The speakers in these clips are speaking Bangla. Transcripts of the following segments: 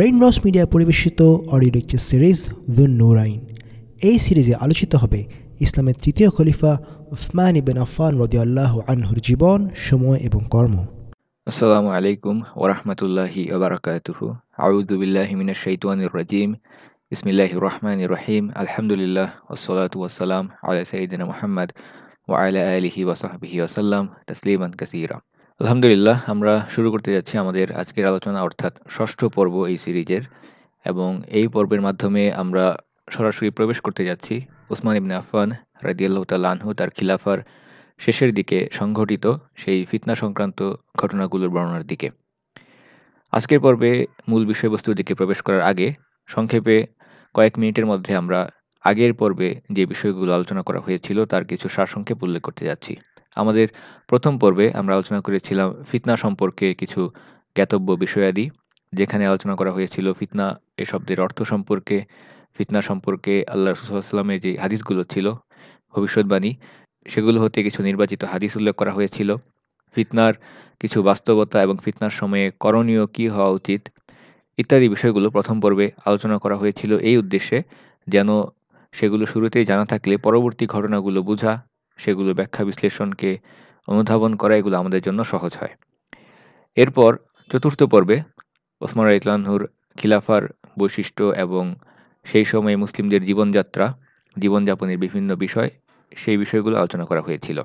রেইনরস মিডিয়া পরিবেশিত অডিও লেকচার সিরিজ দ্য নোরাইন এই সিরিজে আলোচিত হবে ইসলামের তৃতীয় খলিফা উসমান ইবেন আফান রদিয়াল্লাহ আনহুর জীবন, সময় এবং কর্ম। আসসালামু আলাইকুম ওরহমতুল্লাহি ওবরাকাতুহু আউযু বিল্লাহি মিনাশ শাইতানির রাজিম। বিসমিল্লাহির রহমানির রহিম। আলহামদুলিল্লাহ ওয়াসসালাতু ওয়াসসালাম আলা সাইয়্যিদিনা মুহাম্মদ ওয়া আলা আলিহি ওয়া সাহবিহি ওয়াসাল্লাম তাসলিমান কাসীরা। আলহামদুলিল্লাহ, আমরা শুরু করতে যাচ্ছি আমাদের আজকের আলোচনা, অর্থাৎ ষষ্ঠ পর্ব এই সিরিজের। এবং এই পর্বের মাধ্যমে আমরা সরাসরি প্রবেশ করতে যাচ্ছি। উসমান ইবনে আফফান রাদিয়াল্লাহু তাআলা আনহু, তার খিলাফার শেষের দিকে সংঘটিত সেই ফিতনা সংক্রান্ত ঘটনাগুলোর বর্ণনার দিকে। আজকের পর্বে মূল বিষয়বস্তুর দিকে প্রবেশ করার আগে সংক্ষেপে কয়েক মিনিটের মধ্যে আমরা আগের পর্বে যে বিষয়গুলো আলোচনা করা হয়েছিল, তার কিছু সারসংক্ষেপ উল্লেখ করতে যাচ্ছি। আমাদের প্রথম পর্বে আমরা আলোচনা করেছিলাম ফিতনা সম্পর্কে কিছু জ্ঞাতব্য বিষয়াদি, যেখানে আলোচনা করা হয়েছিল ফিতনা এ শব্দের অর্থ সম্পর্কে, ফিতনা সম্পর্কে আল্লাহ রসুলামের যে হাদিসগুলো ছিল, ভবিষ্যৎবাণী, সেগুলো হতে কিছু নির্বাচিত হাদিস উল্লেখ করা হয়েছিল। ফিতনার কিছু বাস্তবতা এবং ফিতনার সময়ে করণীয় কী হওয়া উচিত, ইত্যাদি বিষয়গুলো প্রথম পর্বে আলোচনা করা হয়েছিল। এই উদ্দেশ্যে যেন সেগুলো শুরুতেই জানা থাকলে পরবর্তী ঘটনাগুলো বোঝা সেগুলো ব্যাখ্যা বিশ্লেষণকে অনুধাবন করা এগুলো আমাদের জন্য সহজ হয়। এরপর চতুর্থ পর্বে ওসমান ইতলানহুর খিলাফার বৈশিষ্ট্য এবং সেই সময়ে মুসলিমদের জীবনযাত্রা, জীবনযাপনের বিভিন্ন বিষয়, সেই বিষয়গুলো আলোচনা করা হয়েছিল।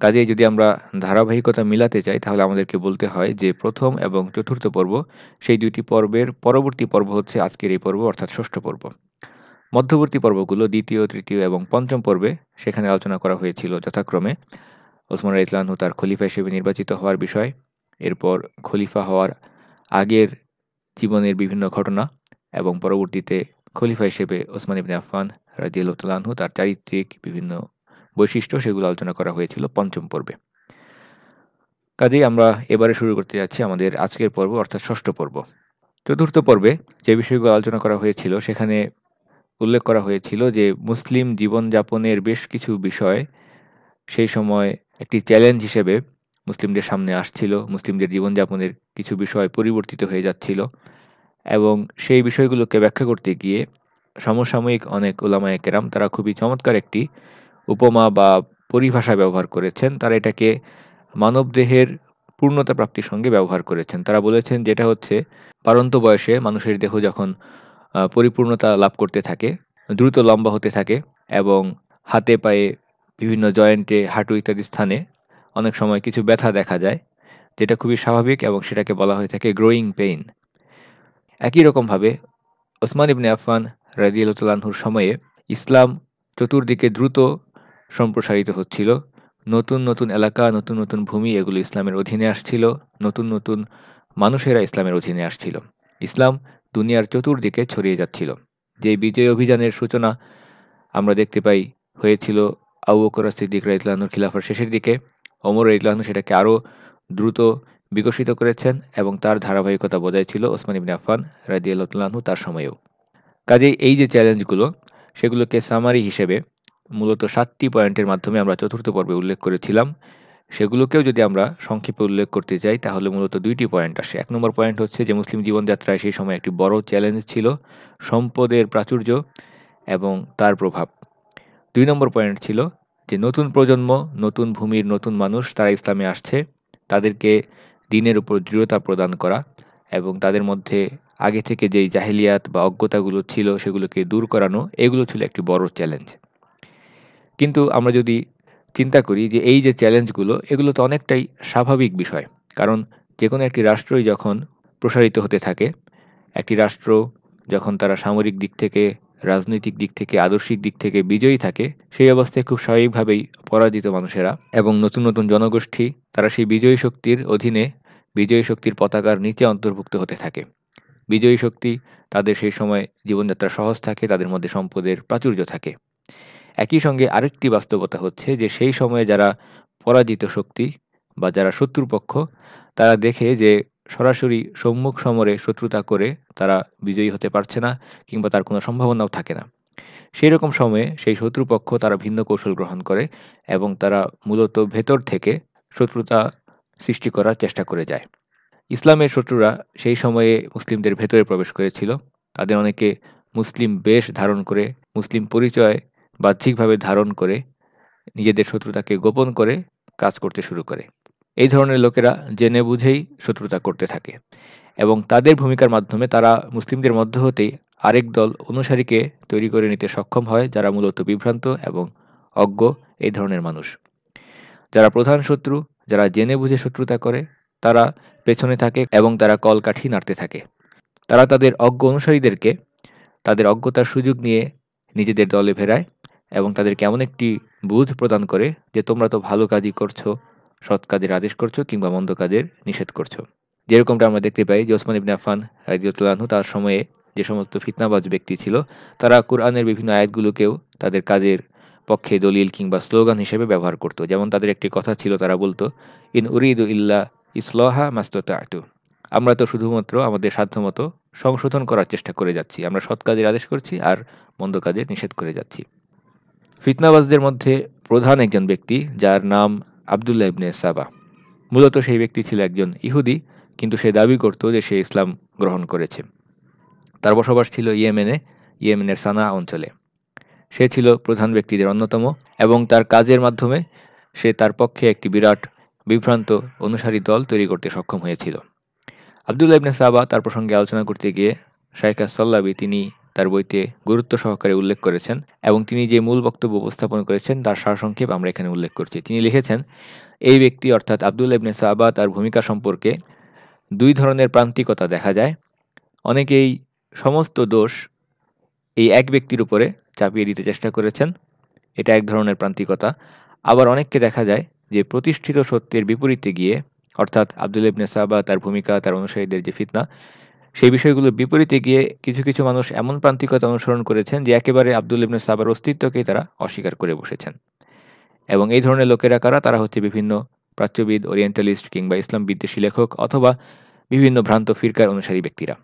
কাজেই যদি আমরা ধারাবাহিকতা মিলাতে চাই, তাহলে আমাদেরকে বলতে হয় যে প্রথম এবং চতুর্থ পর্ব, সেই দুইটি পর্বের পরবর্তী পর্ব হচ্ছে আজকের এই পর্ব, অর্থাৎ ষষ্ঠ পর্ব। মধ্যবর্তী পর্বগুলো দ্বিতীয়, তৃতীয় এবং পঞ্চম পর্বে সেখানে আলোচনা করা হয়েছিল যথাক্রমে। ওসমান ইতলানহু তার খলিফা হিসেবে নির্বাচিত হওয়ার বিষয়, এরপর খলিফা হওয়ার আগের জীবনের বিভিন্ন ঘটনা এবং পরবর্তীতে খলিফা হিসেবে ওসমান ইবনে আফফান রাজিউল্লাহু তার চারিত্রিক বিভিন্ন বৈশিষ্ট্য সেগুলো আলোচনা করা হয়েছিল পঞ্চম পর্বে। কাজেই আমরা এবারে শুরু করতে যাচ্ছি আমাদের আজকের পর্ব, অর্থাৎ ষষ্ঠ পর্ব। চতুর্থ পর্বে যে বিষয়গুলো আলোচনা করা হয়েছিল সেখানে উল্লেখ করা হয়েছিল যে মুসলিম জীবনযাপনের বেশ কিছু বিষয় সেই সময় একটি চ্যালেঞ্জ হিসেবে মুসলিমদের সামনে আসছিল, মুসলিমদের জীবনযাপনের কিছু বিষয় পরিবর্তিত হয়ে যাচ্ছিল এবং সেই বিষয়গুলোকে ব্যাখ্যা করতে গিয়ে সমসাময়িক অনেক ওলামায় কেরাম তারা খুবই চমৎকার একটি উপমা বা পরিভাষা ব্যবহার করেছেন। তারা এটাকে মানবদেহের পূর্ণতা প্রাপ্তির সঙ্গে ব্যবহার করেছেন। তারা বলেছেন যেটা হচ্ছে পারন্ত বয়সে মানুষের দেহ যখন পরিপূর্ণতা লাভ করতে থাকে, দ্রুত লম্বা হতে থাকে এবং হাতে পায়ে বিভিন্ন জয়েন্টে, হাঁটু ইত্যাদি স্থানে অনেক সময় কিছু ব্যথা দেখা যায়, যেটা খুবই স্বাভাবিক এবং সেটাকে বলা হয়ে থাকে গ্রোয়িং পেইন একই রকমভাবে ওসমান ইবনে আফান রাজিউল্লাহুর সময়ে ইসলাম চতুর্দিকে দ্রুত সম্প্রসারিত হচ্ছিল। নতুন নতুন এলাকা, নতুন নতুন ভূমি এগুলো ইসলামের অধীনে আসছিল, নতুন নতুন মানুষেরা ইসলামের অধীনে আসছিল। ইসলাম দুনিয়ার চতুর্দিকে ছড়িয়ে যাচ্ছিল। যে বিজয় অভিযানের সূচনা আমরা দেখতে পাই হয়েছিল আউ বকর সিদ্দিক রাইতলানুর খিলাফার শেষের দিকে। অমর রাইতলানু সেটাকে আরও দ্রুত বিকশিত করেছেন এবং তার ধারাবাহিকতা বজায় ছিল ওসমান ইবিন আফান রাজিয়াল্লাহু তার সময়েও। কাজেই এই যে চ্যালেঞ্জগুলো, সেগুলোকে সামারি হিসেবে মূলত সাতটি পয়েন্টের মাধ্যমে আমরা চতুর্থ পর্বে উল্লেখ করেছিলাম। সেগুলোকেও যদি আমরা সংক্ষেপে উল্লেখ করতে চাই তাহলে মূলত দুইটি পয়েন্ট আসে। এক নম্বর পয়েন্ট হচ্ছে যে মুসলিম জীবনযাত্রায় সেই সময় একটি বড় চ্যালেঞ্জ ছিল সম্পদের প্রাচুর্য এবং তার প্রভাব। দুই নম্বর পয়েন্ট ছিল যে নতুন প্রজন্ম, নতুন ভূমির নতুন মানুষ তারা ইসলামে আসছে, তাদেরকে দিনের উপর দৃঢ়তা প্রদান করা এবং তাদের মধ্যে আগে থেকে যেই জাহিলিয়াত বা অজ্ঞতাগুলো ছিল সেগুলোকে দূর করানো, এগুলো ছিল একটি বড় চ্যালেঞ্জ কিন্তু আমরা যদি চিন্তা করি যে এই যে চ্যালেঞ্জগুলো এগুলো তো অনেকটাই স্বাভাবিক বিষয়। কারণ যে কোনো একটি রাষ্ট্রই যখন প্রসারিত হতে থাকে, একটি রাষ্ট্র যখন তারা সামরিক দিক থেকে, রাজনৈতিক দিক থেকে, আদর্শিক দিক থেকে বিজয়ী থাকে, সেই অবস্থায় খুব স্বাভাবিকভাবেই পরাজিত মানুষেরা এবং নতুন নতুন জনগোষ্ঠী, তারা সেই বিজয়ী শক্তির অধীনে বিজয়ী শক্তির পতাকার নিচে অন্তর্ভুক্ত হতে থাকে। বিজয়ী শক্তি তাদের সেই সময় জীবনযাত্রা সহজ থাকে, তাদের মধ্যে সম্পদের প্রাচুর্য থাকে। একই সঙ্গে আরেকটি বাস্তবতা হচ্ছে যে সেই সময়ে যারা পরাজিত শক্তি বা যারা শত্রুপক্ষ, তারা দেখে যে সরাসরি সম্মুখ সমরে শত্রুতা করে তারা বিজয়ী হতে পারছে না কিংবা তার কোনো সম্ভাবনাও থাকে না। সেই রকম সময়ে সেই শত্রুপক্ষ তারা ভিন্ন কৌশল গ্রহণ করে এবং তারা মূলত ভেতর থেকে শত্রুতা সৃষ্টি করার চেষ্টা করে যায়। ইসলামের শত্রুরা সেই সময়ে মুসলিমদের ভেতরে প্রবেশ করেছিল। তাদের অনেকে মুসলিম বেশ ধারণ করে মুসলিম পরিচয় বাহ্যিকভাবে ধারণ করে নিজেদের শত্রুতাকে গোপন করে কাজ করতে শুরু করে। এই ধরনের লোকেরা জেনে বুঝেই শত্রুতা করতে থাকে এবং তাদের ভূমিকার মাধ্যমে তারা মুসলিমদের মধ্য হতেই আরেক দল অনুসারীকে তৈরি করে নিতে সক্ষম হয়, যারা মূলত বিভ্রান্ত এবং অজ্ঞ এই ধরনের মানুষ। যারা প্রধান শত্রু, যারা জেনে বুঝে শত্রুতা করে, তারা পেছনে থাকে এবং তারা কলকাঠি নাড়তে থাকে। তারা তাদের অজ্ঞ অনুসারীদেরকে, তাদের অজ্ঞতার সুযোগ নিয়ে নিজেদের দলে ফেরায় এবং তাদেরকে এমন একটি বুঝ প্রদান করে যে তোমরা তো ভালো কাজই করছ, সৎ কাজের আদেশ করছ কিংবা মন্দ কাজের নিষেধ করছ। যেরকমটা আমরা দেখতে পাই যে ওসমান ইবনে আফান রাজিউল্লাহু তার সময়ে যে সমস্ত ফিতনাবাজ ব্যক্তি ছিল, তারা কোরআনের বিভিন্ন আয়াতগুলোকেও তাদের কাজের পক্ষে দলিল কিংবা স্লোগান হিসেবে ব্যবহার করত। যেমন তাদের একটি কথা ছিল, তারা বলতো, ইন উরিদ ইল্লা ইসলাহা মাস্তু আমরা তো শুধুমাত্র আমাদের সাধ্যমতো সংশোধন করার চেষ্টা করে যাচ্ছি। আমরা সৎ কাজের আদেশ করছি আর মন্দ কাজের নিষেধ করে যাচ্ছি। ফিতনাবাজদের মধ্যে প্রধান একজন ব্যক্তি, যার নাম আবদুল্লাহ ইবনে সাবা। মূলত সেই ব্যক্তি ছিল একজন ইহুদি, কিন্তু সে দাবি করত যে সে ইসলাম গ্রহণ করেছে। তার বসবাস ছিল ইয়েমেনে, ইয়েমেনের সানা অঞ্চলে। সে ছিল প্রধান ব্যক্তিদের অন্যতম এবং তার কাজের মাধ্যমে সে তার পক্ষে একটি বিরাট বিভ্রান্ত, অনুসারী দল তৈরি করতে সক্ষম হয়েছিল। আবদুল্লাহ ইবনে সাবা তার প্রসঙ্গে আলোচনা করতে গিয়ে শাইখা সল্লাবি তিনি তার বইতে গুরুত্ব সহকারে উল্লেখ করেছেন এবং তিনি যে মূল বক্তব্য উপস্থাপন করেছেন তার সারসংক্ষেপ আমরা এখানে উল্লেখ করছি। তিনি লিখেছেন, এই ব্যক্তি অর্থাৎ আবদুল্লা ইবনে সাবা তার ভূমিকা সম্পর্কে দুই ধরনের প্রান্তিকতা দেখা যায়। অনেকেই সমস্ত দোষ এই এক ব্যক্তির উপরে চাপিয়ে দিতে চেষ্টা করেছেন, এটা এক ধরনের প্রান্তিকতা। আবার অনেককে দেখা যায় যে প্রতিষ্ঠিত সত্যের বিপরীতে গিয়ে অর্থাৎ আবদুল ইবনে সাবা তার ভূমিকা, তার অনুসারীদের যে ফিতনা সেই বিষয়গুলোর বিপরীতে গিয়ে কিছু কিছু মানুষ এমন প্রান্তিকতা অনুসরণ করেছেন যে একেবারে আবদুল ইবনে সাবার অস্তিত্বকেই তারা অস্বীকার করে বসেছেন। এবং এই ধরনের লোকেরা কারা? তারা হচ্ছে বিভিন্ন প্রাচ্যবিদ, ওরিয়েন্টালিস্ট কিংবা ইসলাম বিদ্বেষী লেখক অথবা বিভিন্ন ভ্রান্ত ফিরকার অনুসারী ব্যক্তিরা।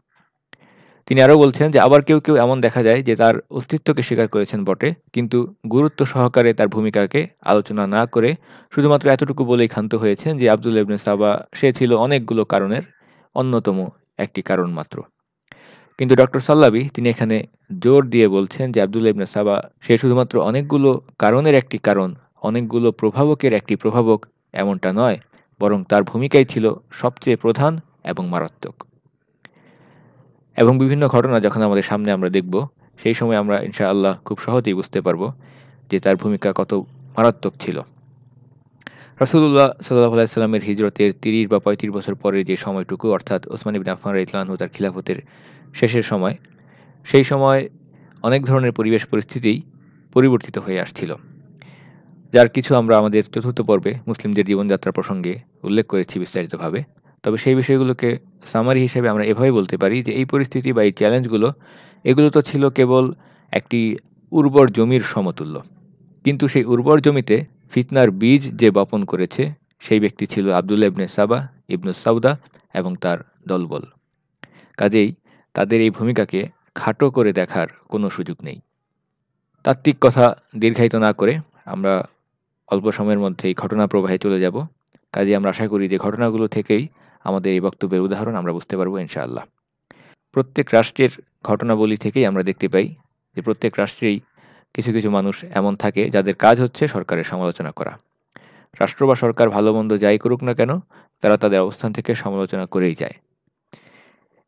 তিনি আরও বলছেন যে আবার কেউ কেউ এমন দেখা যায় যে তার অস্তিত্বকে স্বীকার করেছেন বটে, কিন্তু গুরুত্ব সহকারে তার ভূমিকাকে আলোচনা না করে শুধুমাত্র এতটুকু বলেই ক্ষান্ত হয়েছেন যে আবদুল ইবনে সাবা সে ছিল অনেকগুলো কারণের অন্যতম একটি কারণ মাত্র। কিন্তু ডক্টর সাল্লাবি তিনি এখানে জোর দিয়ে বলছেন যে আবদুল ইবনে সাবা, সে শুধুমাত্র অনেকগুলো কারণের একটি কারণ, অনেকগুলো প্রভাবকের একটি প্রভাবক এমনটা নয়, বরং তার ভূমিকাই ছিল সবচেয়ে প্রধান এবং মারাত্মক। এবং বিভিন্ন ঘটনা যখন আমাদের সামনে আমরা দেখব, সেই সময় আমরা ইনশাআল্লাহ খুব সহজেই বুঝতে পারব যে তার ভূমিকা কত মারাত্মক ছিল। রসুল্লাহ সাল্লাহ আলাইস্লামের হিজরতের তিরিশ বা পঁয়ত্রিশ বছর পরে যে সময়টুকু, অর্থাৎ ওসমান ইবিন আফমান ইতলানহু তার খিলাফতের শেষের সময়, সেই সময় অনেক ধরনের পরিবেশ পরিস্থিতিই পরিবর্তিত হয়ে আসছিল, যার কিছু আমরা আমাদের চতুর্থ পর্বে মুসলিমদের জীবনযাত্রা প্রসঙ্গে উল্লেখ করেছি বিস্তারিতভাবে। তবে সেই বিষয়গুলোকে সামারি হিসেবে আমরা এভাবে বলতে পারি যে এই পরিস্থিতি বা এই চ্যালেঞ্জগুলো এগুলো তো ছিল কেবল একটি উর্বর জমির সমতুল্য। কিন্তু সেই উর্বর জমিতে ফিতনার বীজ যে বপন করেছে, সেই ব্যক্তি ছিল আবদুল্লা ইবনে সাবা, ইবনু সাউদা এবং তার দলবল। কাজেই তাদের এই ভূমিকাকে খাটো করে দেখার কোনো সুযোগ নেই। তাত্ত্বিক কথা দীর্ঘায়িত না করে আমরা অল্প সময়ের মধ্যেই ঘটনা প্রবাহে চলে যাব। কাজে আমরা আশা করি যে ঘটনাগুলো থেকেই আমাদের এই বক্তব্যের উদাহরণ আমরা বুঝতে পারব ইনশাআল্লাহ। প্রত্যেক রাষ্ট্রের ঘটনাবলী থেকেই আমরা দেখতে পাই যে প্রত্যেক রাষ্ট্রেই কিছু কিছু মানুষ এমন থাকে যাদের কাজ হচ্ছে সরকারের সমালোচনা করা। রাষ্ট্র বা সরকার ভালো মন্দ যাই করুক না কেন, তারা তাদের অবস্থান থেকে সমালোচনা করেই যায়।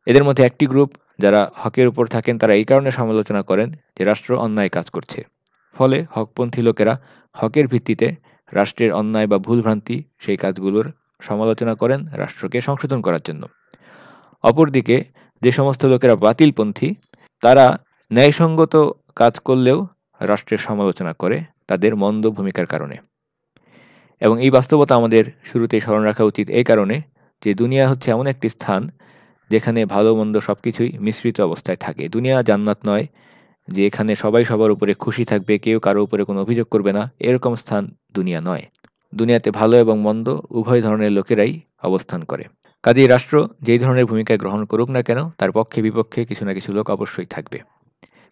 এদের মধ্যে একটি গ্রুপ যারা হকের উপর থাকেন, তারা এই কারণে সমালোচনা করেন যে রাষ্ট্র অন্যায় কাজ করছে। ফলে হকপন্থী লোকেরা হকের ভিত্তিতে রাষ্ট্রের অন্যায় বা ভুলভ্রান্তি সেই কাজগুলোর সমালোচনা করেন রাষ্ট্রকে সংশোধন করার জন্য। অপরদিকে যে সমস্ত লোকেরা বাতিলপন্থী, তারা ন্যায়সঙ্গত কাজ করলেও রাষ্ট্রের সমালোচনা করে তাদের মন্দ ভূমিকার কারণে। এবং এই বাস্তবতা আমাদের শুরুতে স্মরণ রাখা উচিত এই কারণে যে দুনিয়া হচ্ছে এমন একটি স্থান যেখানে ভালো মন্দ সব কিছুই মিশ্রিত অবস্থায় থাকে। দুনিয়া জান্নাত নয় যে এখানে সবাই সবার উপরে খুশি থাকবে, কেউ কারও উপরে কোনো অভিযোগ করবে না, এরকম স্থান দুনিয়া নয়। দুনিয়াতে ভালো এবং মন্দ উভয় ধরনের লোকেরাই অবস্থান করে। কাজেই রাষ্ট্র যেই ধরনের ভূমিকা গ্রহণ করুক না কেন, তার পক্ষে বিপক্ষে কিছু না কিছু লোক অবশ্যই থাকবে।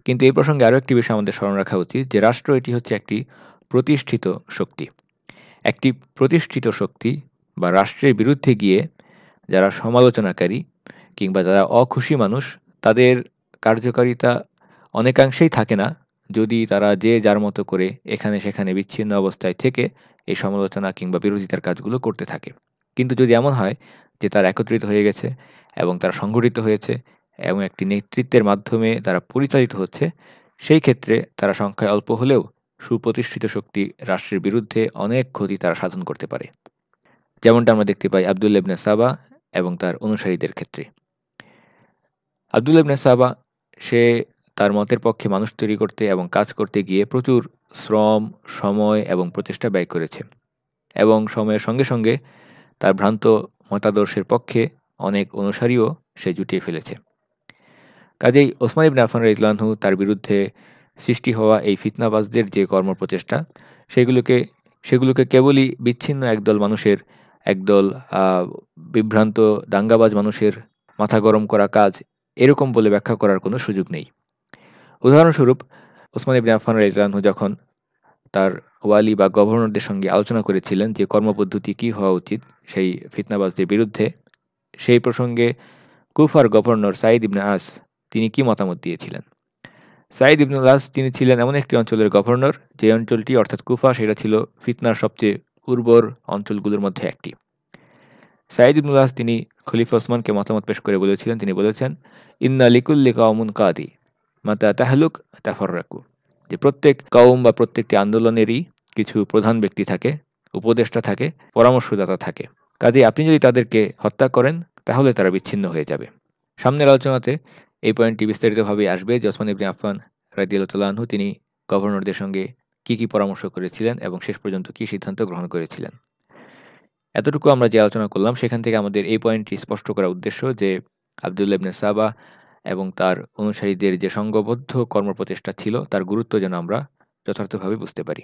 কিন্তু এই প্রসঙ্গে আরও একটি বিষয় আমাদের স্মরণ রাখা উচিত, যে রাষ্ট্র এটি হচ্ছে একটি প্রতিষ্ঠিত শক্তি। একটি প্রতিষ্ঠিত শক্তি বা রাষ্ট্রের বিরুদ্ধে গিয়ে যারা সমালোচনাকারী কিংবা যারা অখুশি মানুষ, তাদের কার্যকারিতা অনেকাংশেই থাকে না। যদি তারা যে যার মতো করে এখানে সেখানে বিচ্ছিন্ন অবস্থায় থেকে এই সমালোচনা কিংবা বিরোধিতার কাজগুলো করতে থাকে। কিন্তু যদি এমন হয় যে তারা একত্রিত হয়ে গেছে এবং তারা সংগঠিত হয়েছে এবং একটি নেতৃত্বের মাধ্যমে তারা পরিচালিত হচ্ছে, সেই ক্ষেত্রে তারা সংখ্যায় অল্প হলেও সুপ্রতিষ্ঠিত শক্তি রাষ্ট্রের বিরুদ্ধে অনেক ক্ষতি তারা সাধন করতে পারে। যেমনটা আমরা দেখতে পাই আবদুল সাবা এবং তার অনুসারীদের ক্ষেত্রে। আবদুল ইবনে সাবা, সে তার মতের পক্ষে মানুষ তৈরি করতে এবং কাজ করতে গিয়ে প্রচুর শ্রম, সময় এবং প্রচেষ্টা ব্যয় করেছে এবং সময়ের সঙ্গে সঙ্গে তার ভ্রান্ত মতাদর্শের পক্ষে অনেক অনুসারীও সে জুটিয়ে ফেলেছে। কাজেই ওসমান ইবনে আফান ইতলানহু তার বিরুদ্ধে সৃষ্টি হওয়া এই ফিতনাবাজদের যে কর্মপ্রচেষ্টা, সেগুলোকে সেগুলোকে কেবলই বিচ্ছিন্ন একদল মানুষের, একদল বিভ্রান্ত, দাঙ্গাবাজ মানুষের মাথা গরম করা কাজ এরকম বলে ব্যাখ্যা করার কোনো সুযোগ নেই। উদাহরণস্বরূপ, ওসমান ইবনে আফান রাইজলানহু যখন তার ওয়ালি বা গভর্নরদের সঙ্গে আলোচনা করেছিলেন যে কর্মপদ্ধতি কি হওয়া উচিত সেই ফিতনাবাজদের বিরুদ্ধে, সেই প্রসঙ্গে কুফার গভর্নর সাইদ ইবনে আস তিনি কি মতামত দিয়েছিলেন? সাইদ ইবনুল আস তিনি ছিলেন এমন একটি অঞ্চলের গভর্নর, যে অঞ্চলটি, অর্থাৎ কুফা, সেটা ছিল ফিতনার সবচেয়ে উর্বর অঞ্চলগুলোর মধ্যে একটি। সাইদ ইবনুল আস তিনি খলিফা ওসমানকে মতামত পেশ করে বলেছিলেন। তিনি বলেছেন, ইন্না লিকুল্লি কাউমুন কাদি, মাতা তাহলুক তাফররাকু যে প্রত্যেক কৌম বা প্রত্যেকটি আন্দোলনেরই কিছু প্রধান ব্যক্তি থাকে, উপদেষ্টা থাকে, পরামর্শদাতা থাকে। কাজে আপনি যদি তাদেরকে হত্যা করেন, তাহলে তারা বিচ্ছিন্ন হয়ে যাবে। সামনের আলোচনাতে এই পয়েন্টটি বিস্তারিতভাবে আসবে। যে ওসমান ইবনে আফফান রাদিয়াল্লাহু তিনি গভর্নরদের সঙ্গে কি কি পরামর্শ করেছিলেন এবং শেষ পর্যন্ত কি সিদ্ধান্ত গ্রহণ করেছিলেন? এতটুকু আমরা যে আলোচনা করলাম, সেখান থেকে আমাদের এই পয়েন্টটি স্পষ্ট করার উদ্দেশ্য যে আবদুল্লা ইবনে সাবা এবং তার অনুসারীদের যে সংঘবদ্ধ কর্মপ্রচেষ্টা ছিল, তার গুরুত্ব যেন আমরা যথার্থভাবে বুঝতে পারি।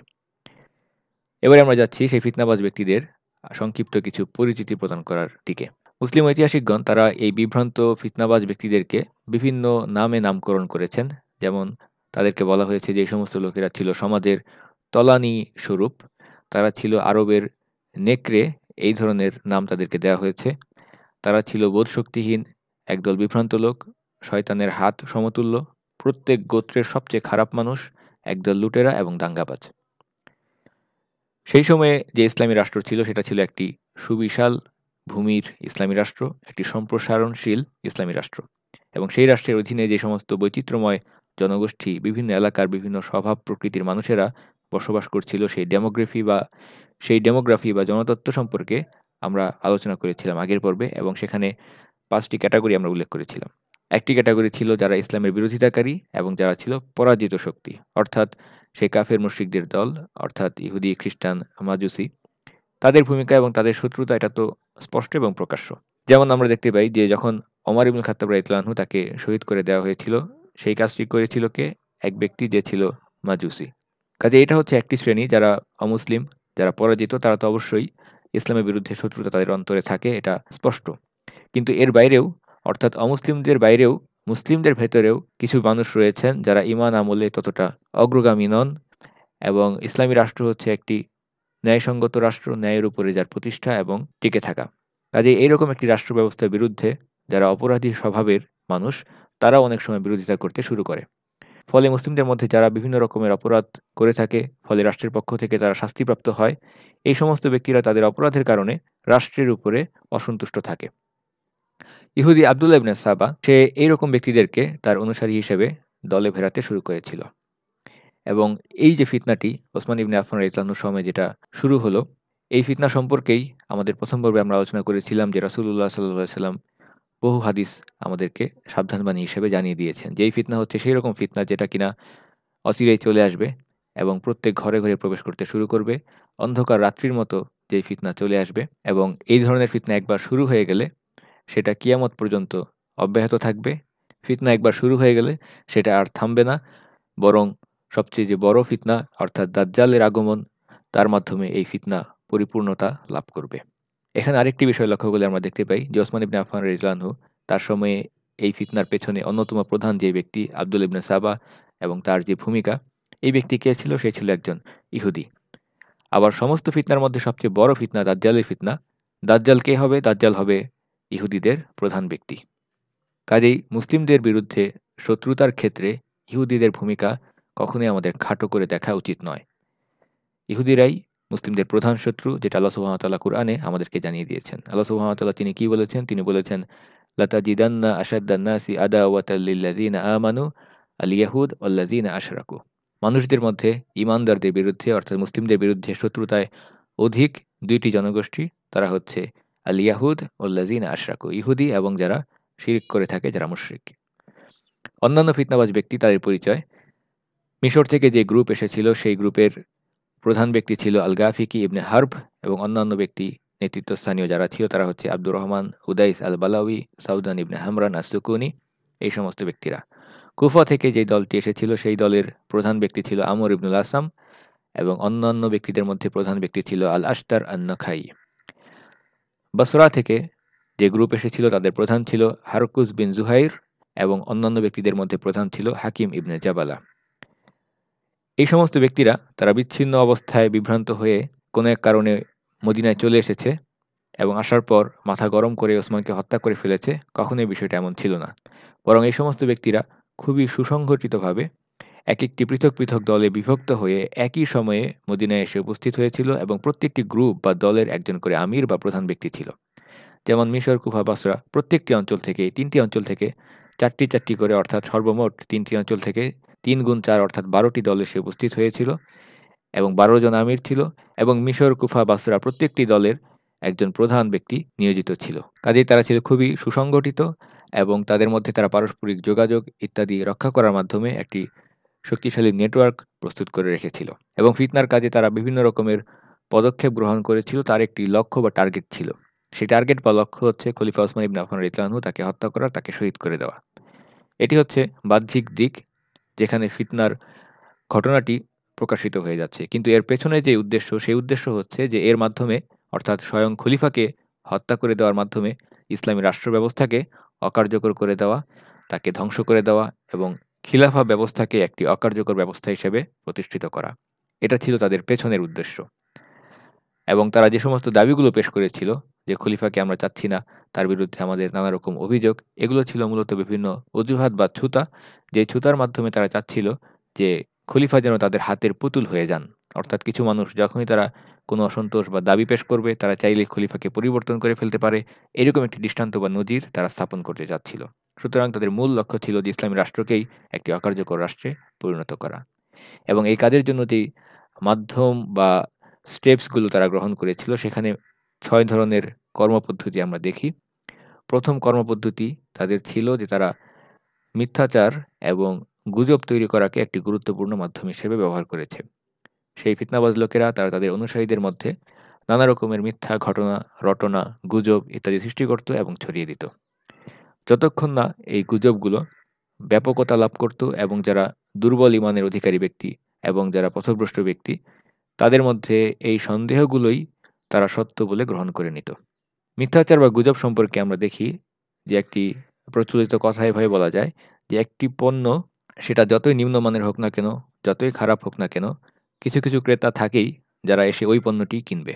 এবারে আমরা যাচ্ছি সেই ফিতনাবাজ ব্যক্তিদের সংক্ষিপ্ত কিছু পরিচিতি প্রদান করার দিকে। মুসলিম ঐতিহাসিকগণ তারা এই বিভ্রান্ত, ফিতনাবাজ ব্যক্তিদেরকে বিভিন্ন নামে নামকরণ করেছেন। যেমন তাদেরকে বলা হয়েছে যে সমস্ত লোকেরা ছিল সমাজের তলানি স্বরূপ। তারা ছিল আরবের নেকড়ে, এই ধরনের নাম তাদেরকে দেওয়া হয়েছে। তারা ছিল বোধশক্তিহীন, একদল বিভ্রান্ত লোক, শয়তানের হাত সমতুল্য, প্রত্যেক গোত্রের সবচেয়ে খারাপ মানুষ, একদল লুটেরা এবং দাঙ্গাবাজ। সেই সময়ে যে ইসলামী রাষ্ট্র ছিল, সেটা ছিল একটি সুবিশাল ভূমির ইসলামী রাষ্ট্র, একটি সম্প্রসারণশীল ইসলামী রাষ্ট্র। এবং সেই রাষ্ট্রের অধীনে যে সমস্ত বৈচিত্র্যময় জনগোষ্ঠী, বিভিন্ন এলাকার বিভিন্ন স্বভাব প্রকৃতির মানুষেরা বসবাস করছিল, সেই ডেমোগ্রাফি বা, সেই ডেমোগ্রাফি বা জনতত্ত্ব সম্পর্কে আমরা আলোচনা করেছিলাম আগের পর্বে এবং সেখানে পাঁচটি ক্যাটাগরি আমরা উল্লেখ করেছিলাম। একটি ক্যাটাগরি ছিল যারা ইসলামের বিরোধিতাকারী এবং যারা ছিল পরাজিত শক্তি, অর্থাৎ সেই কাফের মুশ্রিকদের দল, অর্থাৎ ইহুদি, খ্রিস্টান, মাজুসি। তাদের ভূমিকা এবং তাদের শত্রুতা, এটা তো স্পষ্ট এবং প্রকাশ্য। যেমন আমরা দেখতে পাই যে যখন অমর ইবুল খাতাব রাইতলানহু তাকে শহীদ করে দেওয়া হয়েছিল, সেই কাজটি করেছিল কে? এক ব্যক্তি যে ছিল মাজুসি। কাজে এটা হচ্ছে একটি শ্রেণি, যারা অমুসলিম, যারা পরাজিত, তারা তো অবশ্যই ইসলামের বিরুদ্ধে শত্রুতা তাদের অন্তরে থাকে, এটা স্পষ্ট। কিন্তু এর বাইরেও, অর্থাৎ অমুসলিমদের বাইরেও, মুসলিমদের ভেতরেও কিছু মানুষ রয়েছেন যারা ইমান আমলে ততটা অগ্রগামী নন এবং ইসলামী রাষ্ট্র হচ্ছে একটি ন্যায়সঙ্গত রাষ্ট্র ন্যায়ের উপরে যার প্রতিষ্ঠা এবং টিকে থাকা। কাজে এইরকম একটি রাষ্ট্র ব্যবস্থার বিরুদ্ধে যারা অপরাধী স্বভাবের মানুষ তারা অনেক সময় বিরোধিতা করতে শুরু করে। ফলে মুসলিমদের মধ্যে যারা বিভিন্ন রকমের অপরাধ করে থাকে, ফলে রাষ্ট্রের পক্ষ থেকে তারা শাস্তিপ্রাপ্ত হয়, এই সমস্ত ব্যক্তিরা তাদের অপরাধের কারণে রাষ্ট্রের উপরে অসন্তুষ্ট থাকে। ইহুদি আবদুল্লাহ ইবনে সাবা, সে এইরকম ব্যক্তিদেরকে তার অনুসারী হিসেবে দলে ভেড়াতে শুরু করেছিল। এবং এই যে ফিতনাটি ওসমান ইবনে আফান ইতলানুর সময় যেটা শুরু হলো, এই ফিতনা সম্পর্কেই আমাদের প্রথম পর্বে আমরা আলোচনা করেছিলাম যে রাসুল্লাহ সাল্লাহ সাল্লাম বহু হাদিস আমাদেরকে সাবধানবাণী হিসেবে জানিয়ে দিয়েছেন যেই ফিতনা হচ্ছে সেই রকম ফিতনা যেটা কিনা অচিরেই চলে আসবে এবং প্রত্যেক ঘরে ঘরে প্রবেশ করতে শুরু করবে, অন্ধকার রাত্রির মতো যেই ফিতনা চলে আসবে এবং এই ধরনের ফিতনা একবার শুরু হয়ে গেলে সেটা কিয়ামত পর্যন্ত অব্যাহত থাকবে। ফিতনা একবার শুরু হয়ে গেলে সেটা আর থামবে না, বরং সবচেয়ে যে বড় ফিতনা, অর্থাৎ দাজ্জালের আগমন, তার মাধ্যমে এই ফিতনা পরিপূর্ণতা লাভ করবে। এখানে আরেকটি বিষয় লক্ষ্য করলে আমরা দেখতে পাই যে ওসমান ইবনে আফান রিজলানহু তার সময়ে এই ফিতনার পেছনে অন্যতম প্রধান যে ব্যক্তি আব্দুল ইবনে সাবা এবং তার যে ভূমিকা, এই ব্যক্তি কে ছিল? সে ছিল একজন ইহুদি। আবার সমস্ত ফিতনার মধ্যে সবচেয়ে বড় ফিতনা দাজ্জালের ফিতনা, দাজ্জাল কে হবে? দাজ্জাল হবে ইহুদিদের প্রধান ব্যক্তি। কাজেই মুসলিমদের বিরুদ্ধে শত্রুতার ক্ষেত্রে ইহুদিদের ভূমিকা কখনোই আমাদের খাটো করে দেখা উচিত নয়। ইহুদিরাই মুসলিমদের প্রধান শত্রু, যেটা আল্লাহ সুহামতাল্লাহ কুরআনে আমাদেরকে জানিয়ে দিয়েছেন। আল্লাহ সুহামতাল্লাহ তিনি কি বলেছেন? তিনি বলেছেন, লতাজিদান্না আসাদ্দান্নাসি আদা ওয়াতাল্লিল্লাযিনা আমানু আল ইয়াহুদ আশরাকু। মানুষদের মধ্যে ইমানদারদের বিরুদ্ধে, অর্থাৎ মুসলিমদের বিরুদ্ধে শত্রুতায় অধিক দুইটি জনগোষ্ঠী, তারা হচ্ছে আল ইয়াহুদ ওল্লাজিনা আশরাকু, ইহুদি এবং যারা শিরিক করে থাকে, যারা মুশরিক। অন্যান্য ফিতনাবাজ ব্যক্তি তাদের পরিচয় মিশর থেকে যে গ্রুপ এসেছিল, সেই গ্রুপের প্রধান ব্যক্তি ছিল আল গাফিকি ইবনে হার্ব এবং অন্যান্য ব্যক্তি নেতৃত্বস্থানীয় যারা ছিল, তারা হচ্ছে আব্দুর রহমান হুদাইস আল বালাউি সাউদান ইবনে হামরান আসুকুনি এই সমস্ত ব্যক্তিরা। কুফা থেকে যে দলটি এসেছিল, সেই দলের প্রধান ব্যক্তি ছিল আমর ইবনুল আসাম এবং অন্যান্য ব্যক্তিদের মধ্যে প্রধান ব্যক্তি ছিল আল আস্তার আন্নখাই। বসরা থেকে যে গ্রুপ এসেছিল, তাদের প্রধান ছিল হারকুস বিন জুহাইর এবং অন্যান্য ব্যক্তিদের মধ্যে প্রধান ছিল হাকিম ইবনে জাবালা। এই সমস্ত ব্যক্তিরা তারা বিচ্ছিন্ন অবস্থায় বিভ্রান্ত হয়ে কোনো এক কারণে মদিনায় চলে এসেছে এবং আসার পর মাথা গরম করে ওসমানকে হত্যা করে ফেলেছে, কখনোই বিষয়টা এমন ছিল না। বরং এই সমস্ত ব্যক্তিরা খুবই সুসংগঠিতভাবে এক একটি পৃথক পৃথক দলে বিভক্ত হয়ে একই সময়ে মদিনায় এসে উপস্থিত হয়েছিল এবং প্রত্যেকটি গ্রুপ বা দলের একজন করে আমির বা প্রধান ব্যক্তি ছিল। যেমন মিশর, কুফা, বাসরা, প্রত্যেকটি অঞ্চল থেকে তিনটি অঞ্চল থেকে চারটি চারটি করে, অর্থাৎ সর্বমোট তিনটি অঞ্চল থেকে তিন গুণ চার অর্থাৎ বারোটি দল এসে উপস্থিত হয়েছিল এবং বারো জন আমির ছিল এবং মিশর, কুফা, বাসরা প্রত্যেকটি দলের একজন প্রধান ব্যক্তি নিয়োজিত ছিল। কাজেই তারা ছিল খুবই সুসংগঠিত এবং তাদের মধ্যে তারা পারস্পরিক যোগাযোগ ইত্যাদি রক্ষা করার মাধ্যমে একটি শক্তিশালী নেটওয়ার্ক প্রস্তুত করে রেখেছিল এবং ফিতনার কাজে তারা বিভিন্ন রকমের পদক্ষেপ গ্রহণ করেছিল। তার একটি লক্ষ্য বা টার্গেট ছিল। সেই টার্গেট বা লক্ষ্য হচ্ছে খলিফা ওসমান ইবনে রিতলানহু তাকে হত্যা করা, তাকে শহীদ করে দেওয়া। এটি হচ্ছে বাহ্যিক দিক। যেখানে ফিতনার ঘটনাটি প্রকাশিত হয়ে যাচ্ছে। কিন্তু এর পেছনে যে উদ্দেশ্য, সেই উদ্দেশ্য হচ্ছে যে এর মাধ্যমে, অর্থাৎ স্বয়ং খলিফাকে হত্যা করে দেওয়ার মাধ্যমে ইসলামী রাষ্ট্র ব্যবস্থাকে অকার্যকর করে দেওয়া, তাকে ধ্বংস করে দেওয়া এবং খিলাফা ব্যবস্থাকে একটি অকার্যকর ব্যবস্থা হিসেবে প্রতিষ্ঠিত করা। এটা ছিল তাদের পেছনের উদ্দেশ্য। এবং তারা যে সমস্ত দাবিগুলো পেশ করেছিল যে খলিফাকে আমরা চাচ্ছি না, তার বিরুদ্ধে আমাদের নানা রকম অভিযোগ, এগুলো ছিল মূলত বিভিন্ন অজুহাত বা ছুতা, যে ছুতার মাধ্যমে তারা চাচ্ছিল যে খলিফা যেন তাদের হাতের পুতুল হয়ে যান। অর্থাৎ কিছু মানুষ যখনই তারা কোনো অসন্তোষ বা দাবি পেশ করবে, তারা চাইলে খলিফাকে পরিবর্তন করে ফেলতে পারে। এরকম একটি দৃষ্টান্ত বা নজির তারা স্থাপন করতে চাচ্ছিল। সুতরাং তাদের মূল লক্ষ্য ছিল যে ইসলামী রাষ্ট্রকেই একটি অকার্যকর রাষ্ট্রে পরিণত করা। এবং এই কাজের জন্য যেই মাধ্যম বা স্টেপসগুলো তারা গ্রহণ করেছিল, সেখানে ছয় ধরনের কর্মপদ্ধতি আমরা দেখি। প্রথম কর্মপদ্ধতি তাদের ছিল যে তারা মিথ্যাচার এবং গুজব তৈরি করাকে একটি গুরুত্বপূর্ণ মাধ্যম হিসেবে ব্যবহার করেছে। সেই ফিতনাবাজ লোকেরা তারা তাদের অনুসারীদের মধ্যে নানা রকমের মিথ্যা ঘটনা, রটনা, গুজব ইত্যাদি সৃষ্টি করত এবং ছড়িয়ে দিত। যতক্ষণ না এই গুজবগুলো ব্যাপকতা লাভ করত এবং যারা দুর্বল ইমানের অধিকারী ব্যক্তি এবং যারা পথভ্রষ্ট ব্যক্তি তাদের মধ্যে এই সন্দেহগুলোই তারা সত্য বলে গ্রহণ করে নিত। মিথ্যাচার বা গুজব সম্পর্কে আমরা দেখি যে একটি প্রচলিত কথা এভাবে বলা যায় যে একটি পণ্য সেটা যতই নিম্নমানের হোক না কেন, যতই খারাপ হোক না কেন, কিছু কিছু ক্রেতা থাকেই যারা এসে ওই পণ্যটি কিনবে।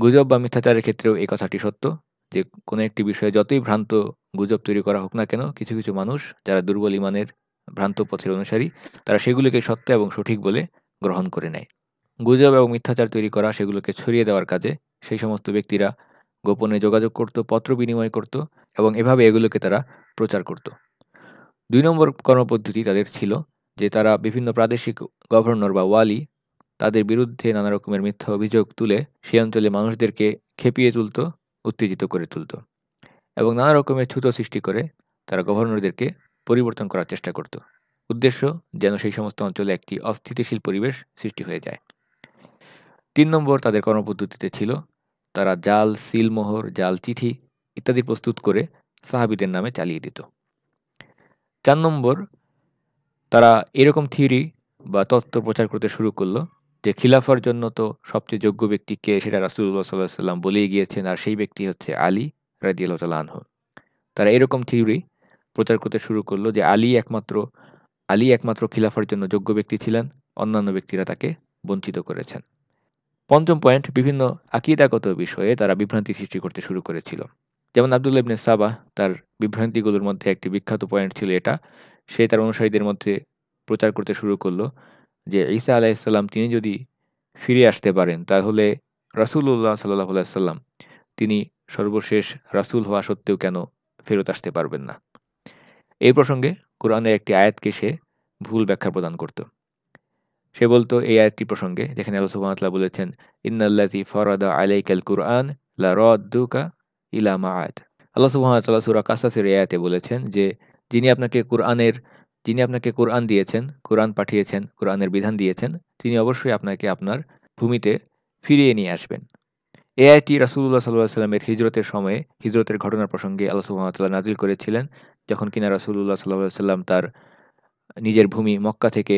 গুজব বা মিথ্যাচারের ক্ষেত্রেও এই কথাটি সত্য যে কোনো একটি বিষয়ে যতই ভ্রান্ত গুজব তৈরি করা হোক না কেন, কিছু কিছু মানুষ যারা দুর্বল ইমানের ভ্রান্ত পথের অনুসারী, তারা সেগুলিকে সত্য এবং সঠিক বলে গ্রহণ করে নেয়। গুজব এবং মিথ্যাচার তৈরি করা, সেগুলোকে ছড়িয়ে দেওয়ার কাজে সেই সমস্ত ব্যক্তিরা গোপনে যোগাযোগ করত, পত্র বিনিময় করত এবং এভাবে এগুলোকে তারা প্রচার করত। দুই নম্বর কর্মপদ্ধতি তাদের ছিল যে তারা বিভিন্ন প্রাদেশিক গভর্নর বা ওয়ালি তাদের বিরুদ্ধে নানা রকমের মিথ্যা অভিযোগ তুলে সেই অঞ্চলে মানুষদেরকে খেপিয়ে তুলত, উত্তেজিত করে তুলত এবং নানা রকমের ছুতো সৃষ্টি করে তারা গভর্নরদেরকে পরিবর্তন করার চেষ্টা করত। উদ্দেশ্য যেন সেই সমস্ত অঞ্চলে একটি অস্থিতিশীল পরিবেশ সৃষ্টি হয়ে যায়। তিন নম্বর তাদের কর্মপদ্ধতিতে ছিল তারা জাল সিলমোহর জাল চিঠি ইত্যাদি প্রস্তুত করে সাহাবিদের নামে চালিয়ে দিত। চার নম্বর তারা এরকম থিওরি বা তত্ত্ব প্রচার করতে শুরু করল যে খিলাফার জন্য তো সবচেয়ে যোগ্য ব্যক্তিকে সেটা রাসুল্লাহ সাল্লাহ সাল্লাম বলেই গিয়েছেন আর সেই ব্যক্তি হচ্ছে আলী রাজিয়াল্লাহ তাল্লাহ আনহু। তারা এরকম থিওরি প্রচার করতে শুরু করল যে আলী একমাত্র আলী একমাত্র খিলাফার জন্য যোগ্য ব্যক্তি ছিলেন, অন্যান্য ব্যক্তিরা তাকে বঞ্চিত করেছেন। পঞ্চম পয়েন্ট, বিভিন্ন আকিদাগত বিষয়ে তারা বিভ্রান্তি সৃষ্টি করতে শুরু করেছিল। যেমন আবদুল্লাহ ইবনে সাবাহ, তার বিভ্রান্তিগুলোর মধ্যে একটি বিখ্যাত পয়েন্ট ছিল এটা। সে তার অনুসারীদের মধ্যে প্রচার করতে শুরু করল যে, ঈসা আলাইসাল্লাম তিনি যদি ফিরে আসতে পারেন, তাহলে রাসূলুল্লাহ সাল্লাল্লাহু আলাইহি সাল্লাম, তিনি সর্বশেষ রাসূল হওয়া সত্ত্বেও কেন ফেরত আসতে পারবেন না? এই প্রসঙ্গে কোরআনের একটি আয়াতকে সে ভুল ব্যাখ্যা প্রদান করত। সে বলতো, এই আয়াতটি প্রসঙ্গে যেখানে আল্লাহ তাআলা বলেছেন, ইন্নাল্লাযী ফারাদা আলাইকাল কুরআন লা রাদ্দুকা ইলা মাআদ। আল্লাহ তাআলা সূরা কাসাসের আয়াতে বলেছেন যে, যিনি আপনাকে কোরআনের, যিনি আপনাকে কোরআন দিয়েছেন, কোরআন পাঠিয়েছেন, কোরআনের বিধান দিয়েছেন, তিনি অবশ্যই আপনাকে আপনার ভূমিতে ফিরিয়ে নিয়ে আসবেন। এ আয়টি রাসুল্লাহ সাল্লাহ সাল্লামের হিজরতের সময়ে, হিজরতের ঘটনার প্রসঙ্গে আল্লাহ সুহামতাল্লাহ নাজিল করেছিলেন, যখন কিনা রাসুল্লাহ সাল্লাহ সাল্লাম তার নিজের ভূমি মক্কা থেকে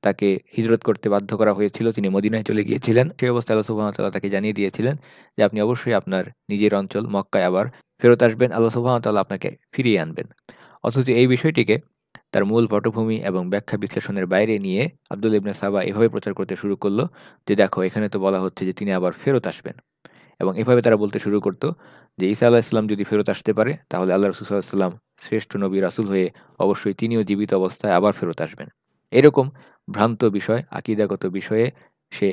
তাকে হিজরত করতে বাধ্য করা হয়েছিল। তিনি মদিনায় চলে গিয়েছিলেন। সেই অবস্থায় আল্লাহ সুবাহতাল্লাহ তাকে জানিয়ে দিয়েছিলেন যে, আপনি অবশ্যই আপনার নিজের অঞ্চল মক্কায় আবার ফেরত আসবেন। আল্লাহ সুবাহতাল্লাহ আপনাকে ফিরিয়ে আনবেন। অথচ এই বিষয়টিকে তার মূল পটভূমি এবং ব্যাখ্যা বিশ্লেষণের বাইরে নিয়ে আব্দুল ইবনে সাবা এভাবে প্রচার করতে শুরু করল যে, দেখো, এখানে তো বলা হচ্ছে যে, তিনি আবার ফেরত আসবেন। এবং এভাবে তারা বলতে শুরু করতো যে, ঈসা আল্লাহ ইসলাম যদি ফেরত আসতে পারে, তাহলে আল্লাহ রসুল্লাহাম শ্রেষ্ঠ নবী রাসুল হয়ে অবশ্যই তিনিও জীবিত অবস্থায় আবার ফেরত আসবেন। এরকম ভ্রান্ত বিষয়, আকিদাগত বিষয়ে সে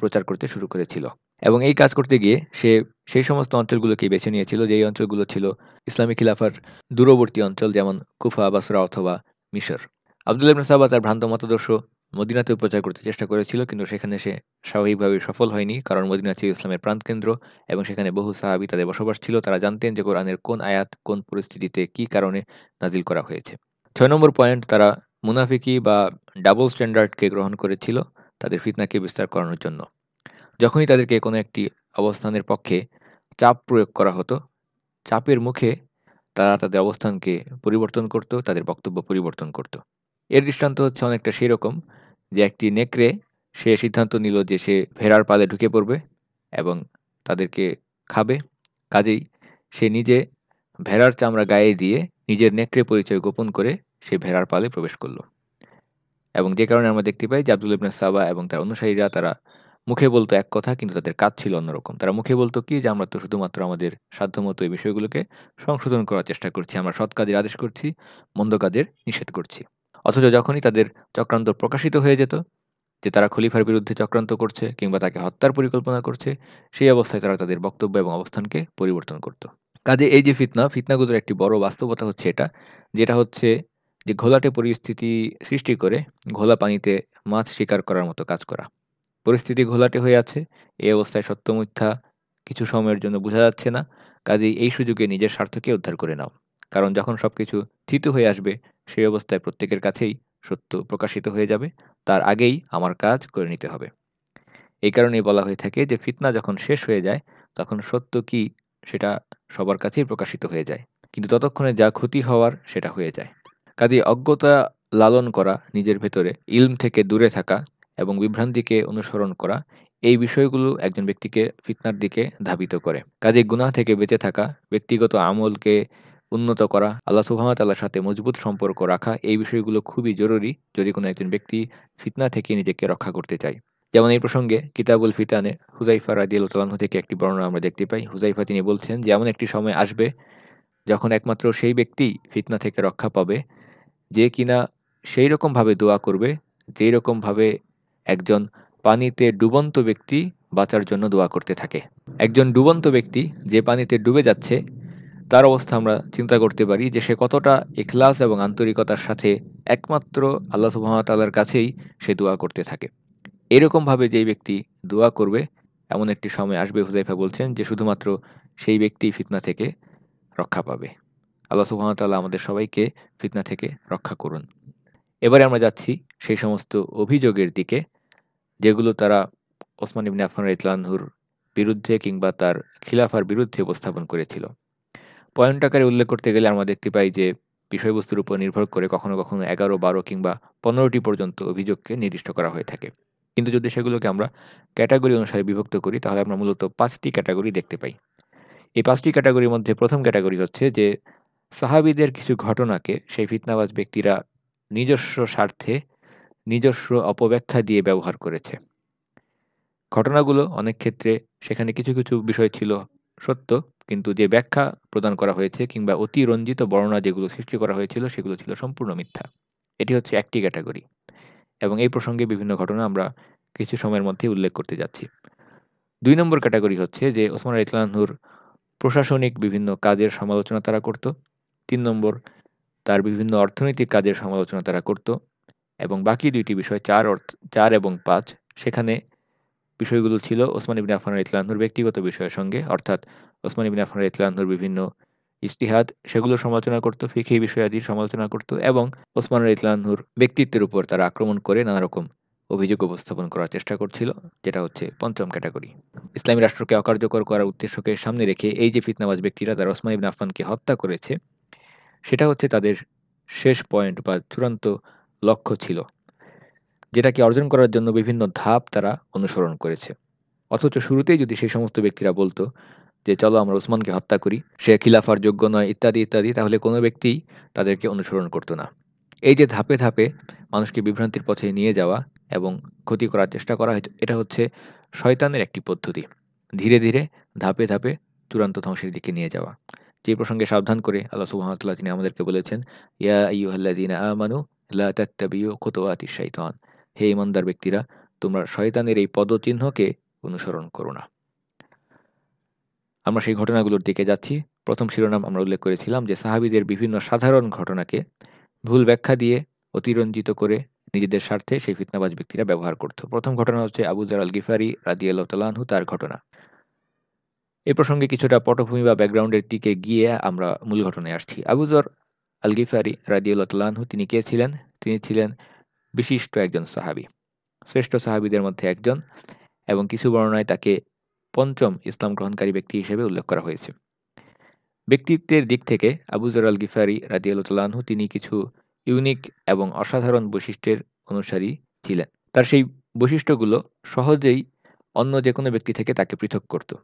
প্রচার করতে শুরু করেছিল। এবং এই কাজ করতে গিয়ে সে সেই সমস্ত অঞ্চলগুলোকেই বেছে নিয়েছিল, যেই অঞ্চলগুলো ছিল ইসলামী খিলাফার দূরবর্তী অঞ্চল, যেমন কুফা, বাসরা অথবা মিশর। আবদুল্লাহ ইবনে সাবা তার ভ্রান্ত মতাদর্শ মদিনাতেও প্রচার করতে চেষ্টা করেছিল, কিন্তু সেখানে সে স্বাভাবিকভাবে সফল হয়নি, কারণ মদিনা ছিল ইসলামের প্রাণকেন্দ্র এবং সেখানে বহু সাহাবি তাদের বসবাস ছিল। তারা জানতেন যে কোরআনের কোন আয়াত কোন পরিস্থিতিতে কি কারণে নাজিল করা হয়েছে। ছয় নম্বর পয়েন্ট, তারা মুনাফিকি বা ডাবল স্ট্যান্ডার্ডকে গ্রহণ করেছিল তাদের ফিতনাকে বিস্তার করানোর জন্য। যখনই তাদেরকে কোনো একটি অবস্থানের পক্ষে চাপ প্রয়োগ করা হতো, চাপের মুখে তারা তাদের অবস্থানকে পরিবর্তন করত, তাদের বক্তব্য পরিবর্তন করত। এর দৃষ্টান্ত হচ্ছে অনেকটা সেই রকম যে একটি নেকড়ে, সে সিদ্ধান্ত নিল যে সে ভেড়ার পালে ঢুকে পড়বে এবং তাদেরকে খাবে। কাজেই সে নিজে ভেড়ার চামড়া গায়ে দিয়ে নিজের নেকড়ে পরিচয় গোপন করে সে ভেড়ার পালে প্রবেশ করল। এবং যে কারণে আমরা দেখতে পাই যে আব্দুল ইবনে সাবা এবং তার অনুসারীরা তারা মুখে বলতো এক কথা, কিন্তু তাদের কাজ ছিল অন্যরকম। তারা মুখে বলতো কি যে, আমরা তো শুধুমাত্র আমাদের সাধ্যমতো এই বিষয়গুলোকে সংশোধন করার চেষ্টা করছি, আমরা সৎ কাজের আদেশ করছি, মন্দ কাজের নিষেধ করছি। অথচ যখনই তাদের চক্রান্ত প্রকাশিত হয়ে যেত, যে তারা খলিফার বিরুদ্ধে চক্রান্ত করছে কিংবা তাকে হত্যার পরিকল্পনা করছে, সেই অবস্থায় তারা তাদের বক্তব্য এবং অবস্থানকে পরিবর্তন করত। কাজে এই যে ফিতনা, ফিতনাগুলোর একটি বড় বাস্তবতা হচ্ছে এটা, যেটা হচ্ছে যে ঘোলাটে পরিস্থিতি সৃষ্টি করে ঘোলা পানিতে মাছ শিকার করার মতো কাজ করা। পরিস্থিতি ঘোলাটে হয়ে আছে, এই অবস্থায় সত্য মিথ্যা কিছু সময়ের জন্য বোঝা যাচ্ছে না। কাজেই এই সুযোগে নিজের স্বার্থকে উদ্ধার করে নাও। কারণ যখন সব কিছু থিতু হয়ে আসবে, সেই অবস্থায় প্রত্যেকের কাছেই সত্য প্রকাশিত হয়ে যাবে। তার আগেই আমার কাজ করে নিতে হবে। এই কারণেই বলা হয়ে থাকে যে, ফিতনা যখন শেষ হয়ে যায়, তখন সত্য কি সেটা সবার কাছেই প্রকাশিত হয়ে যায়। কিন্তু ততক্ষণে যা ক্ষতি হওয়ার সেটা হয়ে যায়। কাজে অজ্ঞতা লালন করা, নিজের ভেতরে ইলম থেকে দূরে থাকা এবং বিভ্রান্তিকে অনুসরণ করা, এই বিষয়গুলো একজন ব্যক্তিকে ফিতনার দিকে ধাবিত করে। কাজে গুনাহ থেকে বেঁচে থাকা, ব্যক্তিগত আমলকে উন্নত করা, আল্লাহ সুহামতাল্লাহর সাথে মজবুত সম্পর্ক রাখা, এই বিষয়গুলো খুবই জরুরি যদি কোনো একজন ব্যক্তি ফিতনা থেকে নিজেকে রক্ষা করতে চায়। যেমন এই প্রসঙ্গে কিতাবুল ফিতানে হুজাইফা রাদিয়াল তালাহু থেকে একটি বর্ণনা আমরা দেখতে পাই। হুজাইফা তিনি বলছেন যে এমন একটি সময় আসবে যখন একমাত্র সেই ব্যক্তি ফিতনা থেকে রক্ষা পাবে যে কিনা সেই রকমভাবে দোয়া করবে, যেই রকমভাবে একজন পানিতে ডুবন্ত ব্যক্তি বাঁচার জন্য দোয়া করতে থাকে। একজন ডুবন্ত ব্যক্তি যে পানিতে ডুবে যাচ্ছে, তার অবস্থা আমরা চিন্তা করতে পারি যে সে কতটা এখলাস এবং আন্তরিকতার সাথে একমাত্র আল্লাহ সুহামতাল্লার কাছেই সে দোয়া করতে থাকে। এরকমভাবে যেই ব্যক্তি দোয়া করবে, এমন একটি সময় আসবে হুজাইফা বলছেন যে শুধুমাত্র সেই ব্যক্তি ফিতনা থেকে রক্ষা পাবে। আল্লাহ সুহামতাল্লাহ আমাদের সবাইকে ফিতনা থেকে রক্ষা করুন। এবারে আমরা যাচ্ছি সেই সমস্ত অভিযোগের দিকে, যেগুলো তারা ওসমান ইবিন আফান ইতলানহুর বিরুদ্ধে কিংবা তার খিলাফার বিরুদ্ধে উপস্থাপন করেছিল। পয়েন্ট আকারে উল্লেখ করতে গেলে আমরা দেখতে পাই যে বিষয়বস্তুর উপর নির্ভর করে কখনো কখনো এগারো, বারো কিংবা পনেরোটি পর্যন্ত অভিযোগকে নির্দিষ্ট করা হয়ে থাকে। কিন্তু যদি সেগুলোকে আমরা ক্যাটাগরি অনুসারে বিভক্ত করি, তাহলে আমরা মূলত পাঁচটি ক্যাটাগরি দেখতে পাই। এই পাঁচটি ক্যাটাগরির মধ্যে প্রথম ক্যাটাগরি হচ্ছে যে সাহাবিদের কিছু ঘটনাকে সেই ফিতনাবাজ ব্যক্তিরা নিজস্ব স্বার্থে, নিজস্ব অপব্যাখ্যা দিয়ে ব্যবহার করেছে। ঘটনাগুলো অনেক ক্ষেত্রে সেখানে কিছু কিছু বিষয় ছিল সত্য, কিন্তু যে ব্যাখ্যা প্রদান করা হয়েছে কিংবা অতি রঞ্জিত বর্ণনা যেগুলো সৃষ্টি করা হয়েছিল সেগুলো ছিল সম্পূর্ণ মিথ্যা। এটি হচ্ছে একটি ক্যাটাগরি। এবং এই প্রসঙ্গে বিভিন্ন ঘটনা আমরা কিছু সময়ের মধ্যে উল্লেখ করতে যাচ্ছি। দুই নম্বর ক্যাটাগরি হচ্ছে যে ওসমান ইতলানহুর প্রশাসনিক বিভিন্ন কাজের সমালোচনা তারা করত। তিন নম্বর, তার বিভিন্ন অর্থনৈতিক কাজের সমালোচনা তারা করত এবং বাকি দুইটি বিষয়, চার অর্থ, চার এবং পাঁচ, সেখানে বিষয়গুলো ছিল ওসমান ইবিন আফান ইতলানহুর ব্যক্তিগত বিষয়ের সঙ্গে, অর্থাৎ ওসমান ইবিন আফান ইতলানহুর বিভিন্ন ইস্তিহাদ সেগুলো সমালোচনা করত ফিখি বিষয়াদির সমালোচনা করত এবং ওসমান ইতলানহুর ব্যক্তিত্বের উপর তারা আক্রমণ করে নানা রকম অভিযোগ উপস্থাপন করার চেষ্টা করছিল, যেটা হচ্ছে পঞ্চম ক্যাটাগরি। ইসলামী রাষ্ট্রকে অকার্যকর করার উদ্দেশ্যকে সামনে রেখে এই যে ফিতনাবাজ ব্যক্তিরা, তারা ওসমান ইবিন আফানকে হত্যা করেছে সেটা হচ্ছে তাদের শেষ পয়েন্ট বা চূড়ান্ত লক্ষ্য ছিল, যেটাকে অর্জন করার জন্য বিভিন্ন ধাপ তারা অনুসরণ করেছে। অথচ শুরুতেই যদি সেই সমস্ত ব্যক্তিরা বলতো যে, চলো আমরা ওসমানকে হত্যা করি, সে খিলাফার যোগ্য নয়, ইত্যাদি ইত্যাদি, তাহলে কোনো ব্যক্তি তাদেরকে অনুসরণ করতো না। এই যে ধাপে ধাপে মানুষকে বিভ্রান্তির পথে নিয়ে যাওয়া এবং ক্ষতি করার চেষ্টা করা হয় এটা হচ্ছে শয়তানের একটি পদ্ধতি। ধীরে ধীরে ধাপে ধাপে চূড়ান্ত ধ্বংসের দিকে নিয়ে যাওয়া। যে প্রসঙ্গে সাবধান করে আল্লাহ সুহামতাল্লাহ তিনি আমাদেরকে বলেছেন, ইয়া ইউহাল্লাদিনা আমানু লা খুতুওয়াতিশ শাইতান। হে ইমানদার ব্যক্তিরা, তোমরা শয়তানের এই পদচিহ্নকে অনুসরণ করো না। আমরা সেই ঘটনাগুলোর দিকে যাচ্ছি। প্রথম শিরোনাম আমরা উল্লেখ করেছিলাম যে সাহাবিদের বিভিন্ন সাধারণ ঘটনাকে ভুল ব্যাখ্যা দিয়ে অতিরঞ্জিত করে নিজেদের স্বার্থে সেই ফিতনাবাজ ব্যক্তিরা ব্যবহার করত। প্রথম ঘটনা হচ্ছে আবুজার আল গিফারি রাজি আল্লাহ তালাহু তার ঘটনা। এ প্রসঙ্গে কিছুটা পটভূমি বা ব্যাকগ্রাউন্ডের দিকে গিয়ে আমরা মূল ঘটনায় আসছি। আবুজর আল গিফারি রাজি আল্লাহ তিনি কে ছিলেন? তিনি ছিলেন বিশিষ্ট একজন সাহাবি, শ্রেষ্ঠ সাহাবিদের মধ্যে একজন এবং কিছু বর্ণনায় তাকে পঞ্চম ইসলাম গ্রহণকারী ব্যক্তি হিসেবে উল্লেখ করা হয়েছে। ব্যক্তিত্বের দিক থেকে আবুজর আল গিফারি রাজিউল্লাহু তিনি কিছু ইউনিক এবং অসাধারণ বৈশিষ্ট্যের অনুসারী ছিলেন। তার সেই বৈশিষ্ট্যগুলো সহজেই অন্য যে কোনো ব্যক্তি থেকে তাকে পৃথক করত।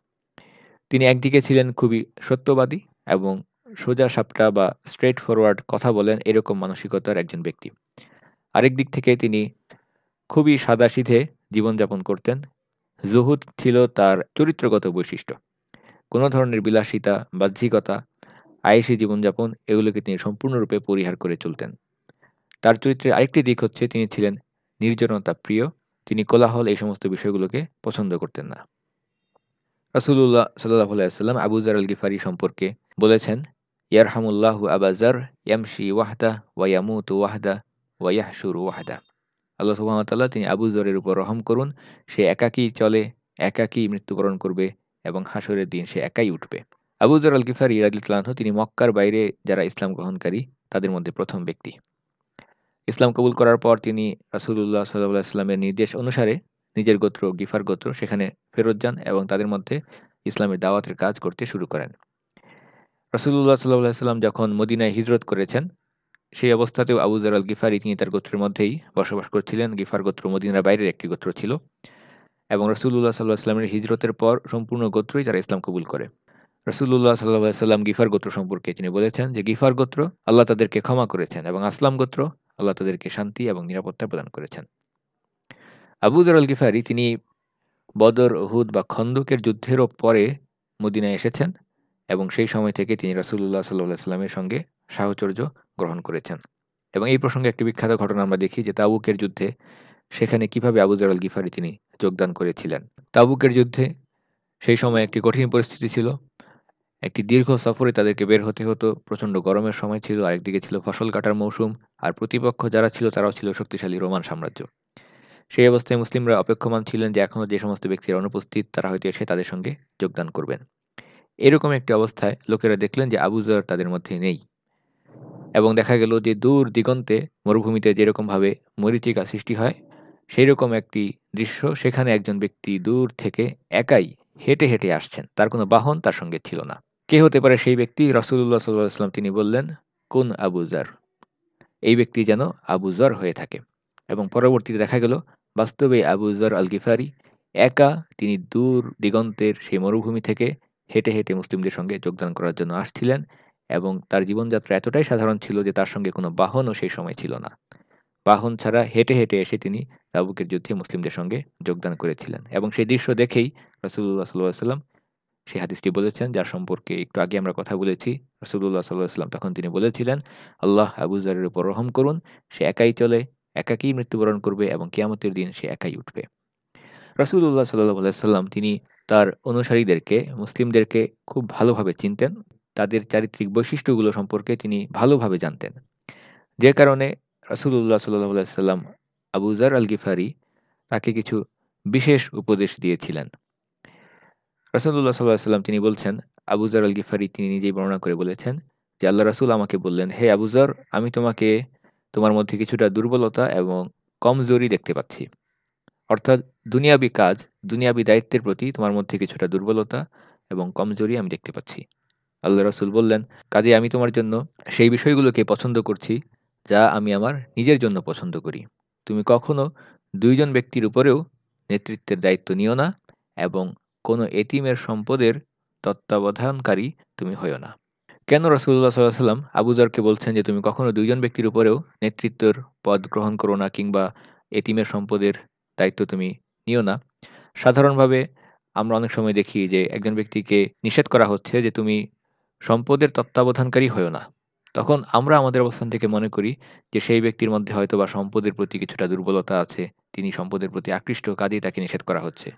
তিনি একদিকে ছিলেন খুবই সত্যবাদী এবং সোজা সাপটা বা স্ট্রেট ফরওয়ার্ড কথা বলেন এরকম মানসিকতার একজন ব্যক্তি। আরেক দিক থেকে তিনি খুবই সাদাসিধে জীবনযাপন করতেন। জুহুদ ছিল তার চরিত্রগত বৈশিষ্ট্য। কোনো ধরনের বিলাসিতা, বাহ্যিকতা আয়েসি জীবনযাপন এগুলোকে তিনি সম্পূর্ণরূপে পরিহার করে চলতেন। তার চরিত্রের আরেকটি দিক হচ্ছে তিনি ছিলেন নির্জনতা প্রিয়। তিনি কোলাহল এই সমস্ত বিষয়গুলোকে পছন্দ করতেন না। রাসুল্লাহ সাল্লাহ আলাইসাল্লাম আবুজার আল গিফারি সম্পর্কে বলেছেন, ইয়ারহামুল্লাহু আবাজার ইয়ামশি ওয়াহদা ওয়ায়ামুতু ওয়াহদা ওয়াইয়াহসুর ওয়াহদা। আল্লাহ সুবাহতাল্লাহ তিনি আবু জরের উপর রহম করুন, সে একাকী চলে, একাকী মৃত্যুবরণ করবে এবং হাসরের দিন সে একাই উঠবে। আবু জর আল গিফার ইরাদুল্লাহ তিনি মক্কার বাইরে যারা ইসলাম গ্রহণকারী, তাদের মধ্যে প্রথম ব্যক্তি। ইসলাম কবুল করার পর তিনি রাসুল্লাহ সাল্লাহ সাল্লামের নির্দেশ অনুসারে নিজের গোত্র গিফার গোত্র সেখানে ফেরত যান এবং তাদের মধ্যে ইসলামের দাওয়াতের কাজ করতে শুরু করেন। রসুল্লাহ সাল্লাহ সাল্লাম যখন মদিনায় হিজরত করেছেন, সেই অবস্থাতেও আবু জার আল গিফারি তিনি তার গোত্রের মধ্যেই বসবাস করছিলেন। গিফার গোত্র মদিনার বাইরের একটি গোত্র ছিল এবং রসুল্লাহ সাল্লাহ আসলামের হিজরতের পর সম্পূর্ণ গোত্রই তারা ইসলাম কবুল করে। রসুল্লাহ সাল্লাহ সাল্লাম গিফার গোত্র সম্পর্কে তিনি বলেছেন যে, গিফার গোত্র আল্লাহ তাদেরকে ক্ষমা করেছেন এবং আসলাম গোত্র আল্লাহ তাদেরকে শান্তি এবং নিরাপত্তা প্রদান করেছেন। আবু জার আল গিফারি তিনি বদর হুদ বা খন্দকের যুদ্ধেরও পরে মদিনায় এসেছেন এবং সেই সময় থেকে তিনি রাসুল্লাহ সাল্লাহ সঙ্গে সাহচর্য গ্রহণ করেছেন। এবং এই প্রসঙ্গে একটি বিখ্যাত ঘটনা আমরা দেখি যে তাবুকের যুদ্ধে সেখানে কীভাবে আবু জার আল গিফারি তিনি যোগদান করেছিলেন। তাবুকের যুদ্ধে সেই সময় একটি কঠিন পরিস্থিতি ছিল। একটি দীর্ঘ সফরে তাদেরকে বের হতে হতো। প্রচণ্ড গরমের সময় ছিল। আরেকদিকে ছিল ফসল কাটার মৌসুম। আর প্রতিপক্ষ যারা ছিল তারাও ছিল শক্তিশালী রোমান সাম্রাজ্য। সেই অবস্থায় মুসলিমরা অপেক্ষমান ছিলেন যে এখনও যে সমস্ত ব্যক্তিরা অনুপস্থিত, তারা হয়তো এসে তাদের সঙ্গে যোগদান করবেন। এরকম একটি অবস্থায় লোকেরা দেখলেন যে আবুজার তাদের মধ্যে নেই। এবং দেখা গেল যে দূর দিগন্তে মরুভূমিতে যেরকমভাবে মরিচিকা সৃষ্টি হয় সেই রকম একটি দৃশ্য, সেখানে একজন ব্যক্তি দূর থেকে একাই হেঁটে হেঁটে আসছেন। তার কোনো বাহন তার সঙ্গে ছিল না। কে হতে পারে সেই ব্যক্তি? রসুল্লাহ সাল্লাম তিনি বললেন, কোন আবুজার এই ব্যক্তি যেন আবুজার হয়ে থাকে। এবং পরবর্তীতে দেখা গেল বাস্তবে আবুজার আল গিফারি একা, তিনি দূর দিগন্তের সেই মরুভূমি থেকে হেঁটে হেঁটে মুসলিমদের সঙ্গে যোগদান করার জন্য আসছিলেন এবং তার জীবনযাত্রা এতটাই সাধারণ ছিল যে তার সঙ্গে কোনো বাহনও সেই সময় ছিল না। বাহন ছাড়া হেঁটে হেঁটে এসে তিনি তাবুকের যুদ্ধে মুসলিমদের সঙ্গে যোগদান করেছিলেন এবং সেই দৃশ্য দেখেই রসুল্লাহ সাল্লাহ সাল্লাম সেই হাদিসটি বলেছেন, যার সম্পর্কে একটু আগে আমরা কথা বলেছি। রসুল্লাহ সাল্লাহ সাল্লাম তখন তিনি বলেছিলেন, আল্লাহ আবুজারের উপর রহম করুন, সে একাই চলে একাকেই মৃত্যুবরণ করবে এবং কেয়ামতের দিন সে একাই উঠবে। রসুল্লাহ সাল্লাহ সাল্লাম তিনি তার অনুসারীদেরকে, মুসলিমদেরকে খুব ভালোভাবে চিনতেন। তাদের চারিত্রিক বৈশিষ্ট্যগুলো সম্পর্কে তিনি ভালোভাবে জানতেন। যে কারণে রাসুল্লাহ সাল্লাহ সাল্লাম আবুজার আল গিফারি তাকে কিছু বিশেষ উপদেশ দিয়েছিলেন। রাসুল্লাহ সাল্লাহ সাল্লাম তিনি বলছেন আবুজার আল গিফারি তিনি নিজেই বর্ণনা করে বলেছেন যে আল্লাহ রাসুল আমাকে বললেন, হে আবুজার আমি তোমাকে তোমার মধ্যে কিছুটা দুর্বলতা এবং কমজোরি দেখতে পাচ্ছি। অর্থাৎ দুনিয়াবি কাজ, দুনিয়াবি দায়িত্বের প্রতি তোমার মধ্যে কিছুটা দুর্বলতা এবং কমজোরি আমি দেখতে পাচ্ছি। আল্লাহ রসুল বললেন কাজে আমি তোমার জন্য সেই বিষয়গুলোকে পছন্দ করছি, যা আমি আমার নিজের জন্য পছন্দ করি। তুমি কখনো দুইজন ব্যক্তির উপরেও নেতৃত্বের দায়িত্ব নিও না এবং কোনো এতিমের সম্পদের তত্ত্বাবধানকারী তুমি হইও না। কেন রসুল্লাহ সাল্লাহ সাল্লাম আবুজারকে বলছেন যে তুমি কখনো দুইজন ব্যক্তির উপরেও নেতৃত্বের পদ গ্রহণ করো না কিংবা এতিমের সম্পদের দায়িত্ব তুমি নিও না? সাধারণভাবে আমরা অনেক সময় দেখি যে একজন ব্যক্তিকে নিষেধ করা হচ্ছে যে তুমি সম্পদের তত্ত্বাবধানকারী হয়েও না। তখন আমরা আমাদের অবস্থান থেকে মনে করি যে সেই ব্যক্তির মধ্যে হয়তো বা সম্পদের প্রতি কিছুটা দুর্বলতা আছে, তিনি সম্পদের প্রতি আকৃষ্ট, কাজেই তাকে নিষেধ করা হচ্ছে।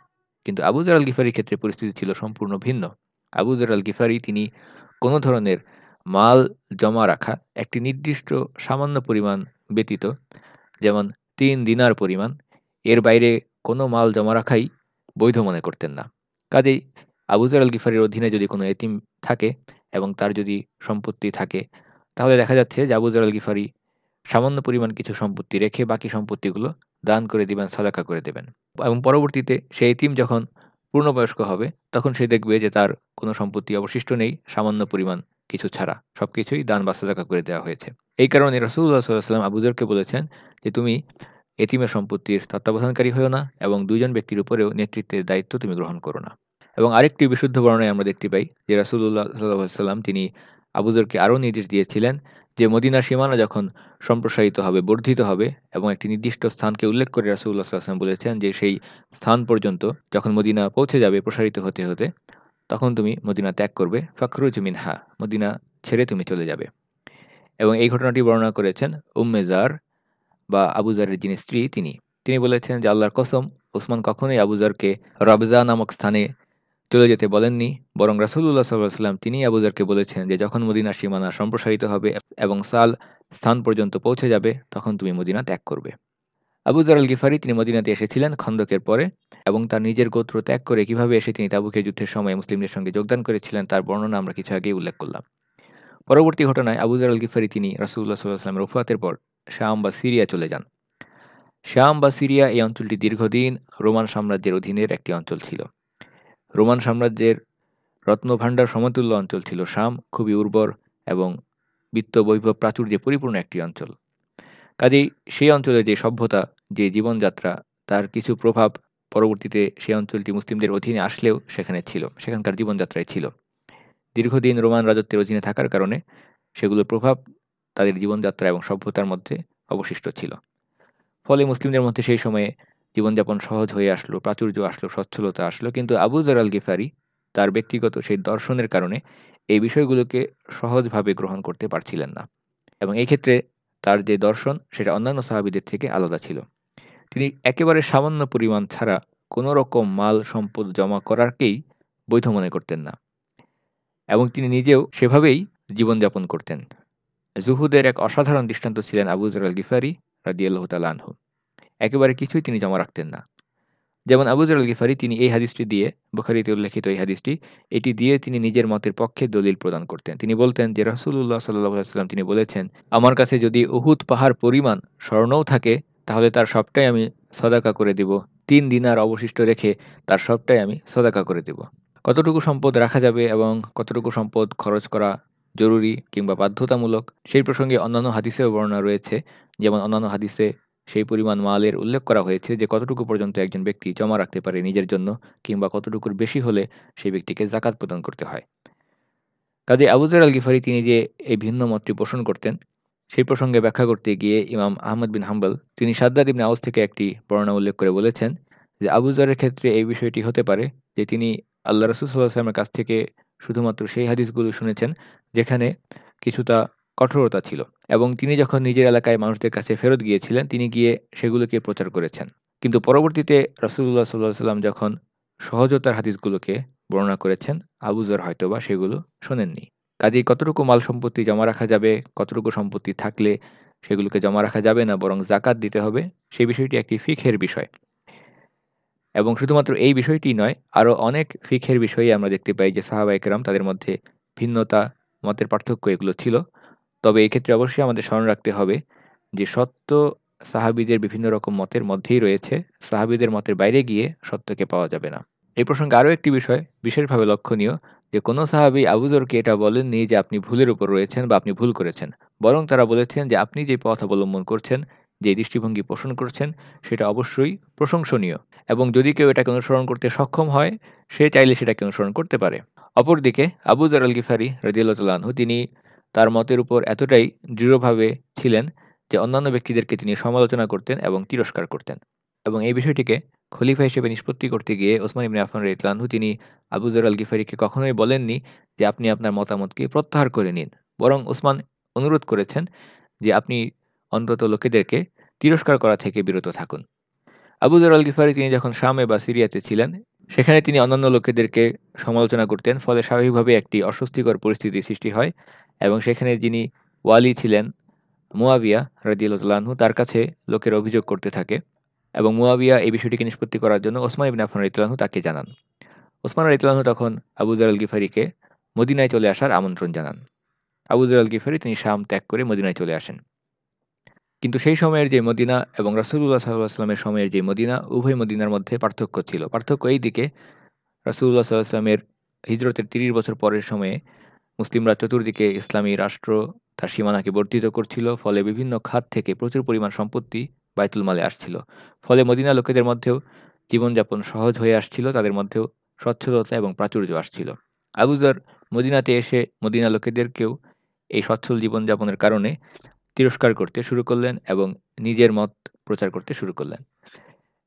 কিন্তু আবুজার আল গিফারির ক্ষেত্রে পরিস্থিতি ছিল সম্পূর্ণ ভিন্ন। আবুজার আল গিফারি তিনি কোনো ধরনের মাল জমা রাখা একটি নির্দিষ্ট সামান্য পরিমাণ ব্যতীত, যেমন তিন দিনার পরিমাণ, এর বাইরে কোনো মাল জমা রাখাই বৈধ মনে করতেন না। কাজেই আবুজার আল গিফারির অধীনে যদি কোনো এতিম থাকে এবং তার যদি সম্পত্তি থাকে, তাহলে দেখা যাচ্ছে যে আবুজার আল গিফারি সামান্য পরিমাণ কিছু সম্পত্তি রেখে বাকি সম্পত্তিগুলো দান করে দিবেন, সাদাকা করে দেবেন। এবং পরবর্তীতে সেই এতিম যখন পূর্ণবয়স্ক হবে, তখন সে দেখবে যে তার কোনো সম্পত্তি অবশিষ্ট নেই, সামান্য পরিমাণ কিছু ছাড়া। সব কিছুই দান বা সাদাকা করে দেওয়া হয়েছে। এই কারণে রসুল্লাহ সাল্লাম আবুজরকে বলেছেন যে, তুমি এতিমের সম্পত্তির তত্ত্বাবধানকারী হয়েও না এবং দুজন ব্যক্তির উপরেও নেতৃত্বের দায়িত্ব তুমি গ্রহণ করো না। এবং আরেকটি বিশুদ্ধ বর্ণায় আমরা দেখতে পাই যে রাসুল্লাহ সাল্লাম তিনি আবুজরকে আরও নির্দেশ দিয়েছিলেন যে মদিনার সীমানা যখন সম্প্রসারিত হবে, বর্ধিত হবে এবং একটি নির্দিষ্ট স্থানকে উল্লেখ করে রাসুল্লাহ সাল্লাম বলেছেন যে সেই স্থান পর্যন্ত যখন মদিনা পৌঁছে যাবে প্রসারিত হতে হতে, তখন তুমি মদিনা ত্যাগ করবে। ফখরুজ মিনহা, মদিনা ছেড়ে তুমি চলে যাবে। এবং এই ঘটনাটি বর্ণনা করেছেন উম্মেজার বা আবুজারের যিনি স্ত্রী, তিনি। তিনি বলেছেন যে আল্লাহর কসম, ওসমান কখনোই আবুজারকে রবজা নামক স্থানে চলে যেতে বলেননি, বরং রাসুল্লাহ সাল্লাম তিনি আবুজারকে বলেছেন যে, যখন মদিনার সীমানা সম্প্রসারিত হবে এবং সাল স্থান পর্যন্ত পৌঁছে যাবে, তখন তুমি মদিনা ত্যাগ করবে। আবুজার আল গিফারি তিনি মদিনাতে এসেছিলেন খন্দকের পরে, এবং তার নিজের গোত্র ত্যাগ করে কীভাবে এসে তিনি তাবুকের যুদ্ধের সময় মুসলিমদের সঙ্গে যোগদান করেছিলেন, তার বর্ণনা আমরা কিছু আগেই উল্লেখ করলাম। পরবর্তী ঘটনায় আবুজার আল গিফারি তিনি রাসুল্লাহ সাল্লাহামের রফুয়াতের পর শাম বা সিরিয়া চলে যান। শাম বা সিরিয়া এই অঞ্চলটি দীর্ঘদিন রোমান সাম্রাজ্যের অধীনের একটি অঞ্চল ছিল। রোমান সাম্রাজ্যের রত্নভাণ্ডার সমতুল্য অঞ্চল ছিল শাম, খুবই উর্বর এবং বিত্ত বৈভব প্রাচুর্যে পরিপূর্ণ একটি অঞ্চল। কাজেই সেই অঞ্চলে যে সভ্যতা, যে জীবনযাত্রা, তার কিছু প্রভাব পরবর্তীতে সেই অঞ্চলটি মুসলিমদের অধীনে আসলেও সেখানে ছিল, সেখানকার জীবনযাত্রায় ছিল। দীর্ঘদিন রোমান রাজত্বের অধীনে থাকার কারণে সেগুলোর প্রভাব তাদের জীবনযাত্রা এবং সভ্যতার মধ্যে অবশিষ্ট ছিল। ফলে মুসলিমদের মধ্যে সেই সময়ে জীবনযাপন সহজ হয়ে আসলো, প্রাচুর্য আসলো, সচ্ছলতা আসলো। কিন্তু আবু জরাল গিফারি তার ব্যক্তিগত সেই দর্শনের কারণে এই বিষয়গুলোকে সহজভাবে গ্রহণ করতে পারছিলেন না এবং এই ক্ষেত্রে তার যে দর্শন, সেটা অন্যান্য সাহাবিদের থেকে আলাদা ছিল। তিনি একেবারে সামান্য পরিমাণ ছাড়া কোনো রকম মাল সম্পদ জমা করারকেই বৈধ মনে করতেন না এবং তিনি নিজেও সেভাবেই জীবনযাপন করতেন। জুহুদের এক অসাধারণ দৃষ্টান্ত ছিলেন আবু জরাল গিফারি রাদিয়াল্লাহ তালানহু একেবারে কিছুই তিনি জমা রাখতেন না। যেমন আবু জরাল গিফারি তিনি এই হাদিসটি দিয়ে, বুখারিতে উল্লেখিত এই হাদিসটি, এটি দিয়ে তিনি নিজের মতের পক্ষে দলিল প্রদান করতেন। তিনি বলতেন যে রাসুল্লাহ সাল্লাম তিনি বলেছেন, আমার কাছে যদি উহুদ পাহাড় পরিমাণ স্বর্ণও থাকে, তাহলে তার সবটাই আমি সদাকা করে দিব। তিন দিনার অবশিষ্ট রেখে তার সবটাই আমি সদাকা করে দেব। কতটুকু সম্পদ রাখা যাবে এবং কতটুকু সম্পদ খরচ করা জরুরি কিংবা বাধ্যতামূলক, সেই প্রসঙ্গে অন্যান্য হাদিসেও বর্ণনা রয়েছে। যেমন অন্যান্য হাদিসে সেই পরিমাণ মালের উল্লেখ করা হয়েছে যে কতটুকু পর্যন্ত একজন ব্যক্তি জমা রাখতে পারে নিজের জন্য কিংবা কতটুকুর বেশি হলে সেই ব্যক্তিকে জাকাত প্রদান করতে হয়। কাজে আবুজার আল গিফারি তিনি যে এই ভিন্ন মতটি পোষণ করতেন, সেই প্রসঙ্গে ব্যাখ্যা করতে গিয়ে ইমাম আহমদ বিন হাম্বল, তিনি সাদ্দাদ ইবনে আউস থেকে একটি বর্ণনা উল্লেখ করে বলেছেন যে আবুজারের ক্ষেত্রে এই বিষয়টি হতে পারে যে তিনি আল্লাহ রসুল সাল্লাহ সাল্লামের কাছ থেকে শুধুমাত্র সেই হাদিসগুলো শুনেছেন, যেখানে কিছুটা কঠোরতা ছিল এবং তিনি যখন নিজের এলাকায় মানুষদের কাছে ফেরত গিয়েছিলেন, তিনি গিয়ে সেগুলোকে প্রচার করেছেন। কিন্তু পরবর্তীতে রসুল্লাহ সাল্লাহ সাল্লাম যখন সহজতার হাদিসগুলোকে বর্ণনা করেছেন আবুজর হয়তোবা সেগুলো শোনেননি। কাজেই কতটুকু মাল সম্পত্তি জমা রাখা যাবে, কতটুকু সম্পত্তি থাকলে সেগুলোকে জমা রাখা যাবে না, বরং জাকাত দিতে হবে, সেই বিষয়টি একটি ফিখের বিষয়। এবং শুধুমাত্র এই বিষয়টি নয়, আরও অনেক ফিখের বিষয়ে আমরা দেখতে পাই যে সাহাবা একরাম তাদের মধ্যে ভিন্নতা, মতের পার্থক্য এগুলো ছিল। তবে এক্ষেত্রে অবশ্যই আমাদের স্মরণ রাখতে হবে যে সত্য সাহাবিদের বিভিন্ন রকম মতের মধ্যেই রয়েছে। সাহাবিদের মতের বাইরে গিয়ে সত্যকে পাওয়া যাবে না। এই প্রসঙ্গে আরও একটি বিষয় বিশেষভাবে লক্ষণীয় যে কোনো সাহাবি আবুজরকে এটা বলেননি যে আপনি ভুলের উপর রয়েছেন বা আপনি ভুল করেছেন। বরং তারা বলেছেন যে আপনি যে পথ অবলম্বন করছেন, যে দৃষ্টিভঙ্গি পোষণ করছেন, সেটা অবশ্যই প্রশংসনীয়। এবং যদি কেউ এটাকে অনুসরণ করতে সক্ষম হয়, সে চাইলে সেটাকে অনুসরণ করতে পারে। অপরদিকে আবুজার আল গিফারি রদিয়ালতালাহু তিনি তার মতের উপর এতটাই দৃঢ়ভাবে ছিলেন যে অন্যান্য ব্যক্তিদেরকে তিনি সমালোচনা করতেন এবং তিরস্কার করতেন। এবং এই বিষয়টিকে খলিফা হিসেবে নিষ্পত্তি করতে গিয়ে ওসমান ইবিন আফান রইতলানহু তিনি আবুজর আল গিফারিকে কখনোই বলেননি যে আপনি আপনার মতামতকে প্রত্যাহার করে নিন। বরং ওসমান অনুরোধ করেছেন যে আপনি অন্তত লোকেদেরকে তিরস্কার করা থেকে বিরত থাকুন। আবুজর আল গিফারি তিনি যখন শামে বা সিরিয়াতে ছিলেন, সেখানে তিনি অন্যান্য লোকেদেরকে সমালোচনা করতেন, ফলে স্বাভাবিকভাবে একটি অস্বস্তিকর পরিস্থিতি সৃষ্টি হয়। এবং সেখানে যিনি ওয়ালি ছিলেন, মুয়াবিয়া রাজিউল্লাহু তার কাছে লোকের অভিযোগ করতে থাকে এবং মুয়াবিয়া এই বিষয়টিকে নিষ্পত্তি করার জন্য ওসমান ইবিন আফান রাইতলাহু তাকে জানান। ওসমান রাইতলাহু তখন আবুজার আল গিফারিকে মদিনায় চলে আসার আমন্ত্রণ জানান। আবুজার আল গিফারি তিনি শাম ত্যাগ করে মদিনায় চলে আসেন। কিন্তু সেই সময়ের যে মদিনা এবং রাসুল্লাহ সাল্লাহামের সময়ের যে মদিনা, উভয় মদিনার মধ্যে পার্থক্য ছিল। পার্থক্য এই দিকে রাসুল্লাহ সাল্লাহামের হিজরতের তিরিশ বছর পরের সময়ে মুসলিমরা চতুর্দিকে ইসলামী রাষ্ট্র তার সীমানাকে বর্ধিত করছিল, ফলে বিভিন্ন খাত থেকে প্রচুর পরিমাণ সম্পত্তি বাইতুল মালে আসছিল। ফলে মদিনা লোকেদের মধ্যেও জীবনযাপন সহজ হয়ে আসছিল, তাদের মধ্যেও স্বচ্ছলতা এবং প্রাচুর্য আসছিল। আবুজার মদিনাতে এসে মদিনা লোকেদেরকেও এই সচ্ছল জীবনযাপনের কারণে তিরস্কার করতে শুরু করলেন এবং নিজের মত প্রচার করতে শুরু করলেন।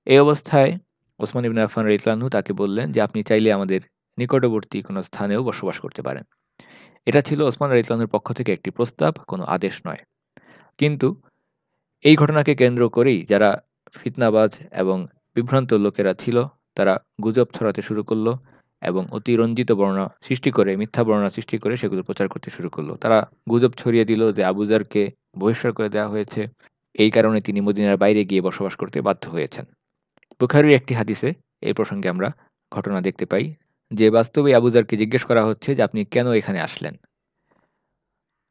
এই অবস্থায় ওসমান ইবিন আফান রিতলানহু তাকে বললেন যে, আপনি চাইলে আমাদের নিকটবর্তী কোনো স্থানেও বসবাস করতে পারেন। এটা ছিল ওসমান রিতলানহুর পক্ষ থেকে একটি প্রস্তাব, কোনো আদেশ নয়। কিন্তু এই ঘটনাকে কেন্দ্র করেই যারা ফিতনাবাজ এবং বিভ্রান্ত লোকেরা ছিল, তারা গুজব ছড়াতে শুরু করল এবং অতিরঞ্জিত বর্ণনা সৃষ্টি করে, মিথ্যা বর্ণনা সৃষ্টি করে সেগুলো প্রচার করতে শুরু করল। তারা গুজব ছড়িয়ে দিল যে আবুজারকে বহিষ্কার করে দেওয়া হয়েছে। এই কারণে তিনি মদিনার বাইরে গিয়ে বসবাস করতে বাধ্য হয়েছেন। বুখারির একটি হাদিসে এই প্রসঙ্গে আমরা ঘটনা দেখতে পাই। যে বাস্তবে আবুজারকে জিজ্ঞেস করা হচ্ছে যে আপনি কেন এখানে আসলেন।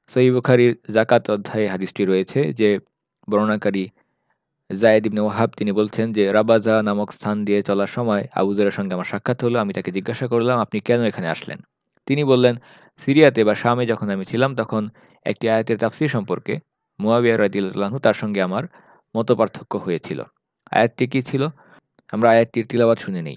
সই বুখারির জাকাত অধ্যায়ে হাদিসটি রয়েছে যে বর্ণনাকারী জায়দ ইবনে ওয়াহাব তিনি বলছেন যে, রাবাজা নামক স্থান দিয়ে চলার সময় আবুজারের সঙ্গে আমার সাক্ষাৎ হলো, আমি তাকে জিজ্ঞাসা করলাম, আপনি কেন এখানে আসলেন? তিনি বললেন, সিরিয়াতে বা শামে যখন আমি ছিলাম, তখন একটি আয়াতের তাফসির সম্পর্কে মুয়াবিয়া রাদিল্লাহু তার সঙ্গে আমার মত পার্থক্য হয়েছিল। আয়াতটি কি ছিল? আমরা আয়াতটির তিলাবাত শুনে নেই।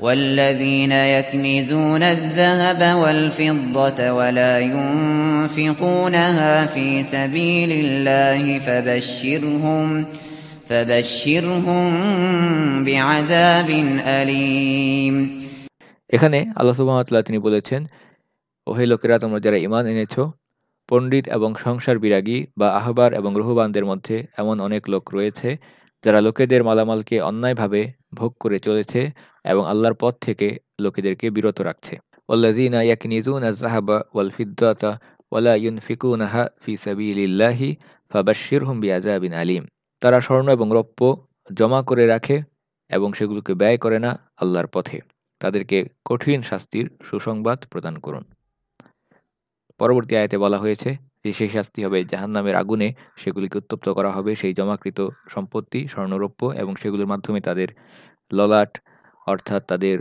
والذين يكنزون الذهب والفضة ولا ينفقونها في سبيل الله فبشرهم فبشرهم بعذاب أليم এখানে আল্লাহ সুবাহতাল্লাহ তিনি বলেছেন ওহে লোকেরা তোমরা যারা ইমান এনেছ পণ্ডিত এবং সংসার বিরাগী বা আহবার এবং রুহবানদের মধ্যে এমন অনেক লোক রয়েছে যারা লোকেদের মালামালকে অন্যায়ভাবে ভোগ করে চলেছে এবং আল্লাহর পথ থেকে লোকেদেরকে বিরত রাখছে। ওয়াল্লাযীনা ইয়াকনিজুনা আয-যাহাবা ওয়াল ফিদ্দাতা ওয়ালা ইউনফিকুনাহা ফি সাবিলিল্লাহি ফাবাশশিরহুম বিআযাবিন আলীম। তারা স্বর্ণ এবং রৌপ্য জমা করে রাখে এবং সেগুলোকে ব্যয় করে না আল্লাহর পথে। তাদেরকে কঠিন শাস্তির সুসংবাদ প্রদান করুন। পরবর্তী আয়তে বলা হয়েছে যে, সেই শাস্তি হবে জাহান্নামের আগুনে, সেগুলিকে উত্তপ্ত করা হবে। সেই জমাকৃত সম্পত্তি স্বর্ণরৌপ্য এবং সেগুলোর মাধ্যমে তাদের ললাট অর্থাৎ তাদের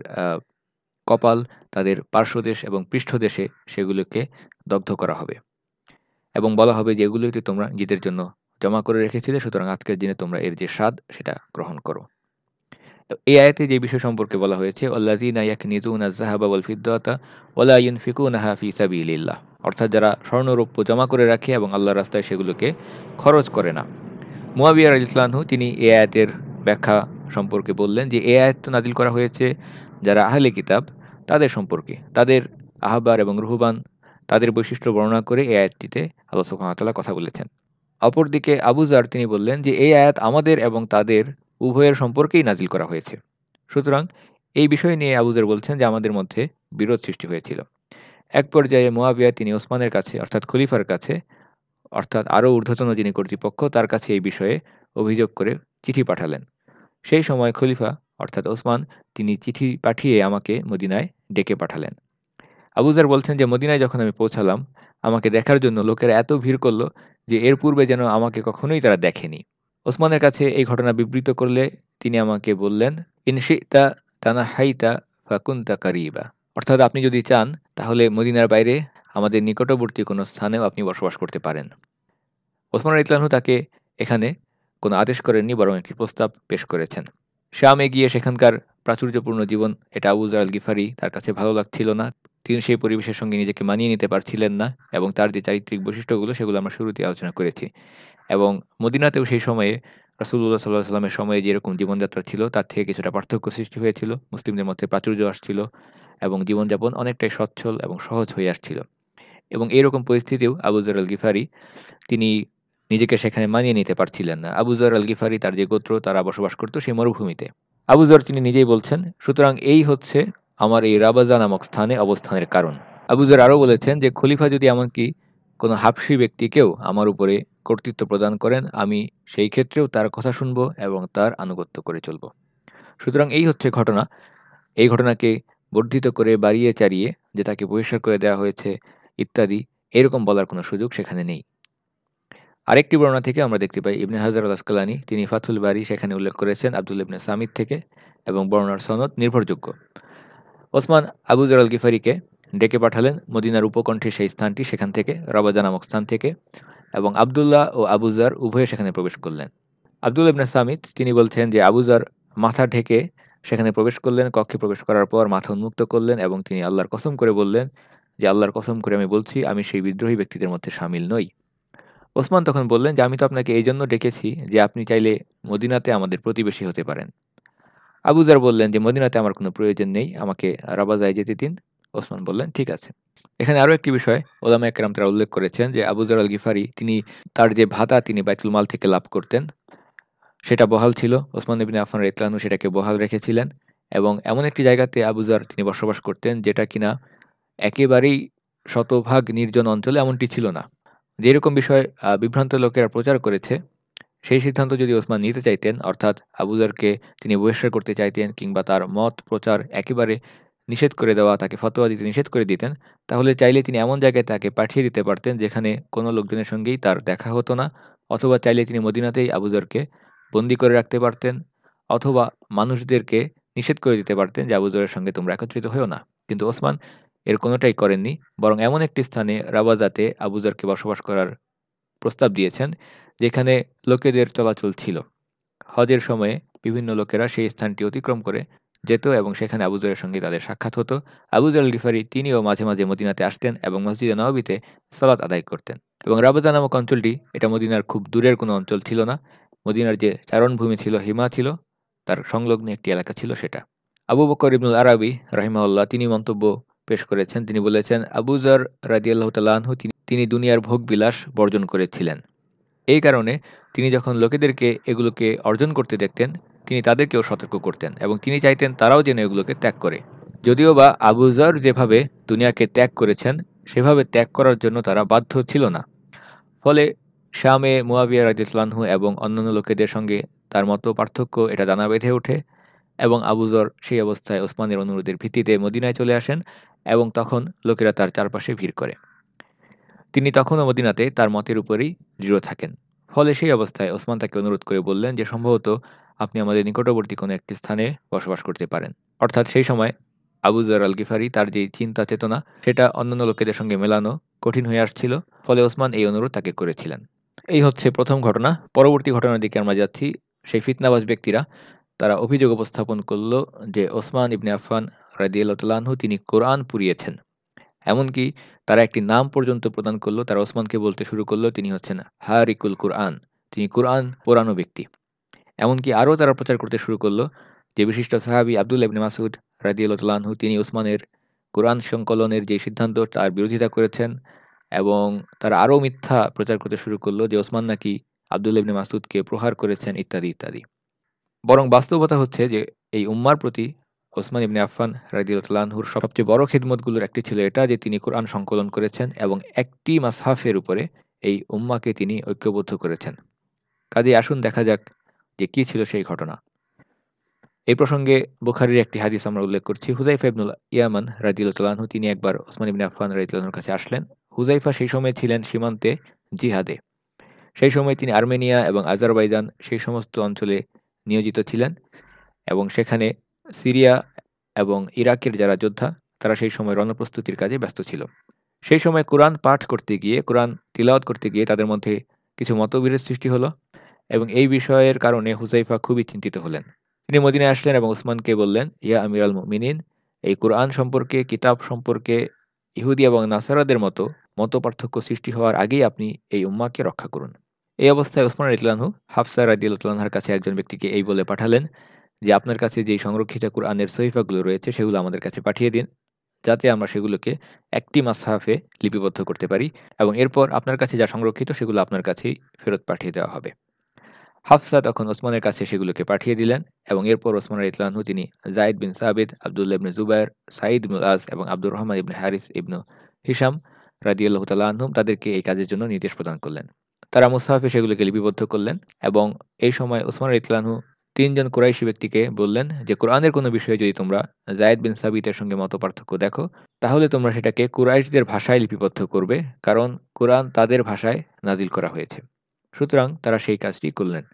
কপাল, তাদের পার্শ্বদেশ এবং পৃষ্ঠদেশে সেগুলোকে দগ্ধ করা হবে। এবং বলা হবে যে এগুলোতে তোমরা জিতের জন্য জমা করে রেখেছিলে, সুতরাং আজকের দিনে তোমরা এর যে স্বাদ, সেটা গ্রহণ করো। এই আয়াতে যে বিষয় সম্পর্কে বলা হয়েছে অর্থাৎ যারা স্বর্ণরৌপ্য জমা করে রাখে এবং আল্লাহর রাস্তায় সেগুলোকে খরচ করে না। মুয়াবিয়া রাদিয়াল্লাহু তিনি এই আয়াতের ব্যাখ্যা সম্পর্কে বললেন যে, এই আয়াত নাজিল করা হয়েছে যারা আহলে কিতাব, তাদের সম্পর্কে, তাদের আহবার এবং রুহবান, তাদের বৈশিষ্ট্য বর্ণনা করে এই আয়াতটিতে আল্লাহ সুবহানাহু কথা বলেছেন। অপরদিকে আবুজার তিনি বললেন যে, এই আয়াত আমাদের এবং তাদের উভয়ের সম্পর্কেই নাজিল করা হয়েছে। সুতরাং এই বিষয় নিয়ে আবুজার বলছেন যে, আমাদের মধ্যে বিরোধ সৃষ্টি হয়েছিল। এক পর্যায়ে মোয়াবিয়া তিনি ওসমানের কাছে, অর্থাৎ খলিফার কাছে, অর্থাৎ আরও ঊর্ধ্বতন যিনি কর্তৃপক্ষ, তার কাছে এই বিষয়ে অভিযোগ করে চিঠি পাঠালেন। সেই সময় খলিফা, অর্থাৎ ওসমান, তিনি চিঠি পাঠিয়ে আমাকে মদিনায় ডেকে পাঠালেন। আবুজার বলছেন যে, মদিনায় যখন আমি পৌঁছালাম, আমাকে দেখার জন্য লোকেরা এত ভিড় করল যে, এর পূর্বে যেন আমাকে কখনোই তারা দেখেনি। ওসমানের কাছে এই ঘটনা বিবৃত করলে তিনি আমাকে বললেন ইনশিতা তানা হাইতা ফাকুন্তা কারিবা। অর্থাৎ আপনি যদি চান, তাহলে মদিনার বাইরে আমাদের নিকটবর্তী কোনো স্থানেও আপনি বসবাস করতে পারেন। ওসমান ইতলানহু তাকে এখানে কোনো আদেশ করেননি, বরং একটি প্রস্তাব পেশ করেছেন। শামে গিয়ে সেখানকার প্রাচুর্যপূর্ণ জীবন, এটা আবুজার আল গিফারি তার কাছে ভালো লাগছিল না। তিনি সেই পরিবেশের সঙ্গে নিজেকে মানিয়ে নিতে পারছিলেন না এবং তার যে চারিত্রিক বৈশিষ্ট্যগুলো, সেগুলো আমরা শুরুতে আলোচনা করেছি। এবং মদিনাতেও সেই সময়ে রাসুল্লাহ সাল্লাহ সাল্লামের সময়ে যেরকম জীবনযাত্রা ছিল, তার থেকে কিছুটা পার্থক্য সৃষ্টি হয়েছিল। মুসলিমদের মধ্যে প্রাচুর্য আসছিল এবং জীবনযাপন অনেকটাই সচ্ছল এবং সহজ হয়ে আসছিল। এবং এরকম পরিস্থিতিও আবুজার আল গিফারি, তিনি নিজেকে সেখানে মানিয়ে নিতে পারছিলেন না। আবুজার আল গিফারি তার যে গোত্র, তারা বসবাস করত সেই মরুভূমিতে। আবুজার তিনি নিজেই বলছেন, সুতরাং এই হচ্ছে আমার এই রাবাজা নামক স্থানে অবস্থানের কারণ। আবুজার আরও বলেছেন যে, খলিফা যদি এমনকি কোনো হাফসি ব্যক্তিকেও আমার উপরে কর্তৃত্ব প্রদান করেন, আমি সেই ক্ষেত্রেও তার কথা শুনব এবং তার আনুগত্য করে চলব। সুতরাং এই হচ্ছে ঘটনা। এই ঘটনাকে বর্ধিত করে বাড়িয়ে চারিয়ে যে তাকে বহিষ্কার করে দেওয়া হয়েছে ইত্যাদি, এরকম বলার কোনো সুযোগ সেখানে নেই। আরেকটি বর্ণনা থেকে আমরা দেখতে পাই, ইবনে হাজার আল তিনি ফাথুল বাড়ি সেখানে উল্লেখ করেছেন আব্দুল ইবনে সামিদ থেকে এবং বর্ণনার সনদ নির্ভরযোগ্য। ওসমান আবুজর আল গিফারিকে ডেকে পাঠালেন মদিনার উপকণ্ঠে সেই স্থানটি, সেখান থেকে রবাজা নামক স্থান থেকে এবং আবদুল্লাহ ও আবুজার উভয়ে সেখানে প্রবেশ করলেন। আবদুল ইবনে সামিদ, তিনি বলছেন যে আবুজার মাথা ঢেকে সেখানে প্রবেশ করলেন, কক্ষে প্রবেশ করার পর মাথা উন্মুক্ত করলেন এবং তিনি আল্লাহর কসম করে বললেন যে, আল্লাহর কসম করে আমি বলছি, আমি সেই বিদ্রোহী ব্যক্তিদের মধ্যে সামিল নই। ওসমান তখন বললেন যে, আমি তো আপনাকে এই জন্য ডেকেছি যে, আপনি চাইলে মদিনাতে আমাদের প্রতিবেশী হতে পারেন। আবুজার বললেন যে, মদিনাতে আমার কোনো প্রয়োজন নেই, আমাকে রাবাজায় যেতে দিন। ওসমান বললেন, ঠিক আছে। এখানে আরও একটি বিষয়, ওলামা একরাম তারা উল্লেখ করেছেন যে আবুজার আল গিফারি তিনি তার যে ভাতা, তিনি বাইতুল মাল থেকে লাভ করতেন। সেটা বহাল ছিল। ওসমান নবীন আফান ইতলানু সেটাকে বহাল রেখেছিলেন এবং এমন একটি জায়গাতে আবুজার তিনি বসবাস করতেন যেটা কিনা একেবারেই শতভাগ নির্জন অঞ্চলে এমনটি ছিল না। যেরকম বিষয় বিভ্রান্ত লোকেরা প্রচার করেছে, সেই সিদ্ধান্ত যদি ওসমান নিতে চাইতেন, অর্থাৎ আবুজারকে তিনি বহিষ্কার করতে চাইতেন কিংবা তার মত প্রচার একেবারে নিষেধ করে দেওয়া, তাকে ফতোয়া দিতে নিষেধ করে দিতেন, তাহলে চাইলে তিনি এমন জায়গায় তাকে পাঠিয়ে দিতে পারতেন যেখানে কোনো লোকজনের সঙ্গেই তার দেখা হতো না, অথবা চাইলে তিনি মদিনাতেই আবুজারকে বন্দি করে রাখতে পারতেন, অথবা মানুষদেরকে নিষেধ করে দিতে পারতেন যে আবুজরের সঙ্গে তোমরা একত্রিত হয়েও না। কিন্তু ওসমান এর কোনোটাই করেননি, বরং এমন একটি স্থানে রাবাজাতে আবুজারকে বসবাস করার প্রস্তাব দিয়েছেন, যেখানে লোকেদের চলাচল ছিল। হজের সময়ে বিভিন্ন লোকেরা সেই স্থানটি অতিক্রম করে যেত এবং সেখানে আবুজারের সঙ্গে তাদের সাক্ষাৎ হতো। আবুজর গিফারি তিনিও মাঝে মাঝে মদিনাতে আসতেন এবং মসজিদে নবাবিতে সালাত আদায় করতেন। এবং রাবাজা নামক অঞ্চলটি, এটা মদিনার খুব দূরের কোনো অঞ্চল ছিল না, মদিনার যে চারণভূমি ছিল, হিমা ছিল, তার সংলগ্ন একটি এলাকা ছিল সেটা। আবু বকর ইবনুল আরবি রাহিমাউল্লাহ তিনি মন্তব্য পেশ করেছেন। তিনি বলেছেন আবুজার রাজিয়াল্লাহ তালাহু তিনি দুনিয়ার ভোগ বিলাস বর্জন করেছিলেন। এই কারণে তিনি যখন লোকেদেরকে এগুলোকে অর্জন করতে দেখতেন, তিনি তাদেরকেও সতর্ক করতেন এবং তিনি চাইতেন তারাও যেন এগুলোকে ত্যাগ করে। যদিও বা আবুজার যেভাবে দুনিয়াকে ত্যাগ করেছেন, সেভাবে ত্যাগ করার জন্য তারা বাধ্য ছিল না। ফলে শামে মুয়াবিয়া রাজিউল্লাহু এবং অন্যান্য লোকেদের সঙ্গে তার মতো পার্থক্য এটা দানা বেঁধে ওঠে এবং আবুজর সেই অবস্থায় ওসমানের অনুরোধের ভিত্তিতে মদিনায় চলে আসেন। এবং তখন লোকেরা তার চারপাশে ভিড় করে। তিনি তখনও মদিনাতে তার মতের উপরেই দৃঢ় থাকেন। ফলে সেই অবস্থায় ওসমান তাকে অনুরোধ করে বললেন যে, সম্ভবত আপনি আমাদের নিকটবর্তী কোনো একটি স্থানে বসবাস করতে পারেন। অর্থাৎ সেই সময় আবুজার আল গিফারি তার যে চিন্তা চেতনা, সেটা অন্যান্য লোকেদের সঙ্গে মেলানো কঠিন হয়ে আসছিল। ফলে ওসমান এই অনুরোধ তাকে করেছিলেন। এই হচ্ছে প্রথম ঘটনা। পরবর্তী ঘটনার দিকে আমরা যাচ্ছি। সেই ফিতনাবাজ ব্যক্তিরা তারা অভিযোগ উপস্থাপন করল যে, ওসমান ইবনে আফফান রাদিয়াল্লাহু তিনি কোরআন পুড়িয়েছেন। এমনকি তারা একটি নাম পর্যন্ত প্রদান করল, তারা ওসমানকে বলতে শুরু করল, তিনি হচ্ছেন হারিকুল কোরআন, তিনি কোরআন পোড়ানো ব্যক্তি। এমনকি আরও তারা প্রচার করতে শুরু করল যে বিশিষ্ট সাহাবি আবদুল ইবনে মাসুদ রাদিউল্লাহু তিনি ওসমানের কোরআন সংকলনের যে সিদ্ধান্ত তার বিরোধিতা করেছেন এবং তারা আরও মিথ্যা প্রচার করতে শুরু করল যে ওসমান নাকি আবদুল ইবনে মাসুদকে প্রহার করেছেন, ইত্যাদি ইত্যাদি। বরং বাস্তবতা হচ্ছে যে এই উম্মার প্রতি ওসমান ইবনে আফফান রাদিউল্লাহুর সবচেয়ে বড় খেদমতগুলোর একটি ছিল এটা, যে তিনি কোরআন সংকলন করেছেন এবং একটি মাসহাফের উপরে এই উম্মাকে তিনি ঐক্যবদ্ধ করেছেন। কাজে আসুন দেখা যাক যে কি ছিল সেই ঘটনা। এই প্রসঙ্গে বুখারির একটি হাদিস আমরা উল্লেখ করছি। হুজাইফা ইবনুল ইয়ামান রাদিউল্লাহু তিনি একবার ওসমান ইবনে আফফান রাদিউল্লাহুর কাছে আসলেন। হুজাইফা সেই সময় ছিলেন সীমান্তে জিহাদে। সেই সময় তিনি আর্মেনিয়া এবং আজারবাইজান সেই সমস্ত অঞ্চলে নিয়োজিত ছিলেন এবং সেখানে সিরিয়া এবং ইরাকের যারা যোদ্ধা, তারা সেই সময় রণপ্রস্তুতির কাজে ব্যস্ত ছিল। সেই সময় কোরআন পাঠ করতে গিয়ে, কোরআন তিলাওয়াত করতে গিয়ে তাদের মধ্যে কিছু মতবিরোধ সৃষ্টি হলো এবং এই বিষয়ের কারণে হুজাইফা খুবই চিন্তিত হলেন। তিনি মদিনায় আসলেন এবং উসমানকে বললেন, ইয়া আমির আল মিনিন এই কোরআন সম্পর্কে, কিতাব সম্পর্কে ইহুদি এবং নাসারাদের মতো মত পার্থক্য সৃষ্টি হওয়ার আগেই আপনি এই উম্মাকে রক্ষা করুন। এই অবস্থায় ওসমান ইতলানহু হাফসা রাদিউল্লাহর কাছে একজন ব্যক্তিকে এই বলে পাঠালেন যে আপনার কাছে যেই সংরক্ষিত কোরআনের সহিফাগুলো রয়েছে, সেগুলো আমাদের কাছে পাঠিয়ে দিন, যাতে আমরা সেগুলোকে একটি মাসহাফে লিপিবদ্ধ করতে পারি এবং এরপর আপনার কাছে যা সংরক্ষিত, সেগুলো আপনার কাছেই ফেরত পাঠিয়ে দেওয়া হবে। হাফসা তখন ওসমানের কাছে সেগুলোকে পাঠিয়ে দিলেন এবং এরপর ওসমান ইতলানহু তিনি জাইদ বিন সাবিদ আবদুল্লা ইবনে জুবাইর সাইদ মুলাজ এবং আব্দুর রহমান ইবনে হারিস ইবনু হিসাম রাদিউল্লাহ তাল্লাহম তাদেরকে এই কাজের জন্য নির্দেশ প্রদান করলেন। তারা মুসাহাফে সেগুলোকে লিপিবদ্ধ করলেন এবং এই সময় ওসমান ইতলানহু তিনজন কোরাইশি ব্যক্তিকে বললেন যে, কোরআনের কোনো বিষয়ে যদি তোমরা জায়দ বিন সাবিতের সঙ্গে মত পার্থক্য দেখো, তাহলে তোমরা সেটাকে কুরাইশদের ভাষায় লিপিবদ্ধ করবে, কারণ কোরআন তাদের ভাষায় নাজিল করা হয়েছে। সুতরাং তারা সেই কাজটি করলেন।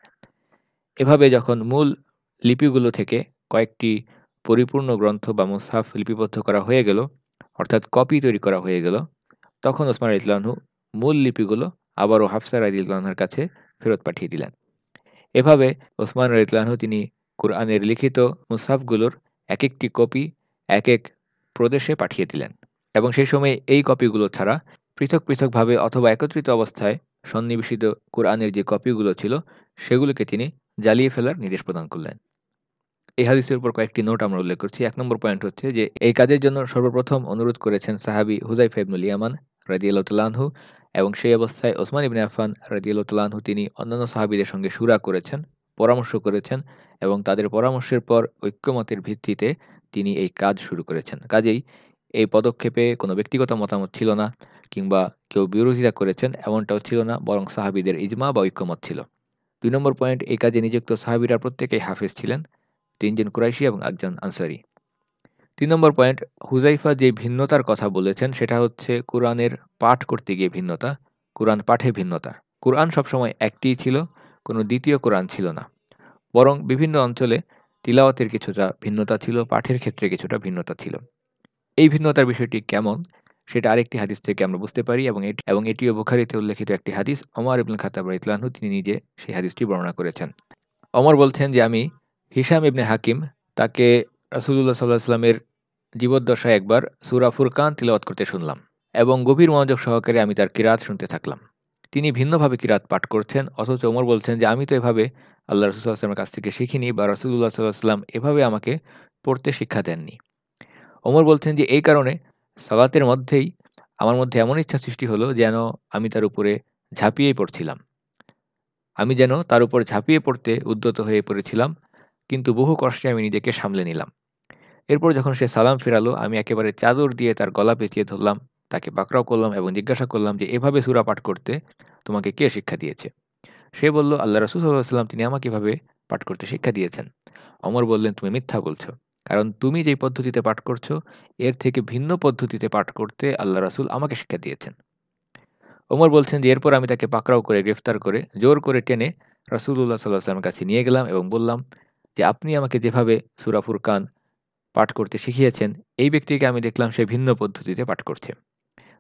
এভাবে যখন মূল লিপিগুলো থেকে কয়েকটি পরিপূর্ণ গ্রন্থ বা মুসাফ লিপিবদ্ধ করা হয়ে গেল, অর্থাৎ কপি তৈরি করা হয়ে গেল, তখন ওসমান ইতলানহু মূল লিপিগুলো আবারও হাফসার আদিউল্লাহর কাছে ফেরত পাঠিয়ে দিলেন। এভাবে ওসমান রহিতলানহু তিনি কোরআনের লিখিত মুসাফগুলোর এক একটি কপি এক এক প্রদেশে পাঠিয়ে দিলেন এবং সেই সময় এই কপিগুলো ছাড়া পৃথক পৃথকভাবে অথবা একত্রিত অবস্থায় সন্নিবেশিত কোরআনের যে কপিগুলো ছিল, সেগুলোকে তিনি জ্বালিয়ে ফেলার নির্দেশ প্রদান করলেন। এই হাদিসের উপর কয়েকটি নোট আমরা উল্লেখ করছি। এক নম্বর পয়েন্ট হচ্ছে যে, এই কাজের জন্য সর্বপ্রথম অনুরোধ করেছেন সাহাবি হুজাইফা ইবনুল ইয়ামান রাজিয়ালতালাহু এবং সেই অবস্থায় ওসমান ইবনে আফান রাজিউল্লাহু তিনি অন্যান্য সাহাবিদের সঙ্গে সুরা করেছেন, পরামর্শ করেছেন এবং তাদের পরামর্শের পর ঐক্যমতের ভিত্তিতে তিনি এই কাজ শুরু করেছেন। কাজেই এই পদক্ষেপে কোনো ব্যক্তিগত মতামত ছিল না কিংবা কেউ বিরোধিতা করেছেন এমনটাও ছিল না, বরং সাহাবিদের ইজমা বা ঐক্যমত ছিল। দুই নম্বর পয়েন্ট, এই কাজে নিযুক্ত সাহাবিরা প্রত্যেকেই হাফেজ ছিলেন, তিনজন কুরাইশি এবং একজন আনসারি। তিন নম্বর পয়েন্ট হুজাইফা যে ভিন্নতার কথা বলেছেন, সেটা হচ্ছে কোরআনের পাঠ করতে গিয়ে ভিন্নতা, কোরআন পাঠে ভিন্নতা। কোরআন সবসময় একটিই ছিল, কোনো দ্বিতীয় কোরআন ছিল না। বরং বিভিন্ন অঞ্চলে তিলাওয়াতের কিছুটা ভিন্নতা ছিল, পাঠের ক্ষেত্রে কিছুটা ভিন্নতা ছিল। এই ভিন্নতার বিষয়টি কেমন, সেটা আরেকটি হাদিস থেকে আমরা বুঝতে পারি এবং এটি, এবং এটিও বুখারিতে উল্লেখিত একটি হাদিস অমর ইবনুল খাতাব ইতলানহু তিনি নিজে সেই হাদিসটি বর্ণনা করেছেন। অমর বলছেন যে, আমি হিসাম ইবনে হাকিম, তাকে রাসুল্লাহ সাল্লাহ সাল্লামের জীবদ্দশায় একবার সুরা ফুরকান তিলওয়াত করতে শুনলাম এবং গভীর মনোযোগ সহকারে আমি তার কিরাত শুনতে থাকলাম। তিনি ভিন্নভাবে কিরাত পাঠ করছেন, অথচ ওমর বলছেন যে, আমি তো এভাবে আল্লাহ রসুল্লাহামের কাছ থেকে শিখিনি বা রসুল্লাহ সাল্লাহ সাল্লাম এভাবে আমাকে পড়তে শিক্ষা দেননি। ওমর বলছেন যে, এই কারণে সালাতের মধ্যেই আমার মধ্যে এমন ইচ্ছা সৃষ্টি হলো যেন আমি তার উপরে ঝাঁপিয়েই পড়ছিলাম। আমি যেন তার উপর ঝাঁপিয়ে পড়তে উদ্যত হয়ে পড়েছিলাম কিন্তু বহু কষ্টে আমি নিজেকে সামলে নিলাম। এরপর যখন সে সালাম ফেরালো, আমি একেবারে চাদর দিয়ে তার গলা পেঁচিয়ে ধরলাম, তাকে পাকড়াও করলাম এবং জিজ্ঞাসা করলাম যে, এভাবে সুরা পাঠ করতে তোমাকে কে শিক্ষা দিয়েছে? সে বলল, আল্লাহ রসুল সাল্লাম তিনি আমাকে এভাবে পাঠ করতে শিক্ষা দিয়েছেন। অমর বললেন, তুমি মিথ্যা বলছো। কারণ তুমি যেই পদ্ধতিতে পাঠ করছ, এর থেকে ভিন্ন পদ্ধতিতে পাঠ করতে আল্লাহ রাসুল আমাকে শিক্ষা দিয়েছেন। ওমর বলছেন যে, এরপর আমি তাকে পাকড়াও করে, গ্রেফতার করে, জোর করে টেনে রাসুল্লাহ সাল্লাহ সাল্লামের কাছে নিয়ে গেলাম এবং বললাম যে আপনি আমাকে যেভাবে সুরাফুর কান পাঠ করতে শিখিয়েছেন, এই ব্যক্তিকে আমি দেখলাম সে ভিন্ন পদ্ধতিতে পাঠ করছে।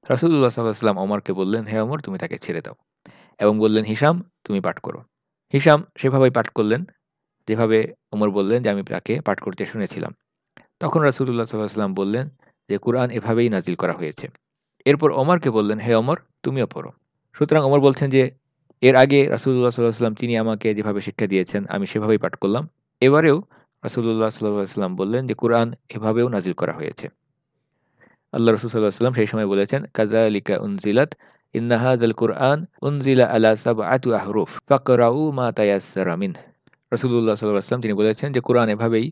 রাসুল্লাহ সাল্লাহাম অমরকে বললেন, হে অমর তুমি তাকে ছেড়ে দাও। এবং বললেন হিসাম তুমি পাঠ করো। হিসাম সেভাবেই পাঠ করলেন, যেভাবে ওমর বললেন যে, আমি তাকে পাঠ করতে শুনেছিলাম। তখন রাসুল্লাহ সাল্লাম বললেন যে, কোরআন এভাবেই নাজিল করা হয়েছে। এরপর ওমরকে বললেন, হে অমর তুমিও পড়ো। সুতরাং অমর বলছেন যে, এর আগে রাসুল্লাহ সাল্লাহ সাল্লাম তিনি আমাকে যেভাবে শিক্ষা দিয়েছেন, আমি সেভাবেই পাঠ করলাম। এবারেও রাসুল্লাহ সাল্লাহ সাল্লাম বললেন যে কোরআন এভাবেও নাজিল করা হয়েছে। আল্লাহ রসুল সাল্লাহ সাল্লাম সেই সময় বলেছেন কাজা আলিকা উনজিলাত ইন্নাহাজ আল কোরআন উনজিলা আলা সাব আতু আহরুফ, ফাকরাউ মা তায়াসসারা মিন রসুল্লাহ সাল্লাহ আসলাম তিনি বলেছেন যে কোরআন এভাবেই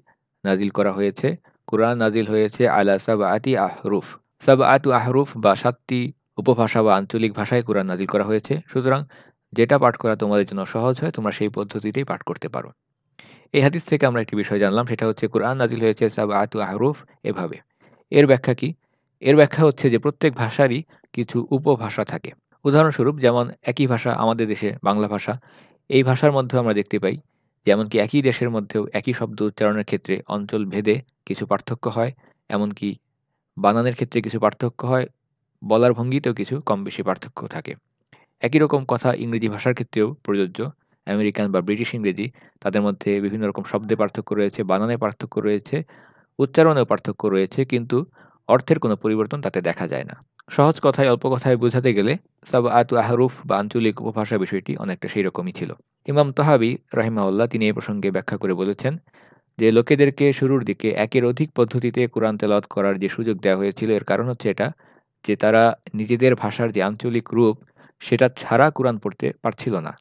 নাজিল করা হয়েছে। কোরআন নাজিল হয়েছে আলা সাব আতি আহরুফ। সাব আতু আহরুফ বা সাতটি উপভাষা বা আঞ্চলিক ভাষায় কোরআন নাজিল করা হয়েছে। সুতরাং যেটা পাঠ করা তোমাদের জন্য সহজ হয়, তোমরা সেই পদ্ধতিতেই পাঠ করতে পারো। এই হাদিস থেকে আমরা একটি বিষয় জানলাম, সেটা হচ্ছে কোরআন নাজিল হয়েছে সাব আতু আহরুফ এভাবে। এর ব্যাখ্যা কি? এর ব্যাখ্যা হচ্ছে যে প্রত্যেক ভাষারই কিছু উপভাষা থাকে। উদাহরণস্বরূপ যেমন একই ভাষা আমাদের দেশে বাংলা ভাষা, এই ভাষার মধ্যেও আমরা দেখতে পাই, যেমনকি একই দেশের মধ্যেও একই শব্দ উচ্চারণের ক্ষেত্রে অঞ্চল ভেদে কিছু পার্থক্য হয়, এমনকি বানানের ক্ষেত্রে কিছু পার্থক্য হয়, বলার ভঙ্গিতেও কিছু কম বেশি পার্থক্য থাকে। একই রকম কথা ইংরেজি ভাষার ক্ষেত্রেও প্রযোজ্য। আমেরিকান বা ব্রিটিশ ইংরেজি, তাদের মধ্যে বিভিন্ন রকম শব্দে পার্থক্য রয়েছে, বানানে পার্থক্য রয়েছে, উচ্চারণেও পার্থক্য রয়েছে, কিন্তু অর্থের কোনো পরিবর্তন তাতে দেখা যায় না। সহজ কথায়, অল্প কথায় বোঝাতে গেলে সাব আতু আহরুফ বা আঞ্চলিক উপভাষা বিষয়টি অনেকটা সেই রকমই ছিল। ইমাম তহাবি রাহিমাউল্লাহ তিনি এই প্রসঙ্গে ব্যাখ্যা করে বলেছেন যে, লোকেদেরকে শুরুর দিকে একের অধিক পদ্ধতিতে কোরআন তেলাওয়াত করার যে সুযোগ দেওয়া হয়েছিল, এর কারণ হচ্ছে এটা যে, তারা নিজেদের ভাষার যে আঞ্চলিক রূপ, সেটা ছাড়া কোরআন পড়তে পারছিল না।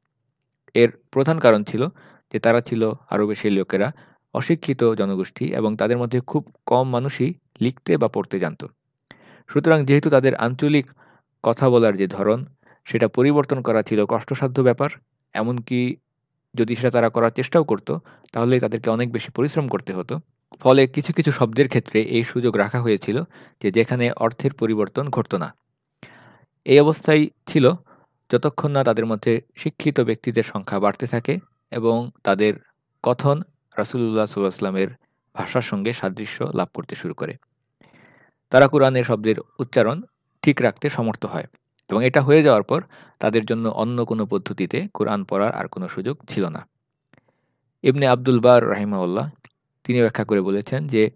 এর প্রধান কারণ ছিল যে তারা ছিল আরও বেশি লোকেরা, অশিক্ষিত জনগোষ্ঠী এবং তাদের মধ্যে খুব কম মানুষই লিখতে বা পড়তে জানত। সুতরাং যেহেতু তাদের আঞ্চলিক কথা বলার যে ধরন, সেটা পরিবর্তন করা ছিল কষ্টসাধ্য ব্যাপার, এমনকি যদি সেটা তারা করার চেষ্টাও করত তাহলে তাদেরকে অনেক বেশি পরিশ্রম করতে হতো। ফলে কিছু কিছু শব্দের ক্ষেত্রে এই সুযোগ রাখা হয়েছিল যে যেখানে অর্থের পরিবর্তন ঘটত না। এই অবস্থায় ছিল যতক্ষণ না তাদের মধ্যে শিক্ষিত ব্যক্তিদের সংখ্যা বাড়তে থাকে এবং তাদের কথন রাসুল্লাহ সাল্লাহামের ভাষার সঙ্গে সাদৃশ্য লাভ করতে শুরু করে। তারা কোরআনের শব্দের উচ্চারণ ঠিক রাখতে সমর্থ হয় এবং এটা হয়ে যাওয়ার পর তাদের জন্য অন্য কোনো পদ্ধতিতে কোরআন পড়ার আর কোনো সুযোগ ছিল না। ইবনে আব্দুল বার রাহিমাউল্লাহ তিনি ব্যাখ্যা করে বলেছেন যে,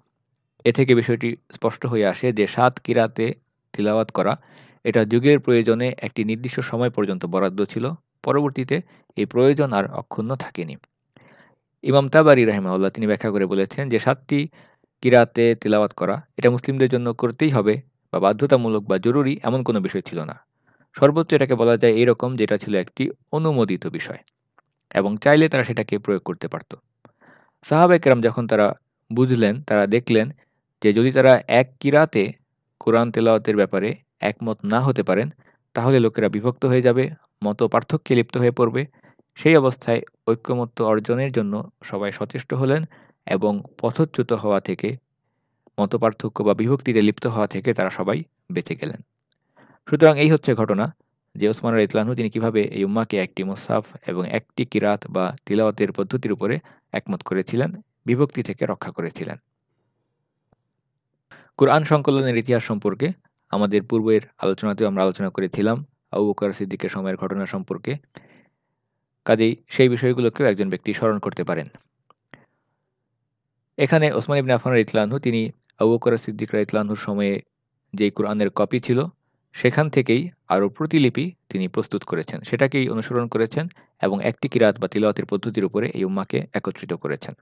এ থেকে বিষয়টি স্পষ্ট হয়ে আসে যে সাত কিরাতে তিলাওয়াত করা এটা যুগের প্রয়োজনে একটি নির্দিষ্ট সময় পর্যন্ত বরাদ্দ ছিল। পরবর্তীতে এই প্রয়োজন আর অক্ষুণ্ণ থাকেনি। ইমাম তাবারি রাহিমাউল্লাহ তিনি ব্যাখ্যা করে বলেছেন যে, সাতটি কিরাতে তিলাওয়াত করা এটা মুসলিমদের জন্য করতেই হবে বা বাধ্যতামূলক বা জরুরি এমন কোনো বিষয় ছিল না। সর্বোচ্চ এটাকে বলা যায় এরকম যেটা ছিল একটি অনুমোদিত বিষয় এবং চাইলে তারা সেটাকে প্রয়োগ করতে পারত। সাহাবেকরাম যখন তারা বুঝলেন, তারা দেখলেন যে, যদি তারা এক কিরাতে কোরআন তেলাওয়াতের ব্যাপারে একমত না হতে পারেন, তাহলে লোকেরা বিভক্ত হয়ে যাবে মত পার্থক্যে লিপ্ত হয়ে পড়বে। সেই অবস্থায় ঐক্যমত্য অর্জনের জন্য সবাই সচেষ্ট হলেন এবং পথচ্যুত হওয়া থেকে, মতপার্থক্য বা বিভক্তিতে লিপ্ত হওয়া থেকে তারা সবাই বেঁচে গেলেন। সুতরাং এই হচ্ছে ঘটনা, যে ওসমান ইতলানহু তিনি কীভাবে এই উম্মাকে একটি মোসাফ এবং একটি কিরাত বা তিলাওয়াতের পদ্ধতির উপরে একমত করেছিলেন, বিভক্তি থেকে রক্ষা করেছিলেন। কোরআন সংকলনের ইতিহাস সম্পর্কে আমাদের পূর্বের আলোচনাতেও আমরা আলোচনা করেছিলাম আবু বকর সিদ্দিকের সময়ের ঘটনা সম্পর্কে। কাজেই সেই বিষয়গুলোকেও একজন ব্যক্তি স্মরণ করতে পারেন। এখানে ওসমান ইবনে আফান ইতলানহু তিনি আবু বকর সিদ্দিক ইতলানহুর সময়ে যেই কোরআনের কপি ছিল, সেখান থেকেই আরও প্রতিলিপি তিনি প্রস্তুত করেছেন। সেটাকেই অনুসরণ করেছেন এবং একটি কিরাত বা তিলওয়াতের পদ্ধতির উপরে এই উম্মাকে একত্রিত করেছেন।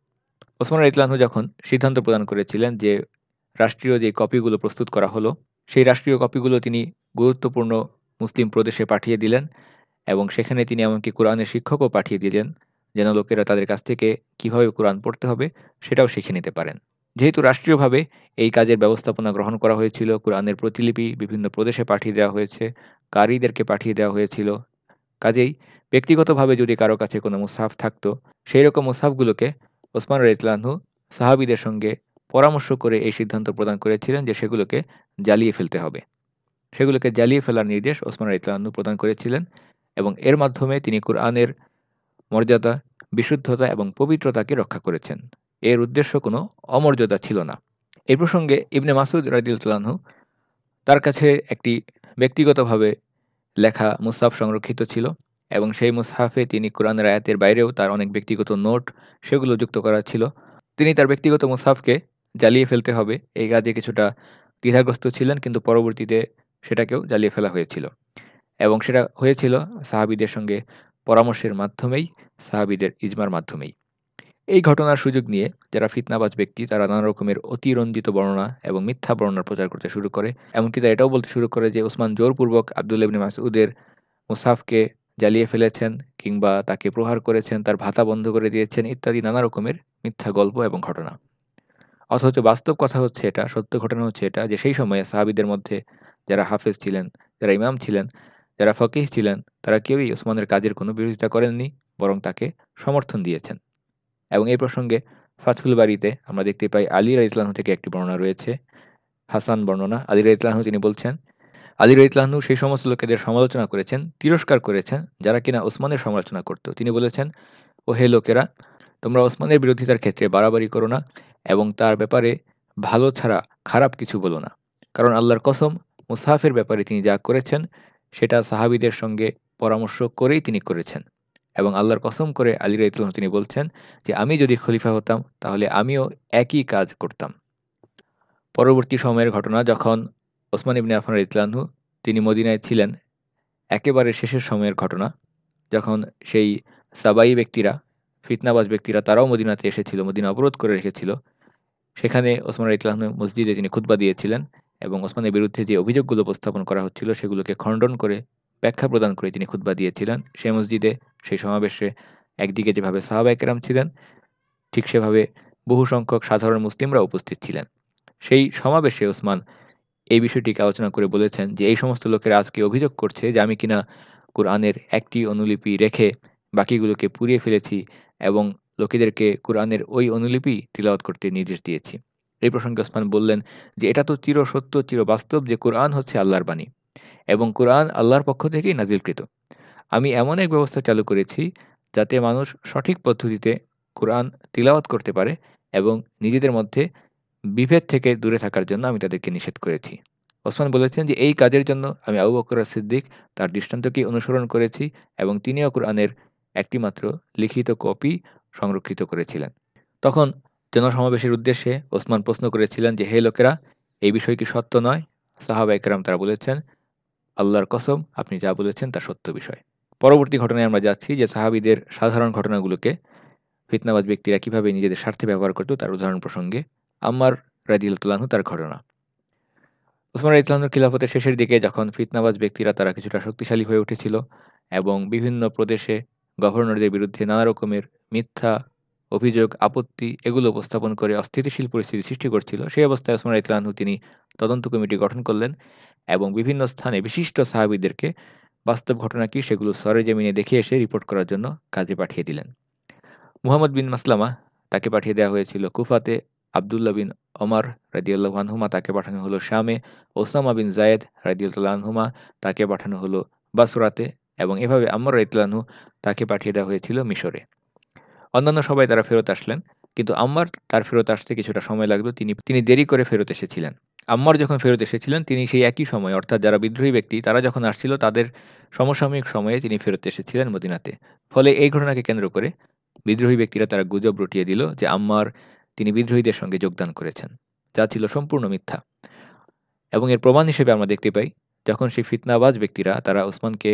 ওসমান ইতলানহু যখন সিদ্ধান্ত প্রদান করেছিলেন যে রাষ্ট্রীয় যে কপিগুলো প্রস্তুত করা হলো সেই রাষ্ট্রীয় কপিগুলো তিনি গুরুত্বপূর্ণ মুসলিম প্রদেশে পাঠিয়ে দিলেন এবং সেখানে তিনি এমনকি কোরআনের শিক্ষকও পাঠিয়ে দিলেন যেন লোকেরা তাদের কাছ থেকে কীভাবে কোরআন পড়তে হবে সেটাও শিখে নিতে পারেন। যেহেতু রাষ্ট্রীয়ভাবে এই কাজের ব্যবস্থাপনা গ্রহণ করা হয়েছিল, কোরআনের প্রতিলিপি বিভিন্ন প্রদেশে পাঠিয়ে দেওয়া হয়েছে, কারিদেরকে পাঠিয়ে দেওয়া হয়েছিল, কাজেই ব্যক্তিগতভাবে যদি কারও কাছে কোনো মুসাফ থাকতো, সেই রকম মুসাফগুলোকে ওসমান রাইতলানহু সাহাবিদের সঙ্গে পরামর্শ করে এই সিদ্ধান্ত প্রদান করেছিলেন যে সেগুলোকে জ্বালিয়ে ফেলতে হবে। সেগুলোকে জ্বালিয়ে ফেলার নির্দেশ ওসমান রাইতলানহু প্রদান করেছিলেন এবং এর মাধ্যমে তিনি কোরআনের মর্যাদা, বিশুদ্ধতা এবং পবিত্রতাকে রক্ষা করেছেন। এর উদ্দেশ্য কোনো অমর্যাদা ছিল না। এই প্রসঙ্গে ইবনে মাসুদ রাজিউল্লাহু তার কাছে একটি ব্যক্তিগতভাবে লেখা মুসাফ সংরক্ষিত ছিল এবং সেই মুসাফে তিনি কোরআনের আয়াতের বাইরেও তার অনেক ব্যক্তিগত নোট সেগুলো যুক্ত করা ছিল। তিনি তার ব্যক্তিগত মুসহাফকে জ্বালিয়ে ফেলতে হবে। এই কাজে কিছুটা দ্বিধাগ্রস্ত ছিলেন, কিন্তু পরবর্তীতে সেটাকেও জ্বালিয়ে ফেলা হয়েছিল। এবং সেটা হয়েছিল সাহাবিদের সঙ্গে পরামর্শের মাধ্যমেই, সাহাবিদের ইজমার মাধ্যমেই। এই ঘটনার সুযোগ নিয়ে যারা ফিতনাবাজ ব্যক্তি, তারা নানা রকমের অতিরঞ্জিত বর্ণনা এবং মিথ্যা বর্ণনার প্রচার করতে শুরু করে। এমনকি তারা এটাও বলতে শুরু করে যে ওসমান জোরপূর্বক আবদুল ইবনে মাসউদের মুসাফকে জ্বালিয়ে ফেলেছেন কিংবা তাকে প্রহার করেছেন, তার ভাতা বন্ধ করে দিয়েছেন, ইত্যাদি নানা রকমের মিথ্যা গল্প এবং ঘটনা। অথচ বাস্তব কথা হচ্ছে এটা, সত্য ঘটনা হচ্ছে এটা যে সেই সময়ে সাহাবিদের মধ্যে যারা হাফেজ ছিলেন, যারা ইমাম ছিলেন, যারা ফকিহ ছিলেন, তারা কেউই ওসমানের কাজের কোনো বিরোধিতা করেননি, বরং তাকে সমর্থন দিয়েছেন। এবং এই প্রসঙ্গে ফাতহুল বাড়িতে আমরা দেখতে পাই আলী রাইতলাহ থেকে একটি বর্ণনা রয়েছে, হাসান বর্ণনা। আলী রাইতলাহ তিনি বলছেন, আলী রাইতলাহনু সেই সমস্ত লোকেদের সমালোচনা করেছেন, তিরস্কার করেছেন, যারা কিনা ওসমানের সমালোচনা করত। তিনি বলেছেন ও হে লোকেরা, তোমরা ওসমানের বিরোধিতার ক্ষেত্রে বাড়াবাড়ি করো না এবং তার ব্যাপারে ভালো ছাড়া খারাপ কিছু বলো না। কারণ আল্লাহর কসম, মুসাফের ব্যাপারে তিনি যা করেছেন, সেটা সাহাবিদের সঙ্গে পরামর্শ করেই তিনি করেছেন। এবং আল্লাহর কসম করে আলী রাইতুল্লাহ তিনি বলছেন যে, আমি যদি খলিফা হতাম, তাহলে আমিও একই কাজ করতাম। পরবর্তী সময়ের ঘটনা, যখন ওসমান ইবনে আফান ইতলানহু তিনি মদিনায় ছিলেন, একেবারে শেষের সময়ের ঘটনা, যখন সেই সাবাই ব্যক্তিরা, ফিতনাবাজ ব্যক্তিরা, তারাও মদিনাতে এসেছিল, মদিনা অবরোধ করে রেখেছিল। সেখানে ওসমান ইতলাহনু মসজিদে তিনি খুতবা দিয়েছিলেন এবং ওসমানের বিরুদ্ধে যে অভিযোগগুলো উপস্থাপন করা হচ্ছিল, সেগুলোকে খণ্ডন করে ব্যাখ্যা প্রদান করে তিনি খুতবা দিয়েছিলেন, সেই মসজিদে, সেই সমাবেশে একদিকে যেভাবে সাহাবাইকেরাম ছিলেন, ঠিক সেভাবে বহু সংখ্যক সাধারণ মুসলিমরা উপস্থিত ছিলেন। সেই সমাবেশে ওসমান এই বিষয়টিকে আলোচনা করে বলেছেন যে, এই সমস্ত লোকেরা আজকে অভিযোগ করছে যে, আমি কিনা কোরআনের একটি অনুলিপি রেখে বাকিগুলোকে পুড়িয়ে ফেলেছি এবং লোকেদেরকে কোরআনের ওই অনুলিপি তিলাওয়াত করতে নির্দেশ দিয়েছি। এই প্রসঙ্গে ওসমান বললেন যে, এটা তো চির সত্য, চির বাস্তব যে কোরআন হচ্ছে আল্লাহর বাণী এবং কোরআন আল্লাহর পক্ষ থেকেই নাজিলকৃত আমি এমন এক ব্যবস্থা চালু করেছি যাতে মানুষ সঠিক পদ্ধতিতে কোরআন তিলাওয়াত করতে পারে এবং নিজেদের মধ্যে বিভেদ থেকে দূরে থাকার জন্য আমি তাদেরকে নিষেধ করেছি। ওসমান বলেছেন যে, এই কাজের জন্য আমি আবু বকর সিদ্দিক তার দৃষ্টান্তকে অনুসরণ করেছি এবং তিনিও কোরআনের একটিমাত্র লিখিত কপি সংরক্ষিত করেছিলেন। তখন জনসমাবেশের উদ্দেশ্যে ওসমান প্রশ্ন করেছিলেন যে, হে লোকেরা, এই বিষয় কি সত্য নয়? সাহাবা একরাম তারা বলেছেন, আল্লাহর কসম, আপনি যা বলেছেন তা সত্য বিষয়। পরবর্তী ঘটনায় আমরা যাচ্ছি যে, সাহাবিদের সাধারণ ঘটনাগুলোকে ফিতনাবাজ ব্যক্তিরা কীভাবে নিজেদের স্বার্থে ব্যবহার করত তার উদাহরণ প্রসঙ্গে আম্মার রাজিউল্লাহু তার ঘটনা। ওসমান ইসলামের খিলাফতের শেষের দিকে যখন ফিতনাবাজ ব্যক্তিরা তারা কিছুটা শক্তিশালী হয়ে উঠেছিল এবং বিভিন্ন প্রদেশে গভর্নরদের বিরুদ্ধে নানা রকমের মিথ্যা, অভিযোগ, আপত্তি এগুলো উপস্থাপন করে অস্থিতিশীল পরিস্থিতি সৃষ্টি করছিল। সেই অবস্থায় ওসমান ইতলানহু তিনি তদন্ত কমিটি গঠন করলেন এবং বিভিন্ন স্থানে বিশিষ্ট সাহাবিদেরকে বাস্তব ঘটনা কি সেগুলো সরে জমিনে দেখে এসে রিপোর্ট করার জন্য কাজে পাঠিয়ে দিলেন। মুহাম্মদ বিন মাসলামা তাকে পাঠিয়ে দেওয়া হয়েছিল কুফাতে, আবদুল্লাহ বিন অমর রাদিউল্লাহ আনহুমা তাকে পাঠানো হলো শামে, ওসামা বিন জায়েদ রাদিউল্লাহ আনহুমা তাকে পাঠানো হলো বাসুরাতে এবং এভাবে আম্মর রাইতলানহু তাকে পাঠিয়ে দেওয়া হয়েছিল মিশরে। অন্যান্য সবাই তারা ফেরত আসলেন, কিন্তু আম্মার তার ফেরত আসতে কিছুটা সময় লাগল। তিনি তিনি দেরি করে ফেরত এসেছিলেন। আম্মার যখন ফেরত এসেছিলেন, তিনি সেই একই সময়, অর্থাৎ যারা বিদ্রোহী ব্যক্তি, তারা যখন আসছিল, তাদের সমসাময়িক সময়ে তিনি ফেরত এসেছিলেন মদিনাতে। ফলে এই ঘটনাকে কেন্দ্র করে বিদ্রোহী ব্যক্তিরা তারা গুজব রটিয়ে দিল যে আম্মার তিনি বিদ্রোহীদের সঙ্গে যোগদান করেছেন। যা ছিল সম্পূর্ণ মিথ্যা। এবং এর প্রমাণ হিসেবে আমরা দেখতে পাই, যখন সেই ফিতনাবাজ ব্যক্তিরা তারা ওসমানকে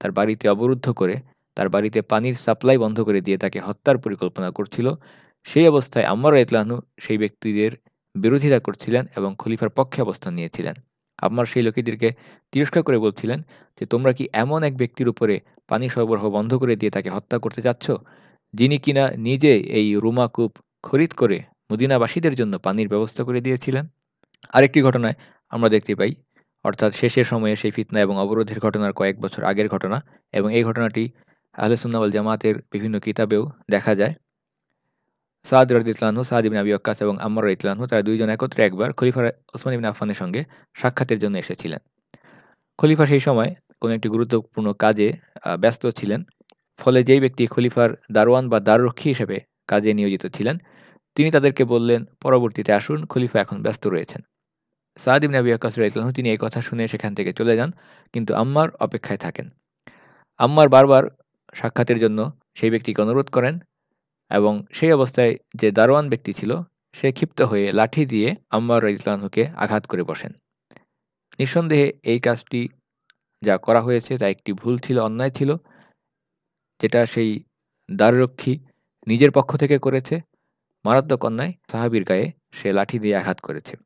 তার বাড়িতে অবরুদ্ধ করে তার বাড়িতে পানির সাপ্লাই বন্ধ করে দিয়ে তাকে হত্যার পরিকল্পনা করছিল। সেই অবস্থায় আম্মার ইতলাহনু সেই ব্যক্তিদের বিরোধিতা করছিলেন এবং খলিফার পক্ষে অবস্থান নিয়েছিলেন। আম্মার সেই লোকেদেরকে তিরস্কার করে বলছিলেন যে, তোমরা কি এমন এক ব্যক্তির উপরে পানি সরবরাহ বন্ধ করে দিয়ে তাকে হত্যা করতে যাচ্ছ যিনি কিনা নিজে এই রুমাকূপ খরিদ করে মদিনাবাসীদের জন্য পানির ব্যবস্থা করে দিয়েছিলেন? আরেকটি ঘটনায় আমরা দেখতে পাই, অর্থাৎ শেষের সময়ে সেই ফিতনা এবং অবরোধের ঘটনার কয়েক বছর আগের ঘটনা এবং এই ঘটনাটি আহলে সুন্নাওয়াল জামাতের বিভিন্ন কিতাবেও দেখা যায়। সাদ রদিতলানহু সাদ ইবিন আবি অক্কাস এবং আম্মর ইতলানহু তারা দুইজন একত্রে একবার খলিফা ওসমান ইবিন আফফানের সঙ্গে সাক্ষাতের জন্য এসেছিলেন। খলিফা সেই সময় কোনো একটি গুরুত্বপূর্ণ কাজে ব্যস্ত ছিলেন। ফলে যেই ব্যক্তি খলিফার দারোয়ান বা দ্বাররক্ষী হিসেবে কাজে নিয়োজিত ছিলেন, তিনি তাদেরকে বললেন, পরবর্তীতে আসুন, খলিফা এখন ব্যস্ত রয়েছেন। সাদ ইবিন আবি আক্কাস রাইতলানহু তিনি এই কথা শুনে সেখান থেকে চলে যান, কিন্তু আম্মার অপেক্ষায় থাকেন। আম্মার বারবার সাক্ষাতের জন্য সেই ব্যক্তিকে অনুরোধ করেন এবং সেই অবস্থায় যে দারোয়ান ব্যক্তি ছিল, সে ক্ষিপ্ত হয়ে লাঠি দিয়ে আম্মার রাইতলানহুকে আঘাত করে বসেন। নিঃসন্দেহে এই কাজটি যা করা হয়েছে তা একটি ভুল ছিল, অন্যায় ছিল, যেটা সেই দ্বাররক্ষী নিজের পক্ষ থেকে করেছে। মারাত্মক অন্যায় সাহাবির গায়ে সে লাঠি দিয়ে আঘাত করেছে।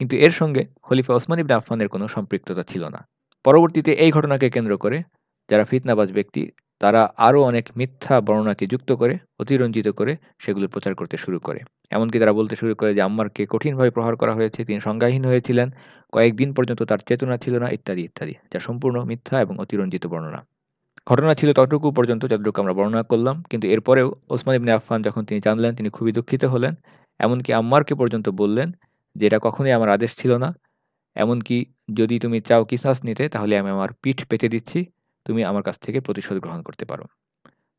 কিন্তু এর সঙ্গে খলিফা ওসমান ইবনে আফফানের কোনো সম্পৃক্ততা ছিল না। পরবর্তীতে এই ঘটনাকে কেন্দ্র করে যারা ফিতনাবাজ ব্যক্তি তারা আরও অনেক মিথ্যা বর্ণনাকে যুক্ত করে, অতিরঞ্জিত করে সেগুলো প্রচার করতে শুরু করে। এমনকি তারা বলতে শুরু করে যে আম্মারকে কঠিনভাবে প্রহার করা হয়েছে, তিনি সংজ্ঞাহীন হয়েছিলেন, কয়েকদিন পর্যন্ত তার চেতনা ছিল না, ইত্যাদি ইত্যাদি, যা সম্পূর্ণ মিথ্যা এবং অতিরঞ্জিত বর্ণনা। ঘটনা ছিল ততটুকু পর্যন্ত যতটুকু আমরা বর্ণনা করলাম, কিন্তু এরপরেও ওসমান ইবনে আফফান যখন তিনি জানলেন, তিনি খুবই দুঃখিত হলেন। এমনকি আম্মারকে পর্যন্ত বললেন যে, এটা কখনোই আমার আদেশ ছিল না। এমনকি যদি তুমি চাও কিসাস নিতে, তাহলে আমি আমার পিঠ পেতে দিচ্ছি। তুমি আমার কাছ থেকে প্রতিশোধ গ্রহণ করতে পারো।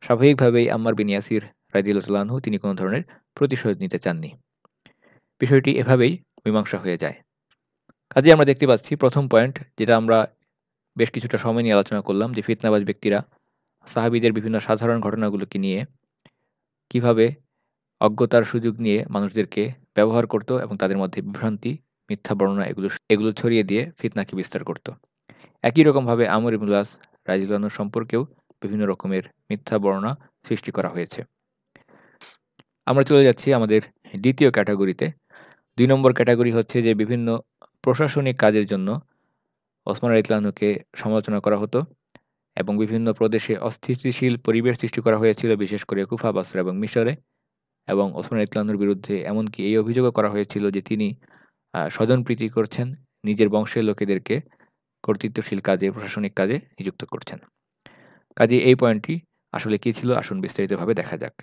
স্বাভাবিকভাবেই আম্মার বিন ইয়াসির রাজিউল্লাহু তিনি কোনো ধরনের প্রতিশোধ নিতে চাননি। বিষয়টি এভাবেই মীমাংসা হয়ে যায়। কাজে আমরা দেখতে পাচ্ছি প্রথম পয়েন্ট, যেটা আমরা বেশ কিছুটা সময় নিয়ে আলোচনা করলাম, যে ফিতনাবাজ ব্যক্তিরা সাহাবিদের বিভিন্ন সাধারণ ঘটনাগুলোকে নিয়ে কীভাবে অজ্ঞতার সুযোগ নিয়ে মানুষদেরকে ব্যবহার করত এবং তাদের মধ্যে বিভ্রান্তি, মিথ্যা বর্ণনা এগুলো এগুলো ছড়িয়ে দিয়ে ফিতনাকে বিস্তার করত। একই রকমভাবে আমর ইবুল্লাস রাজিউল্লাহর সম্পর্কেও বিভিন্ন রকমের মিথ্যা বর্ণনা সৃষ্টি করা হয়েছে। আমরা চলে যাচ্ছি আমাদের দ্বিতীয় ক্যাটাগরিতে। দুই নম্বর ক্যাটাগরি হচ্ছে যে বিভিন্ন প্রশাসনিক কাজের জন্য ওসমান ইতলানুকে সমালোচনা করা হতো এবং বিভিন্ন প্রদেশে অস্থিতিশীল পরিবেশ সৃষ্টি করা হয়েছিল, বিশেষ করে কুফা, বাসরা এবং মিশরে। এবং ওসমান ইতলানুর বিরুদ্ধে এমনকি এই অভিযোগও করা হয়েছিল যে তিনি স্বজনপ্রীতি করছেন নিজের বংশের লোকেদেরকে। কর্তৃত্বশীল কাজে, প্রশাসনিক কাজে নিযুক্ত করছেন। কাজে এই পয়েন্টটি আসলে কী ছিল আসুন বিস্তারিতভাবে দেখা যাক।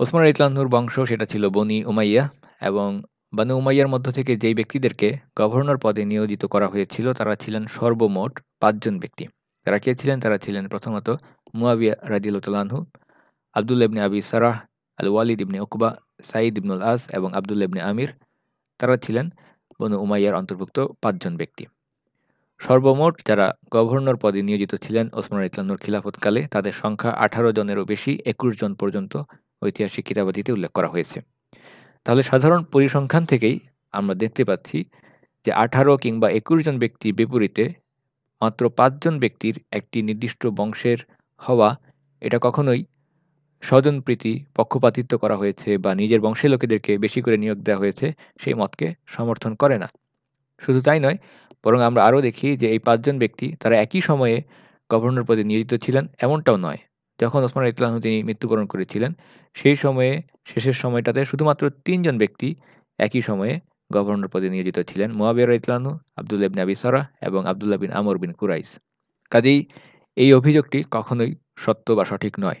ওসমান ইতলানুর বংশ সেটা ছিল বনি উমাইয়া এবং বানু উমাইয়ার মধ্য থেকে যেই ব্যক্তিদেরকে গভর্নর পদে নিয়োজিত করা হয়েছিল, তারা ছিলেন সর্বমোট পাঁচজন ব্যক্তি। তারা কে ছিলেন? তারা ছিলেন প্রথমত Muawiya রাজিউল্লাহু Abdullah ibn Abi Sarah al Walid ibn Uqba, Saeed ibnul As এবং আবদুল্লা ইবনে আমির। তারা ছিলেন বনু উমাইয়ার অন্তর্ভুক্ত পাঁচজন ব্যক্তি। সর্বমোট যারা গভর্নর পদে নিয়োজিত ছিলেন ওসমান ইতলানুর খিলাফতকালে, তাদের সংখ্যা আঠারো জনেরও বেশি একুশ জন পর্যন্ত ঐতিহাসিক কিতাবাদিতে উল্লেখ করা হয়েছে। তাহলে সাধারণ পরিসংখ্যান থেকেই আমরা দেখতে পাচ্ছি যে আঠারো কিংবা একুশ জন ব্যক্তির বিপরীতে মাত্র পাঁচজন ব্যক্তির একটি নির্দিষ্ট বংশের হওয়া এটা কখনোই স্বজনপ্রীতি পক্ষপাতিত্ব করা হয়েছে বা নিজের বংশের লোকেদেরকে বেশি করে নিয়োগ দেওয়া হয়েছে, সেই মতকে সমর্থন করে না। শুধু তাই নয়, বরং আমরা আরও দেখি যে এই পাঁচজন ব্যক্তি তারা একই সময়ে গভর্নর পদে নিয়োজিত ছিলেন এমনটাও নয়। যখন ওসমান ইতলাহ তিনি মৃত্যুবরণ করেছিলেন, সেই সময়ে শেষের সময়টাতে শুধুমাত্র তিনজন ব্যক্তি একই সময়ে গভর্নর পদে নিয়োজিত ছিলেন মোয়াবিয়া ইতলানু আবদুল্লাহ বিন আবি সরা এবং আবদুল্লাহ বিন আমর বিন কুরাইস কাজেই এই অভিযোগটি কখনোই সত্য বা সঠিক নয়।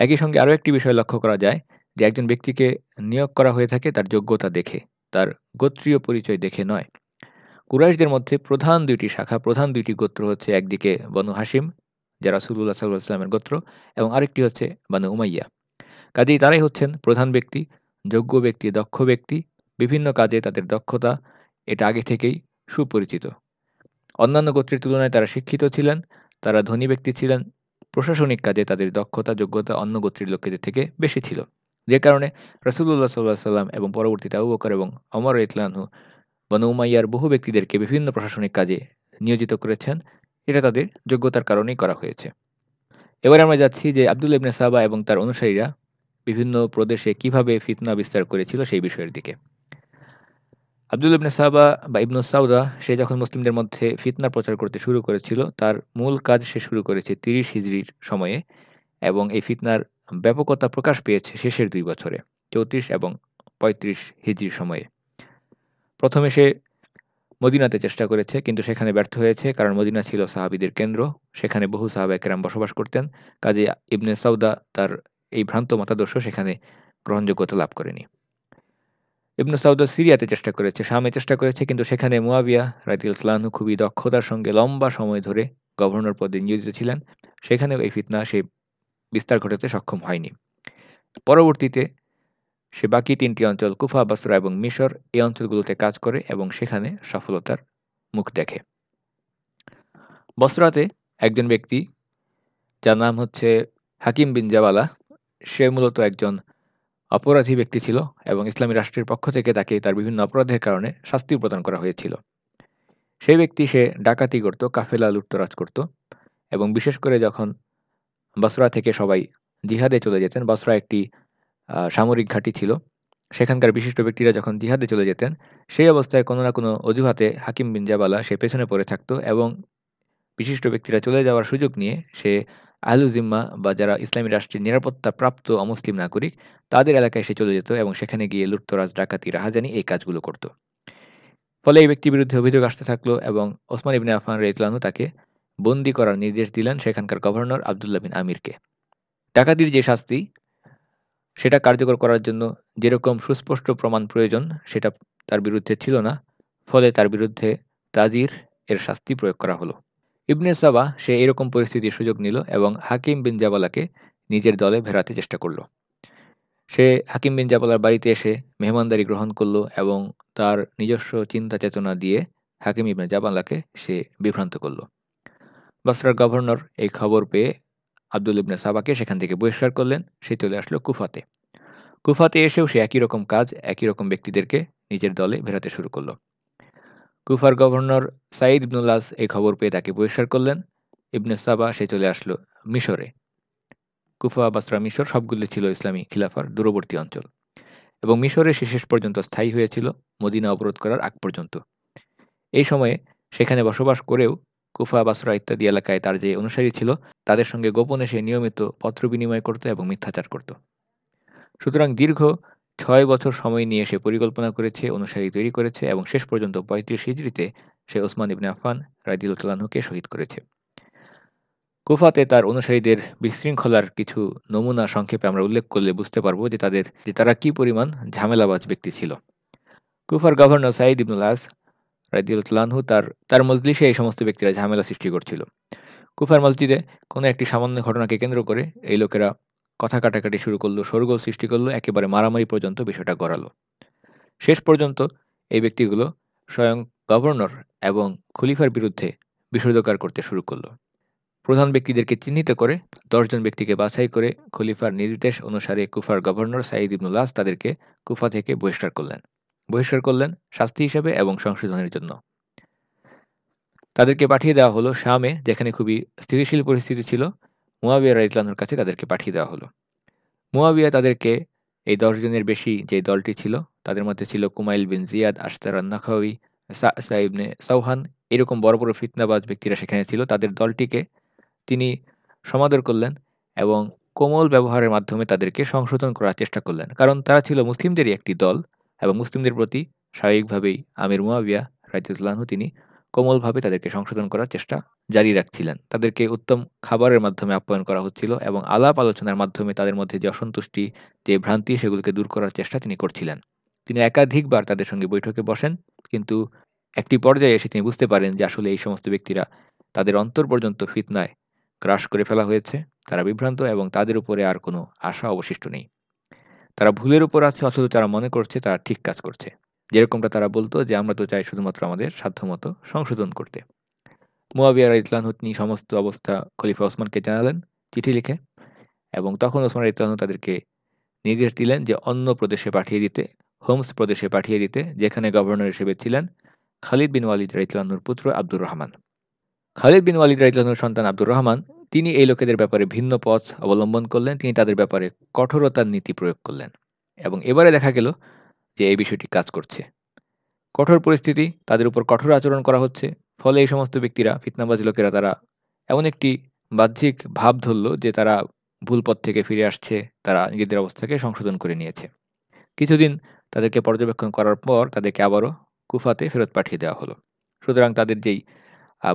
একই সঙ্গে আরও একটি বিষয় লক্ষ্য করা যায় যে একজন ব্যক্তিকে নিয়োগ করা হয়ে থাকে তার যোগ্যতা দেখে, তার গোত্রীয় পরিচয় দেখে নয়। কুরাইশদের মধ্যে প্রধান দুইটি শাখা, প্রধান দুইটি গোত্র হচ্ছে একদিকে বনু হাসিম যারা সুল্লাহ সাল্লাহ ইসলামের গোত্র, এবং আরেকটি হচ্ছে বানু উমাইয়া। কাজেই তারাই হচ্ছেন প্রধান ব্যক্তি, যোগ্য ব্যক্তি, দক্ষ ব্যক্তি, বিভিন্ন কাজে তাদের দক্ষতা, এটা আগে থেকেই সুপরিচিত। অন্যান্য গোত্রের তুলনায় তারা শিক্ষিত ছিলেন, তারা ধনী ব্যক্তি ছিলেন প্রশাসনিক কাজে তাদের দক্ষতা, যোগ্যতা অন্য গোত্রীর লোকেদের থেকে বেশি ছিল। যে কারণে রসুল্লাহ সাল্লাহ সাল্লাম এবং পরবর্তীতে আবু বকর এবং অমর ইতলানহু বনু উমাইয়ার বহু ব্যক্তিদেরকে বিভিন্ন প্রশাসনিক কাজে নিয়োজিত করেছেন। এটা তাদের যোগ্যতার কারণেই করা হয়েছে। এবার আমরা যাচ্ছি যে আবদুল ইবনে সাবা এবং তার অনুসারীরা বিভিন্ন প্রদেশে কীভাবে ফিতনা বিস্তার করেছিল সেই বিষয়ের দিকে। আবদুল ইবনে সাহাবা বা ইবনু সাউদা, সে যখন মুসলিমদের মধ্যে ফিতনা প্রচার করতে শুরু করেছিল, তার মূল কাজ সে শুরু করেছে তিরিশ হিজড়ির সময়ে এবং এই ফিতনার ব্যাপকতা প্রকাশ পেয়েছে শেষের দুই বছরে, চৌত্রিশ এবং পঁয়ত্রিশ হিজড়ির সময়ে। প্রথমে সে মদিনাতে চেষ্টা করেছে, কিন্তু সেখানে ব্যর্থ হয়েছে, কারণ মদিনা ছিল সাহাবিদের কেন্দ্র। সেখানে বহু সাহাবাকেরাম বসবাস করতেন, কাজে ইবনে সাউদা তার এই ভ্রান্ত মতাদর্শ সেখানে গ্রহণযোগ্যতা লাভ করেনি। ইবনু সাউদা সিরিয়াতে চেষ্টা করেছে, শামে চেষ্টা করেছে, কিন্তু সেখানে মুয়াবিয়া রাইতুল্লাহনু খুবই দক্ষতার সঙ্গে লম্বা সময় ধরে গভর্নর পদে নিয়োজিত ছিলেন। সেখানেও এই ফিতনা সে বিস্তার ঘটাতে সক্ষম হয়নি। পরবর্তীতে সে বাকি তিনটি অঞ্চল কুফা, বাসরা এবং মিশর এই অঞ্চলগুলোতে কাজ করে এবং সেখানে সফলতার মুখ দেখে। বসরাতে একজন ব্যক্তি যার নাম হচ্ছে হাকিম বিন জাবালা, সে মূলত একজন অপরাধী ব্যক্তি ছিল এবং ইসলামী রাষ্ট্রের পক্ষ থেকে তাকে তার বিভিন্ন অপরাধের কারণে শাস্তি প্রদান করা হয়েছিল। সেই ব্যক্তি সে ডাকাতি করত, কাফেলা লুটতরাজ করত এবং বিশেষ করে যখন বসরা থেকে সবাই জিহাদে চলে যেতেন, বসরা একটি সামরিক ঘাঁটি ছিল। সেখানকার বিশিষ্ট ব্যক্তিরা যখন জিহাদে চলে যেতেন, সেই অবস্থায় কোনো না কোনো অজুহাতে হাকিম বিন জাবালা সে পেছনে পড়ে থাকতো এবং বিশিষ্ট ব্যক্তিরা চলে যাওয়ার সুযোগ নিয়ে সে আহলুজিম্মা বা যারা ইসলামী রাষ্ট্রের নিরাপত্তা প্রাপ্ত অমুসলিম নাগরিক, তাদের এলাকায় সে চলে যেত এবং সেখানে গিয়ে লুটতরাজ, ডাকাতি, রাহাজানি এই কাজগুলো করত। ফলে এই ব্যক্তির বিরুদ্ধে অভিযোগ আসতে থাকল এবং ওসমান ইবিন আফান রেতলানু তাকে বন্দি করার নির্দেশ দিলেন সেখানকার গভর্নর আবদুল্লাহ বিন আমিরকে। ডাকাতির যে শাস্তি, সেটা কার্যকর করার জন্য যেরকম সুস্পষ্ট প্রমাণ প্রয়োজন, সেটা তার বিরুদ্ধে ছিল না। ফলে তার বিরুদ্ধে তাজির এর শাস্তি প্রয়োগ করা হলো। ইবনে সাবা সে এরকম পরিস্থিতির সুযোগ নিল এবং হাকিম বিন জাবালাকে নিজের দলে ভেড়াতে চেষ্টা করল। সে হাকিম বিন জাবালার বাড়িতে এসে মেহমানদারি গ্রহণ করল এবং তার নিজস্ব চিন্তা চেতনা দিয়ে হাকিম ইবনে জাবালাকে সে বিভ্রান্ত করল। বাসরার গভর্নর এই খবর পেয়ে আব্দুল ইবনে সাবাকে সেখান থেকে বহিষ্কার করলেন। সে চলে আসলো কুফাতে। কুফাতে এসেও সে একই রকম কাজ, একই রকম ব্যক্তিদেরকে নিজের দলে ভেড়াতে শুরু করল। কুফার গভর্নর সাঈদ ইবনুল্লাস এই খবর পেয়ে তাকে বহিষ্কার করলেন। ইবনে সাবা, সে চলে আসলো মিশরে। কুফা বাসরা মিশর সবগুলি ছিল ইসলামী খিলাফার দূরবর্তী অঞ্চল এবং মিশরে সে শেষ পর্যন্ত স্থায়ী হয়েছিল, মদিনা অবরোধ করার আগ পর্যন্ত। এই সময়ে সেখানে বসবাস করেও কুফা, বাসরা ইত্যাদি এলাকায় তার যে অনুসারী ছিল, তাদের সঙ্গে গোপনে সে নিয়মিত পত্র বিনিময় করত এবং মিথ্যাচার করত। সুতরাং দীর্ঘ ছয় বছর সময় নিয়ে সে পরিকল্পনা করেছে, অনুসারী তৈরি করেছে এবং শেষ পর্যন্ত পঁয়ত্রিশ হিজড়িতে সে ওসমান ইবনে আফান রাজিউল্লাহকে শহীদ করেছে। কুফাতে তার অনুসারীদের বিশৃঙ্খলার কিছু নমুনা সংক্ষেপে আমরা উল্লেখ করলে বুঝতে পারব যে তাদের, যে তারা কি পরিমাণ ঝামেলাবাজ ব্যক্তি ছিল। কুফার গভর্নর সাইদ ইবনুল আস তার তার মজলিসে এই সমস্ত ব্যক্তিরা ঝামেলা সৃষ্টি করছিল। কুফার মসজিদে কোনো একটি সামান্য ঘটনাকে কেন্দ্র করে এই লোকেরা কথা কাটাকাটি শুরু করল, শোরগোল সৃষ্টি করল, একেবারে মারামারি পর্যন্ত বিষয়টা গড়ালো। শেষ পর্যন্ত এই ব্যক্তিগুলো স্বয়ং গভর্নর এবং খলিফার বিরুদ্ধে বিষোদকার করতে শুরু করল। প্রধান ব্যক্তিদেরকে চিহ্নিত করে দশজন ব্যক্তিকে বাছাই করে খলিফার নির্দেশ অনুসারে কুফার গভর্নর সাঈদ ইবনুল্লাস তাদেরকে কুফা থেকে বহিষ্কার করলেন। বহিষ্কার করলেন শাস্তি হিসেবে এবং সংশোধনের জন্য। তাদেরকে পাঠিয়ে দেওয়া হলো শামে, যেখানে খুবই স্থিতিশীল পরিস্থিতি ছিল। মুয়াবিয়া রাইতলানোর কাছে তাদেরকে পাঠিয়ে দেওয়া হলো। মুয়াবিয়া তাদেরকে এই দশজনের বেশি যে দলটি ছিল, তাদের মধ্যে ছিল কুমাইল বিন জিয়াদ, আশতার নাখাউই সাইবনে সৌহান এরকম বড় বড় ফিতনাবাজ ব্যক্তিরা সেখানে ছিল। তাদের দলটিকে তিনি সমাদর করলেন এবং কোমল ব্যবহারের মাধ্যমে তাদেরকে সংশোধন করার চেষ্টা করলেন। কারণ তারা ছিল মুসলিমদেরই একটি দল এবং মুসলিমদের প্রতি স্বাভাবিকভাবেই আমির মুয়াবিয়া রাজিউল্লাহ তিনি কোমলভাবে তাদেরকে সংশোধন করার চেষ্টা জারি রাখছিলেন। তাদেরকে উত্তম খাবারের মাধ্যমে আপ্যায়ন করা হচ্ছিল এবং আলাপ আলোচনার মাধ্যমে তাদের মধ্যে যে অসন্তুষ্টি, যে ভ্রান্তি, সেগুলোকে দূর করার চেষ্টা তিনি করছিলেন। তিনি একাধিকবার তাদের সঙ্গে বৈঠকে বসেন, কিন্তু একটি পর্যায়ে এসে তিনি বুঝতে পারেন যে আসলে এই সমস্ত ব্যক্তিরা তাদের অন্তর পর্যন্ত ফিতনায় ক্রাশ করে ফেলা হয়েছে, তারা বিভ্রান্ত এবং তাদের উপরে আর কোনো আশা অবশিষ্ট নেই। তারা ভুলের উপর আছে, অথচ তারা মনে করছে তারা ঠিক কাজ করছে। যেরকমটা তারা বলতো যে, আমরা তো চাই শুধুমাত্র আমাদের সাধ্যমতো সংশোধন করতে। মুয়াবিয়া ইতলানহু তিনি সমস্ত অবস্থা খলিফা ওসমানকে জানালেন, চিঠি লিখে এবং তখন ওসমান ইতলানহু তাদেরকে নির্দেশ দিলেন যে, অন্য প্রদেশে পাঠিয়ে দিতে, হোমস প্রদেশে পাঠিয়ে দিতে, যেখানে গভর্নর হিসেবে ছিলেন খালিদ বিন ওয়ালিদ রাইতলানুর পুত্র আব্দুর রহমান। খালিদ বিন ওয়ালিদ রাইতলানুর সন্তান আব্দুর রহমান, তিনি এই লোকেদের ব্যাপারে ভিন্ন পথ অবলম্বন করলেন, তিনি তাদের ব্যাপারে কঠোরতার নীতি প্রয়োগ করলেন এবং এবারে দেখা গেল যে এই বিষয়টি কাজ করছে। কঠোর পরিস্থিতি তাদের উপর কঠোর আচরণ করা হচ্ছে, ফলে এই সমস্ত ব্যক্তিরা, ফিতনাবাজ লোকেরা তারা এমন একটি বাহ্যিক ভাব ধরল যে তারা ভুল পথ থেকে ফিরে আসছে, তারা নিজেদের অবস্থাকে সংশোধন করে নিয়েছে। কিছুদিন তাদেরকে পর্যবেক্ষণ করার পর তাদেরকে আবারও কুফাতে ফেরত পাঠিয়ে দেওয়া হলো। সুতরাং তাদের যেই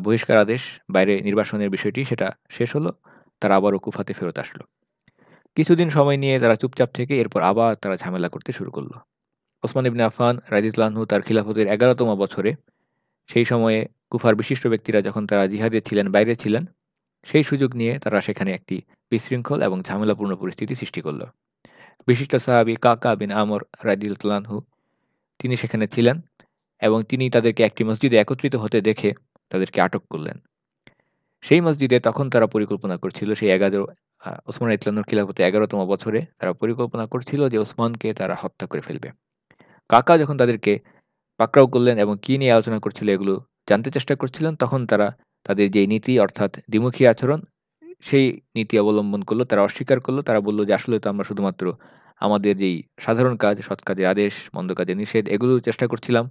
বহিষ্কার আদেশ, বাইরে নির্বাসনের বিষয়টি সেটা শেষ হলো, তারা আবারও কুফাতে ফেরত আসলো। কিছুদিন সময় নিয়ে তারা চুপচাপ থেকে এরপর আবার তারা ঝামেলা করতে শুরু করল। ওসমান ইবনে আফান রাজিতুল্লাহু তার খিলাফতের এগারোতম বছরে, সেই সময়ে কুফার বিশিষ্ট ব্যক্তিরা যখন তারা জিহাদে ছিলেন, বাইরে ছিলেন, সেই সুযোগ নিয়ে তারা সেখানে একটি বিশৃঙ্খল এবং ঝামেলাপূর্ণ পরিস্থিতি সৃষ্টি করল। বিশিষ্ট সাহাবি কাকা বিন আমর রাজিউল্লাহু তিনি সেখানে ছিলেন এবং তিনি তাদেরকে একটি মসজিদে একত্রিত হতে দেখে তাদেরকে আটক করলেন। সেই মসজিদে তখন তারা পরিকল্পনা করছিল, সেই এগারো ওসমান ইতলানুর খিলাফতে এগারোতম বছরে তারা পরিকল্পনা করছিল যে ওসমানকে তারা হত্যা করে ফেলবে। কাকা যখন তাদেরকে পাকড়াও করলেন এবং কী নিয়ে আলোচনা করছিল এগুলো জানতে চেষ্টা করছিলেন, তখন তারা তাদের যে নীতি অর্থাৎ দ্বিমুখী আচরণ, সেই নীতি অবলম্বন করল, তারা অস্বীকার করল। তারা বলল যে, আসলে তো আমরা শুধুমাত্র আমাদের যেই সাধারণ কাজ, সৎ কাজের আদেশ, মন্দ কাজের নিষেধ এগুলো চেষ্টা করছিলাম,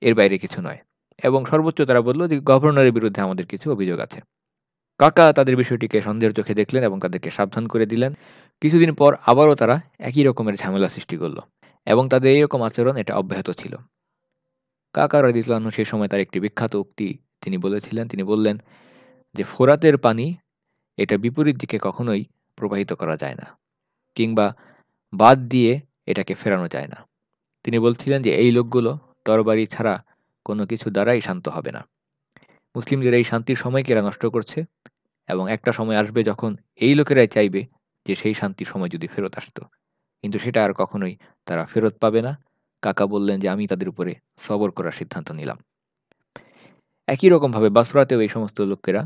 এর বাইরে কিছু নয়। এবং সর্বোচ্চ তারা বলল যে, গভর্নরের বিরুদ্ধে আমাদের কিছু অভিযোগ আছে। কাকা তাদের বিষয়টিকে সন্দেহের চোখে দেখলেন এবং তাদেরকে সাবধান করে দিলেন। কিছুদিন পর আবারও তারা একই রকমের ঝামেলা সৃষ্টি করল। এবং তাদের এইরকম আচরণ এটা অব্যাহত ছিল। কাকা রাদিতুল্লাহ সেই সময় তার একটি বিখ্যাত উক্তি তিনি বলেছিলেন। তিনি বললেন যে, ফোরাতের পানি এটা বিপরীত দিকে কখনোই প্রবাহিত করা যায় না কিংবা বাদ দিয়ে এটাকে ফেরানো যায় না। তিনি বলছিলেন যে, এই লোকগুলো তরবারি ছাড়া কোনো কিছু দ্বারাই শান্ত হবে না। মুসলিমদের এই শান্তির সময়কে এরা নষ্ট করছে এবং একটা সময় আসবে যখন এই লোকেরাই চাইবে যে সেই শান্তির সময় যদি ফেরত আসতো। কিন্তু সেটা আর কখনোই তারা ফেরত পাবে না। কাকা বললেন যে, আমি তাদের উপরে সবর করার সিদ্ধান্ত নিলাম। একই রকমভাবে বাসরাতেও এই সমস্ত লোকেরা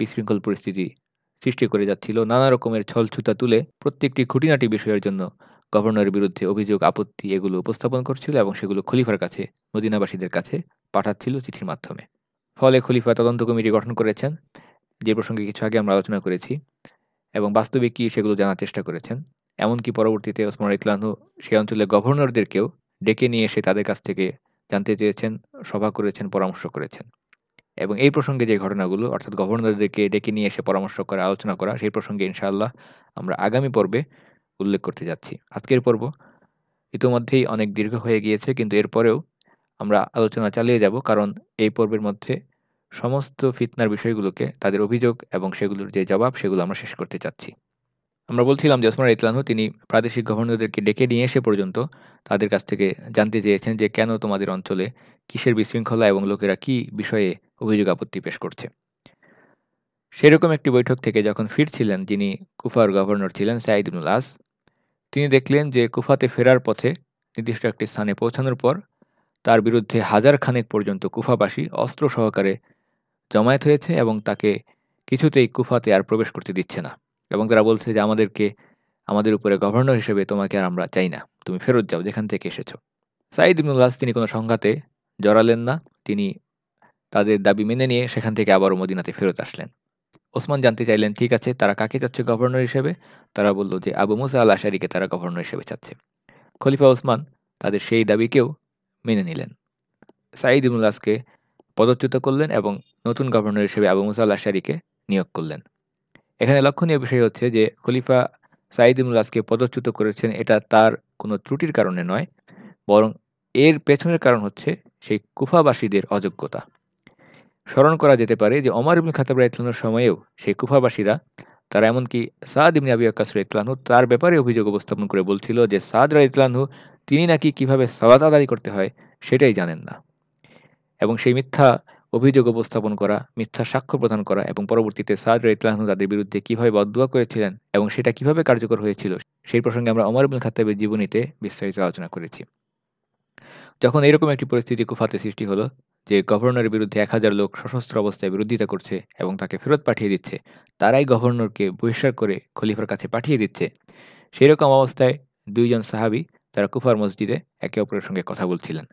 বিশৃঙ্খল পরিস্থিতি সৃষ্টি করে যাচ্ছিল। নানা রকমের ছলছুতা তুলে প্রত্যেকটি খুঁটিনাটি বিষয়ের জন্য গভর্নরের বিরুদ্ধে অভিযোগ, আপত্তি এগুলো উপস্থাপন করছিল এবং সেগুলো খলিফার কাছে, মদিনাবাসীদের কাছে পাঠাচ্ছিল চিঠির মাধ্যমে। ফলে খলিফা তদন্ত কমিটি গঠন করেছেন, যে প্রসঙ্গে কিছু আগে আমরা আলোচনা করেছি এবং বাস্তবে কি সেগুলো জানার চেষ্টা করেছেন। এমনকি পরবর্তীতে ওসমান ইতলানহু সেই অঞ্চলের গভর্নরদেরকেও ডেকে নিয়ে এসে তাদের কাছ থেকে জানতে চেয়েছেন, সভা করেছেন, পরামর্শ করেছেন। এবং এই প্রসঙ্গে যে ঘটনাগুলো, অর্থাৎ গভর্নরদেরকে ডেকে নিয়ে এসে পরামর্শ করা, আলোচনা করা, সেই প্রসঙ্গে ইনশাআল্লাহ আমরা আগামী পর্বে উল্লেখ করতে যাচ্ছি। আজকের পর্ব ইতোমধ্যেই অনেক দীর্ঘ হয়ে গিয়েছে, কিন্তু এরপরেও আমরা আলোচনা চালিয়ে যাব, কারণ এই পর্বের মধ্যে সমস্ত ফিতনার বিষয়গুলোকে, তাদের অভিযোগ এবং সেগুলোর যে জবাব, সেগুলো আমরা শেষ করতে চাচ্ছি। আমরা বলছিলাম যে ওসমান ইতলানহু তিনি প্রাদেশিক গভর্নরদেরকে ডেকে নিয়ে এসে পর্যন্ত তাদের কাছ থেকে জানতে চেয়েছেন যে কেন তোমাদের অঞ্চলে কিসের বিশৃঙ্খলা এবং লোকেরা কি বিষয়ে অভিযোগ আপত্তি পেশ করছে। সেরকম একটি বৈঠক থেকে যখন ফিরছিলেন, যিনি কুফার গভর্নর ছিলেন সাইদ ইবনুল আস, তিনি দেখলেন যে কুফাতে ফেরার পথে নির্দিষ্ট একটি স্থানে পৌঁছানোর পর তার বিরুদ্ধে হাজার খানেক পর্যন্ত কুফাবাসী অস্ত্র সহকারে জমায়েত হয়েছে এবং তাকে কিছুতেই কুফাতে আর প্রবেশ করতে দিচ্ছে না। এবং তারা বলছে যে, আমাদেরকে, আমাদের উপরে গভর্নর হিসেবে তোমাকে আর আমরা চাই না। তুমি ফেরত যাও, যেখান থেকে এসেছ। সাইদ ইবনুল্লাস তিনি কোনো সংঘাতে জড়ালেন না। তিনি তাদের দাবি মেনে নিয়ে সেখান থেকে আবারও মদিনাতে ফেরত আসলেন। ওসমান জানতে চাইলেন, ঠিক আছে, তারা কাকে চাচ্ছে গভর্নর হিসেবে? তারা বলল যে, আবু মুসা আল আশারিকে তারা গভর্নর হিসেবে চাচ্ছে। খলিফা ওসমান তাদের সেই দাবিকেও মেনে নিলেন। সাইদ ইবনুল্লাসকে পদচ্যুত করলেন এবং নতুন গভর্নর হিসেবে আবু মুসা আল আশারিকে নিয়োগ করলেন। এখানে লক্ষণীয় বিষয় হচ্ছে যে খলিফা সাইদ ইমুল্লাসকে পদচ্যুত করেছেন, এটা তার কোনো ত্রুটির কারণে নয়, বরং এর পেছনের কারণ হচ্ছে সেই কুফাবাসীদের অযোগ্যতা। স্মরণ করা যেতে পারে যে অমর ইবনুল খাতাব ইতলানোর সময়েও সেই কুফাবাসীরা, তারা এমনকি সাদ ইবনি আবি আকাস ইতলানহু তার ব্যাপারে অভিযোগ উপস্থাপন করে বলছিল যে সাদ রা ইতলানহু তিনি নাকি কীভাবে সালাত আদায় করতে হয় সেটাই জানেন না। এবং সেই মিথ্যা অভিযোগ উপস্থাপন করা, মিথ্যা সাক্ষ্য প্রদান করা এবং পরবর্তীতে সাদ ইতলাহনু তাদের বিরুদ্ধে কীভাবে বদুয়া করেছিলেন এবং সেটা কীভাবে কার্যকর হয়েছিল, সেই প্রসঙ্গে আমরা অমর ইবুল খাতাবের জীবনীতে বিস্তারিত আলোচনা করেছি। যখন এরকম একটি পরিস্থিতি কুফাতে সৃষ্টি হলো, যে গভর্নরের বিরুদ্ধে এক হাজার লোক সশস্ত্র অবস্থায় বিরোধিতা করছে এবং তাকে ফেরত পাঠিয়ে দিচ্ছে, তারাই গভর্নরকে বহিষ্কার করে খলিফার কাছে পাঠিয়ে দিচ্ছে সেই রকম অবস্থায় দুইজন সাহাবি তারা কুফার মসজিদে একে অপরের সঙ্গে কথা বলছিলেন।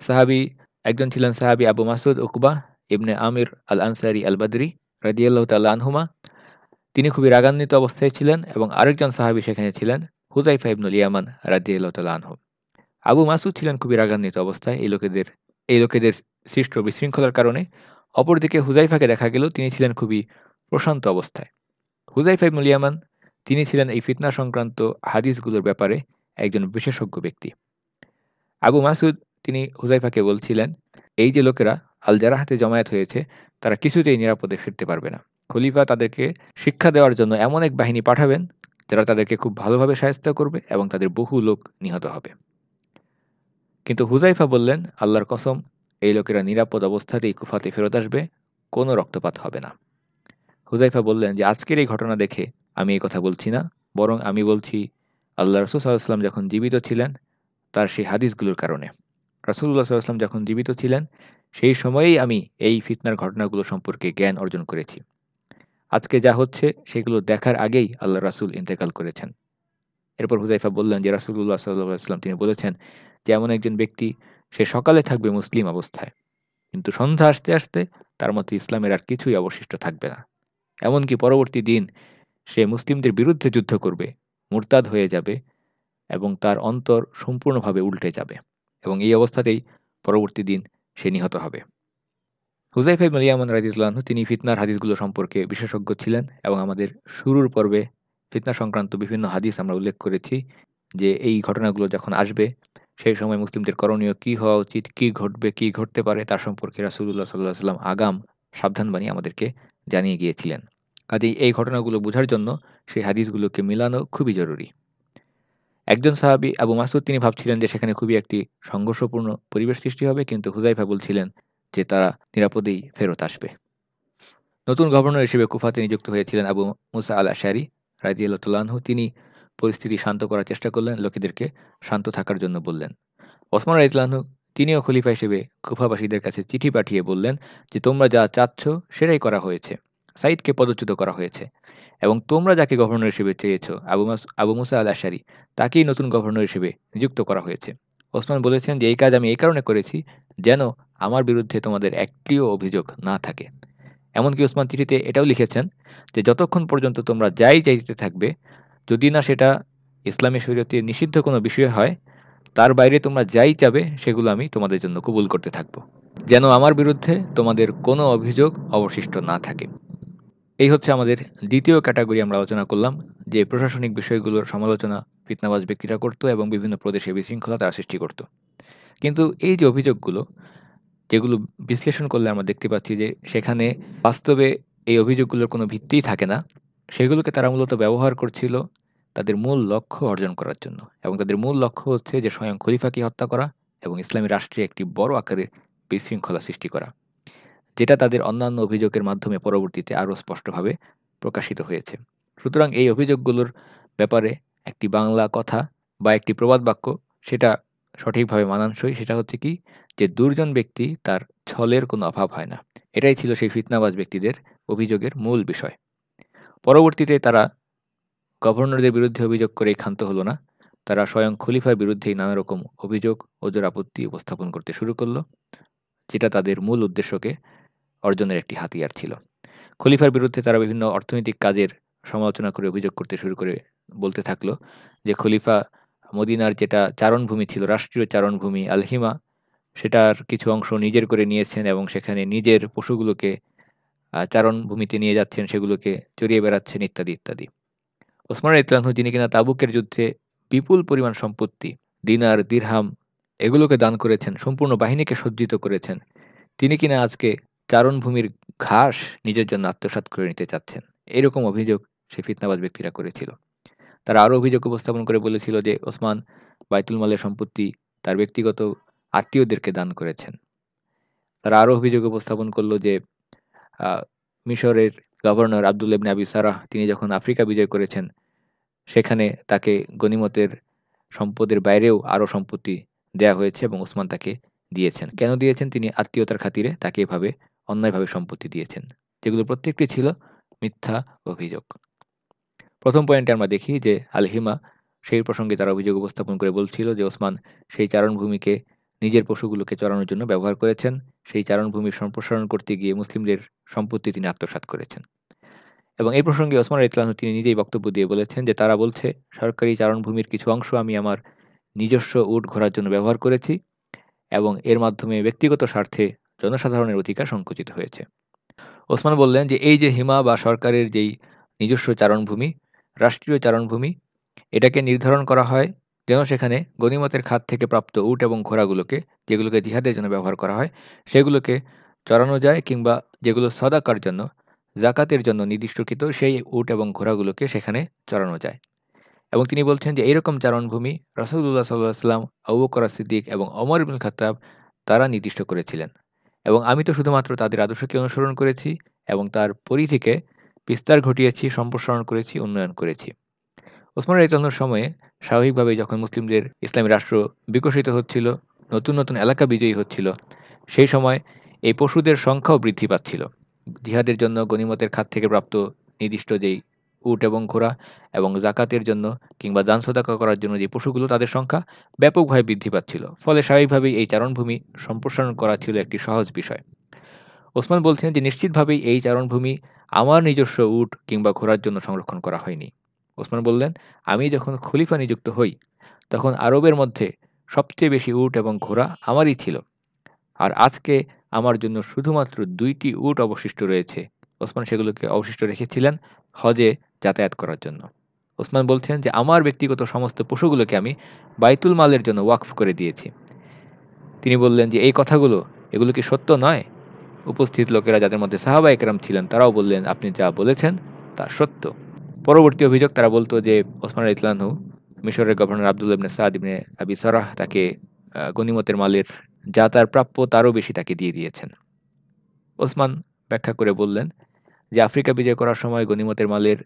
সাহাবি একজন ছিলেন সাহাবি আবু মাসুদ উকবাহ ইবনে আমির আল আনসারি আল বাদরি রাজিয়াল্লাহ তাল্লা আনহুমা তিনি খুবই রাগান্বিত অবস্থায় ছিলেন এবং আরেকজন সাহাবি সেখানে ছিলেন হুজাইফা ইবনুল ইয়ামান রাজিয়াল্লাহ তাল্লা আনহু। আবু মাসুদ ছিলেন খুবই রাগান্বিত অবস্থায় এই লোকেদের এই লোকেদের সৃষ্ট বিশৃঙ্খলার কারণে। অপরদিকে হুজাইফাকে দেখা গেল, তিনি ছিলেন খুবই প্রশান্ত অবস্থায়। হুজাইফা ইবনুল ইয়ামান, তিনি ছিলেন এই ফিতনা সংক্রান্ত হাদিসগুলোর ব্যাপারে একজন বিশেষজ্ঞ ব্যক্তি। আবু মাসুদ তিনি হুজাইফাকে বলছিলেন, এই যে লোকেরা আল জারাহাতে জমায়েত হয়েছে, তারা কিছুতেই নিরাপদে ফিরতে পারবে না। খলিফা তাদেরকে শিক্ষা দেওয়ার জন্য এমন এক বাহিনী পাঠাবেন, যারা তাদেরকে খুব ভালোভাবে সাহায্য করবে এবং তাদের বহু লোক নিহত হবে। কিন্তু হুজাইফা বললেন, আল্লাহর কসম, এই লোকেরা নিরাপদ অবস্থাতেই কুফাতে ফেরত আসবে, কোনো রক্তপাত হবে না। হুজাইফা বললেন যে, আজকের এই ঘটনা দেখে আমি এই কথা বলছি না, বরং আমি বলছি, আল্লাহ রসুল সাল্লাহাম যখন জীবিত ছিলেন, তার সেই হাদিসগুলোর কারণে। রাসুল্লাহ সাল্লাম যখন জীবিত ছিলেন, সেই সময়েই আমি এই ফিতনার ঘটনাগুলো সম্পর্কে জ্ঞান অর্জন করেছি। আজকে যা হচ্ছে, সেগুলো দেখার আগেই আল্লাহ রাসুল ইন্তেকাল করেছেন। এরপর হুজাইফা বললেন যে রাসুল্লাহ সাল্লাম তিনি বলেছেন, যে এমন একজন ব্যক্তি, সে সকালে থাকবে মুসলিম অবস্থায়, কিন্তু সন্ধ্যা আসতে আসতে তার মধ্যে ইসলামের আর কিছুই অবশিষ্ট থাকবে না। এমনকি পরবর্তী দিন সে মুসলিমদের বিরুদ্ধে যুদ্ধ করবে, মুরতাদ হয়ে যাবে এবং তার অন্তর সম্পূর্ণভাবে উল্টে যাবে। এবং এই অবস্থাতেই পরবর্তী দিন সে নিহত হবে। হুজাইফাই মালিয়ামান রাজিউল্লাহ তিনি ফিতনার হাদিসগুলো সম্পর্কে বিশেষজ্ঞ ছিলেন এবং আমাদের শুরুর পর্বে ফিতনা সংক্রান্ত বিভিন্ন হাদিস আমরা উল্লেখ করেছি যে এই ঘটনাগুলো যখন আসবে, সেই সময় মুসলিমদের করণীয় কি হওয়া উচিত, কি ঘটবে, কি ঘটতে পারে তার সম্পর্কে রাসুল্লাহ সাল্লাহ সাল্লাম আগাম সাবধানবাণী আমাদেরকে জানিয়ে গিয়েছিলেন। কাজেই এই ঘটনাগুলো বোঝার জন্য সেই হাদিসগুলোকে মিলানো খুবই জরুরি। একজন সাহাবি আবু মাসুদ তিনি ভাবছিলেন যে সেখানে খুবই একটি সংঘর্ষপূর্ণ পরিবেশ সৃষ্টি হবে, কিন্তু হুজাইফা বলছিলেন যে তারা নিরাপদেই ফেরত আসবে। নতুন গভর্নর হিসেবে কুফাতে নিযুক্ত হয়েছিলেন আবু মুসা আল আশারি রাজিয়াল্লাহু তিনি পরিস্থিতি শান্ত করার চেষ্টা করলেন, লোকেদেরকে শান্ত থাকার জন্য বললেন। ওসমান রাইতলানহু তিনিও খলিফা হিসেবে কুফাবাসীদের কাছে চিঠি পাঠিয়ে বললেন যে তোমরা যা চাচ্ছ সেটাই করা হয়েছে। সাইদকে পদচ্যুত করা হয়েছে। এবং তোমরা যাকে গভর্নর হিসেবে চেয়েছ, আবু আবু মুসা আল আশারি তাকেই নতুন গভর্নর হিসেবে নিযুক্ত করা হয়েছে। ওসমান বলেছেন যে, এই কাজ আমি এই কারণে করেছি যেন আমার বিরুদ্ধে তোমাদের একটিও অভিযোগ না থাকে। এমনকি ওসমান চিঠিতে এটাও লিখেছেন যে, যতক্ষণ পর্যন্ত তোমরা যাই চাইতে থাকবে, যদি না সেটা ইসলামী শরীয়তে নিষিদ্ধ কোনো বিষয় হয়, তার বাইরে তোমরা যাই চাবে সেগুলো আমি তোমাদের জন্য কবুল করতে থাকব। যেন আমার বিরুদ্ধে তোমাদের কোনো অভিযোগ অবশিষ্ট না থাকে। এই হচ্ছে আমাদের দ্বিতীয় ক্যাটাগরি আমরা আলোচনা করলাম, যে প্রশাসনিক বিষয়গুলোর সমালোচনা ফিতনাবাজ ব্যক্তিরা করত এবং বিভিন্ন প্রদেশে বিশৃঙ্খলা তারা সৃষ্টি করত। কিন্তু এই যে অভিযোগগুলো, যেগুলো বিশ্লেষণ করলে আমরা দেখতে পাচ্ছি যে সেখানে বাস্তবে এই অভিযোগগুলোর কোনো ভিত্তিই থাকে না, সেগুলোকে তারা মূলত ব্যবহার করছিল তাদের মূল লক্ষ্য অর্জন করার জন্য এবং তাদের মূল লক্ষ্য হচ্ছে যে স্বয়ং খলিফাকে হত্যা করা এবং ইসলামী রাষ্ট্রে একটি বড় আকারের বিশৃঙ্খলা সৃষ্টি করা। যেটা তাদের অন্যান্য অভিযোগের মাধ্যমে পরবর্তীতে আরও স্পষ্টভাবে প্রকাশিত হয়েছে। সুতরাং এই অভিযোগগুলোর ব্যাপারে একটি বাংলা কথা বা একটি প্রবাদ বাক্য, সেটা সঠিকভাবে মানানসই, সেটা হচ্ছে কি যে দুর্জন ব্যক্তি তার ছলের কোনো অভাব হয় না। এটাই ছিল সেই ফিতনাবাজ ব্যক্তিদের অভিযোগের মূল বিষয়। পরবর্তীতে তারা গভর্নরদের বিরুদ্ধে অভিযোগ করে ক্ষান্ত হলো না। তারা স্বয়ং খলিফার বিরুদ্ধেই নানা রকম অভিযোগ ওজোর আপত্তি উপস্থাপন করতে শুরু করল, যেটা তাদের মূল উদ্দেশ্যকে অর্জনের একটি হাতিয়ার ছিল। খলিফার বিরুদ্ধে তারা বিভিন্ন অর্থনৈতিক কাজের সমালোচনা করে অভিযোগ করতে শুরু করে বলতে থাকল যে খলিফা মদিনার যেটা চারণভূমি ছিল, রাষ্ট্রীয় চারণভূমি আলহিমা, সেটার কিছু অংশ নিজের করে নিয়েছেন এবং সেখানে নিজের পশুগুলোকে চারণভূমিতে নিয়ে যাচ্ছেন, সেগুলোকে চড়িয়ে বেড়াচ্ছেন ইত্যাদি ইত্যাদি। ওসমান ইতলানহু যিনি কিনা তাবুকের যুদ্ধে বিপুল পরিমাণ সম্পত্তি, দিনার, দিরহাম, এগুলোকে দান করেছেন, সম্পূর্ণ বাহিনীকে সজ্জিত করেছেন, তিনি কিনা আজকে চারণভূমির ঘাস নিজের জন্য আত্মসাত করে নিতে চাচ্ছেন। এরকম অভিযোগ সে ফিতনাবাজ ব্যক্তিরা করেছিল। তারা আরও অভিযোগ উপস্থাপন করে বলেছিল যে ওসমান বাইতুল মালের সম্পত্তি তার ব্যক্তিগত আত্মীয়দেরকে দান করেছেন। তারা আরও অভিযোগ উপস্থাপন করল যে মিশরের গভর্নর আবদুল ইবনে আবি সারাহ তিনি যখন আফ্রিকা বিজয় করেছেন, সেখানে তাকে গনিমতের সম্পদের বাইরেও আরও সম্পত্তি দেয়া হয়েছে এবং ওসমান তাকে দিয়েছেন। কেন দিয়েছেন? তিনি আত্মীয়তার খাতিরে তাকে এভাবে অন্যায়ভাবে সম্পত্তি দিয়েছেন, যেগুলো প্রত্যেকটি ছিল মিথ্যা অভিযোগ। প্রথম পয়েন্টে আমরা দেখি যে আলহিমা সেই প্রসঙ্গে তারা অভিযোগ উপস্থাপন করে বলছিল যে ওসমান সেই চারণভূমিকে নিজের পশুগুলোকে চড়ানোর জন্য ব্যবহার করেছেন, সেই চারণভূমির সম্প্রসারণ করতে গিয়ে মুসলিমদের সম্পত্তি তিনি আত্মসাত করেছেন। এবং এই প্রসঙ্গে ওসমান ইতলানু তিনি নিজেই বক্তব্য দিয়ে বলেছেন যে তারা বলছে, সরকারি চারণভূমির কিছু অংশ আমি আমার নিজস্ব উট ঘোরার জন্য ব্যবহার করেছি এবং এর মাধ্যমে ব্যক্তিগত স্বার্থে জনসাধারণের অধিকার সংকুচিত হয়েছে। ওসমান বললেন যে, এই যে হিমা বা সরকারের যেই নিজস্ব চারণভূমি, রাষ্ট্রীয় চারণভূমি, এটাকে নির্ধারণ করা হয় যেন সেখানে গণিমতের খাত থেকে প্রাপ্ত উট এবং ঘোড়াগুলোকে, যেগুলোকে জিহাদের জন্য ব্যবহার করা হয়, সেগুলোকে চড়ানো যায় কিংবা যেগুলো সদাকার জন্য, জাকাতের জন্য নির্দিষ্টকৃত সেই উট এবং ঘোড়াগুলোকে সেখানে চড়ানো যায়। এবং তিনি বলছেন যে এইরকম চারণভূমি রাসুদুল্লাহ সাল্লাহ সাল্লাম আবুকর সিদ্দিক এবং অমর ইবুল খাতাব তারা নির্দিষ্ট করেছিলেন। এবং আমি তো শুধুমাত্র তাদের আদর্শকে অনুসরণ করেছি এবং তার পরিধিকে বিস্তার ঘটিয়েছি, সম্প্রসারণ করেছি, উন্নয়ন করেছি। ওসমান রাইতলানোর সময়ে স্বাভাবিকভাবেই যখন মুসলিমদের ইসলামী রাষ্ট্র বিকশিত হচ্ছিল, নতুন নতুন এলাকা বিজয়ী হচ্ছিল, সেই সময় এই পশুদের সংখ্যাও বৃদ্ধি পাচ্ছিল। জিহাদের জন্য গনিমতের খাত থেকে প্রাপ্ত নির্দিষ্ট যেই উট এবং ঘোড়া এবং জাকাতের জন্য কিংবা দান সদাকা করার জন্য যে পশুগুলো তাদের সংখ্যা ব্যাপকভাবে বৃদ্ধি পাচ্ছিল। ফলে স্বাভাবিকভাবেই এই চারণভূমি সম্প্রসারণ করা ছিল একটি সহজ বিষয়। ওসমান বলছেন যে, নিশ্চিতভাবেই এই চারণভূমি আমার নিজস্ব উট কিংবা ঘোড়ার জন্য সংরক্ষণ করা হয়নি। ওসমান বললেন, আমি যখন খলিফা নিযুক্ত হই, তখন আরবের মধ্যে সবচেয়ে বেশি উট এবং ঘোড়া আমারই ছিল। আর আজকে আমার জন্য শুধুমাত্র দুইটি উট অবশিষ্ট রয়েছে। ওসমান সেগুলোকে অবশিষ্ট রেখেছিলেন হজে যাতায়াত করার জন্য। ওসমান বলছেন যে, আমার ব্যক্তিগত সমস্ত পশুগুলোকে আমি বাইতুল মালের জন্য ওয়াকফ করে দিয়েছি। তিনি বললেন যে, এই কথাগুলো, এগুলো কি সত্য নয়? উপস্থিত লোকেরা যাদের মধ্যে সাহাবা একরাম ছিলেন, তারাও বললেন, আপনি যা বলেছেন, তা সত্য। পরবর্তী অভিযোগ, তারা বলতো যে, ওসমান ইতলানহু মিশরের গভর্নর আব্দুল ইবনে সাদ ইবনে আবি সরাহ তাকে গনিমতের মালের যা তার প্রাপ্য তারও বেশি তাকে দিয়ে দিয়েছেন। ওসমান ব্যাখ্যা করে বললেন যে আফ্রিকা বিজয় করার সময় গনিমতের মালের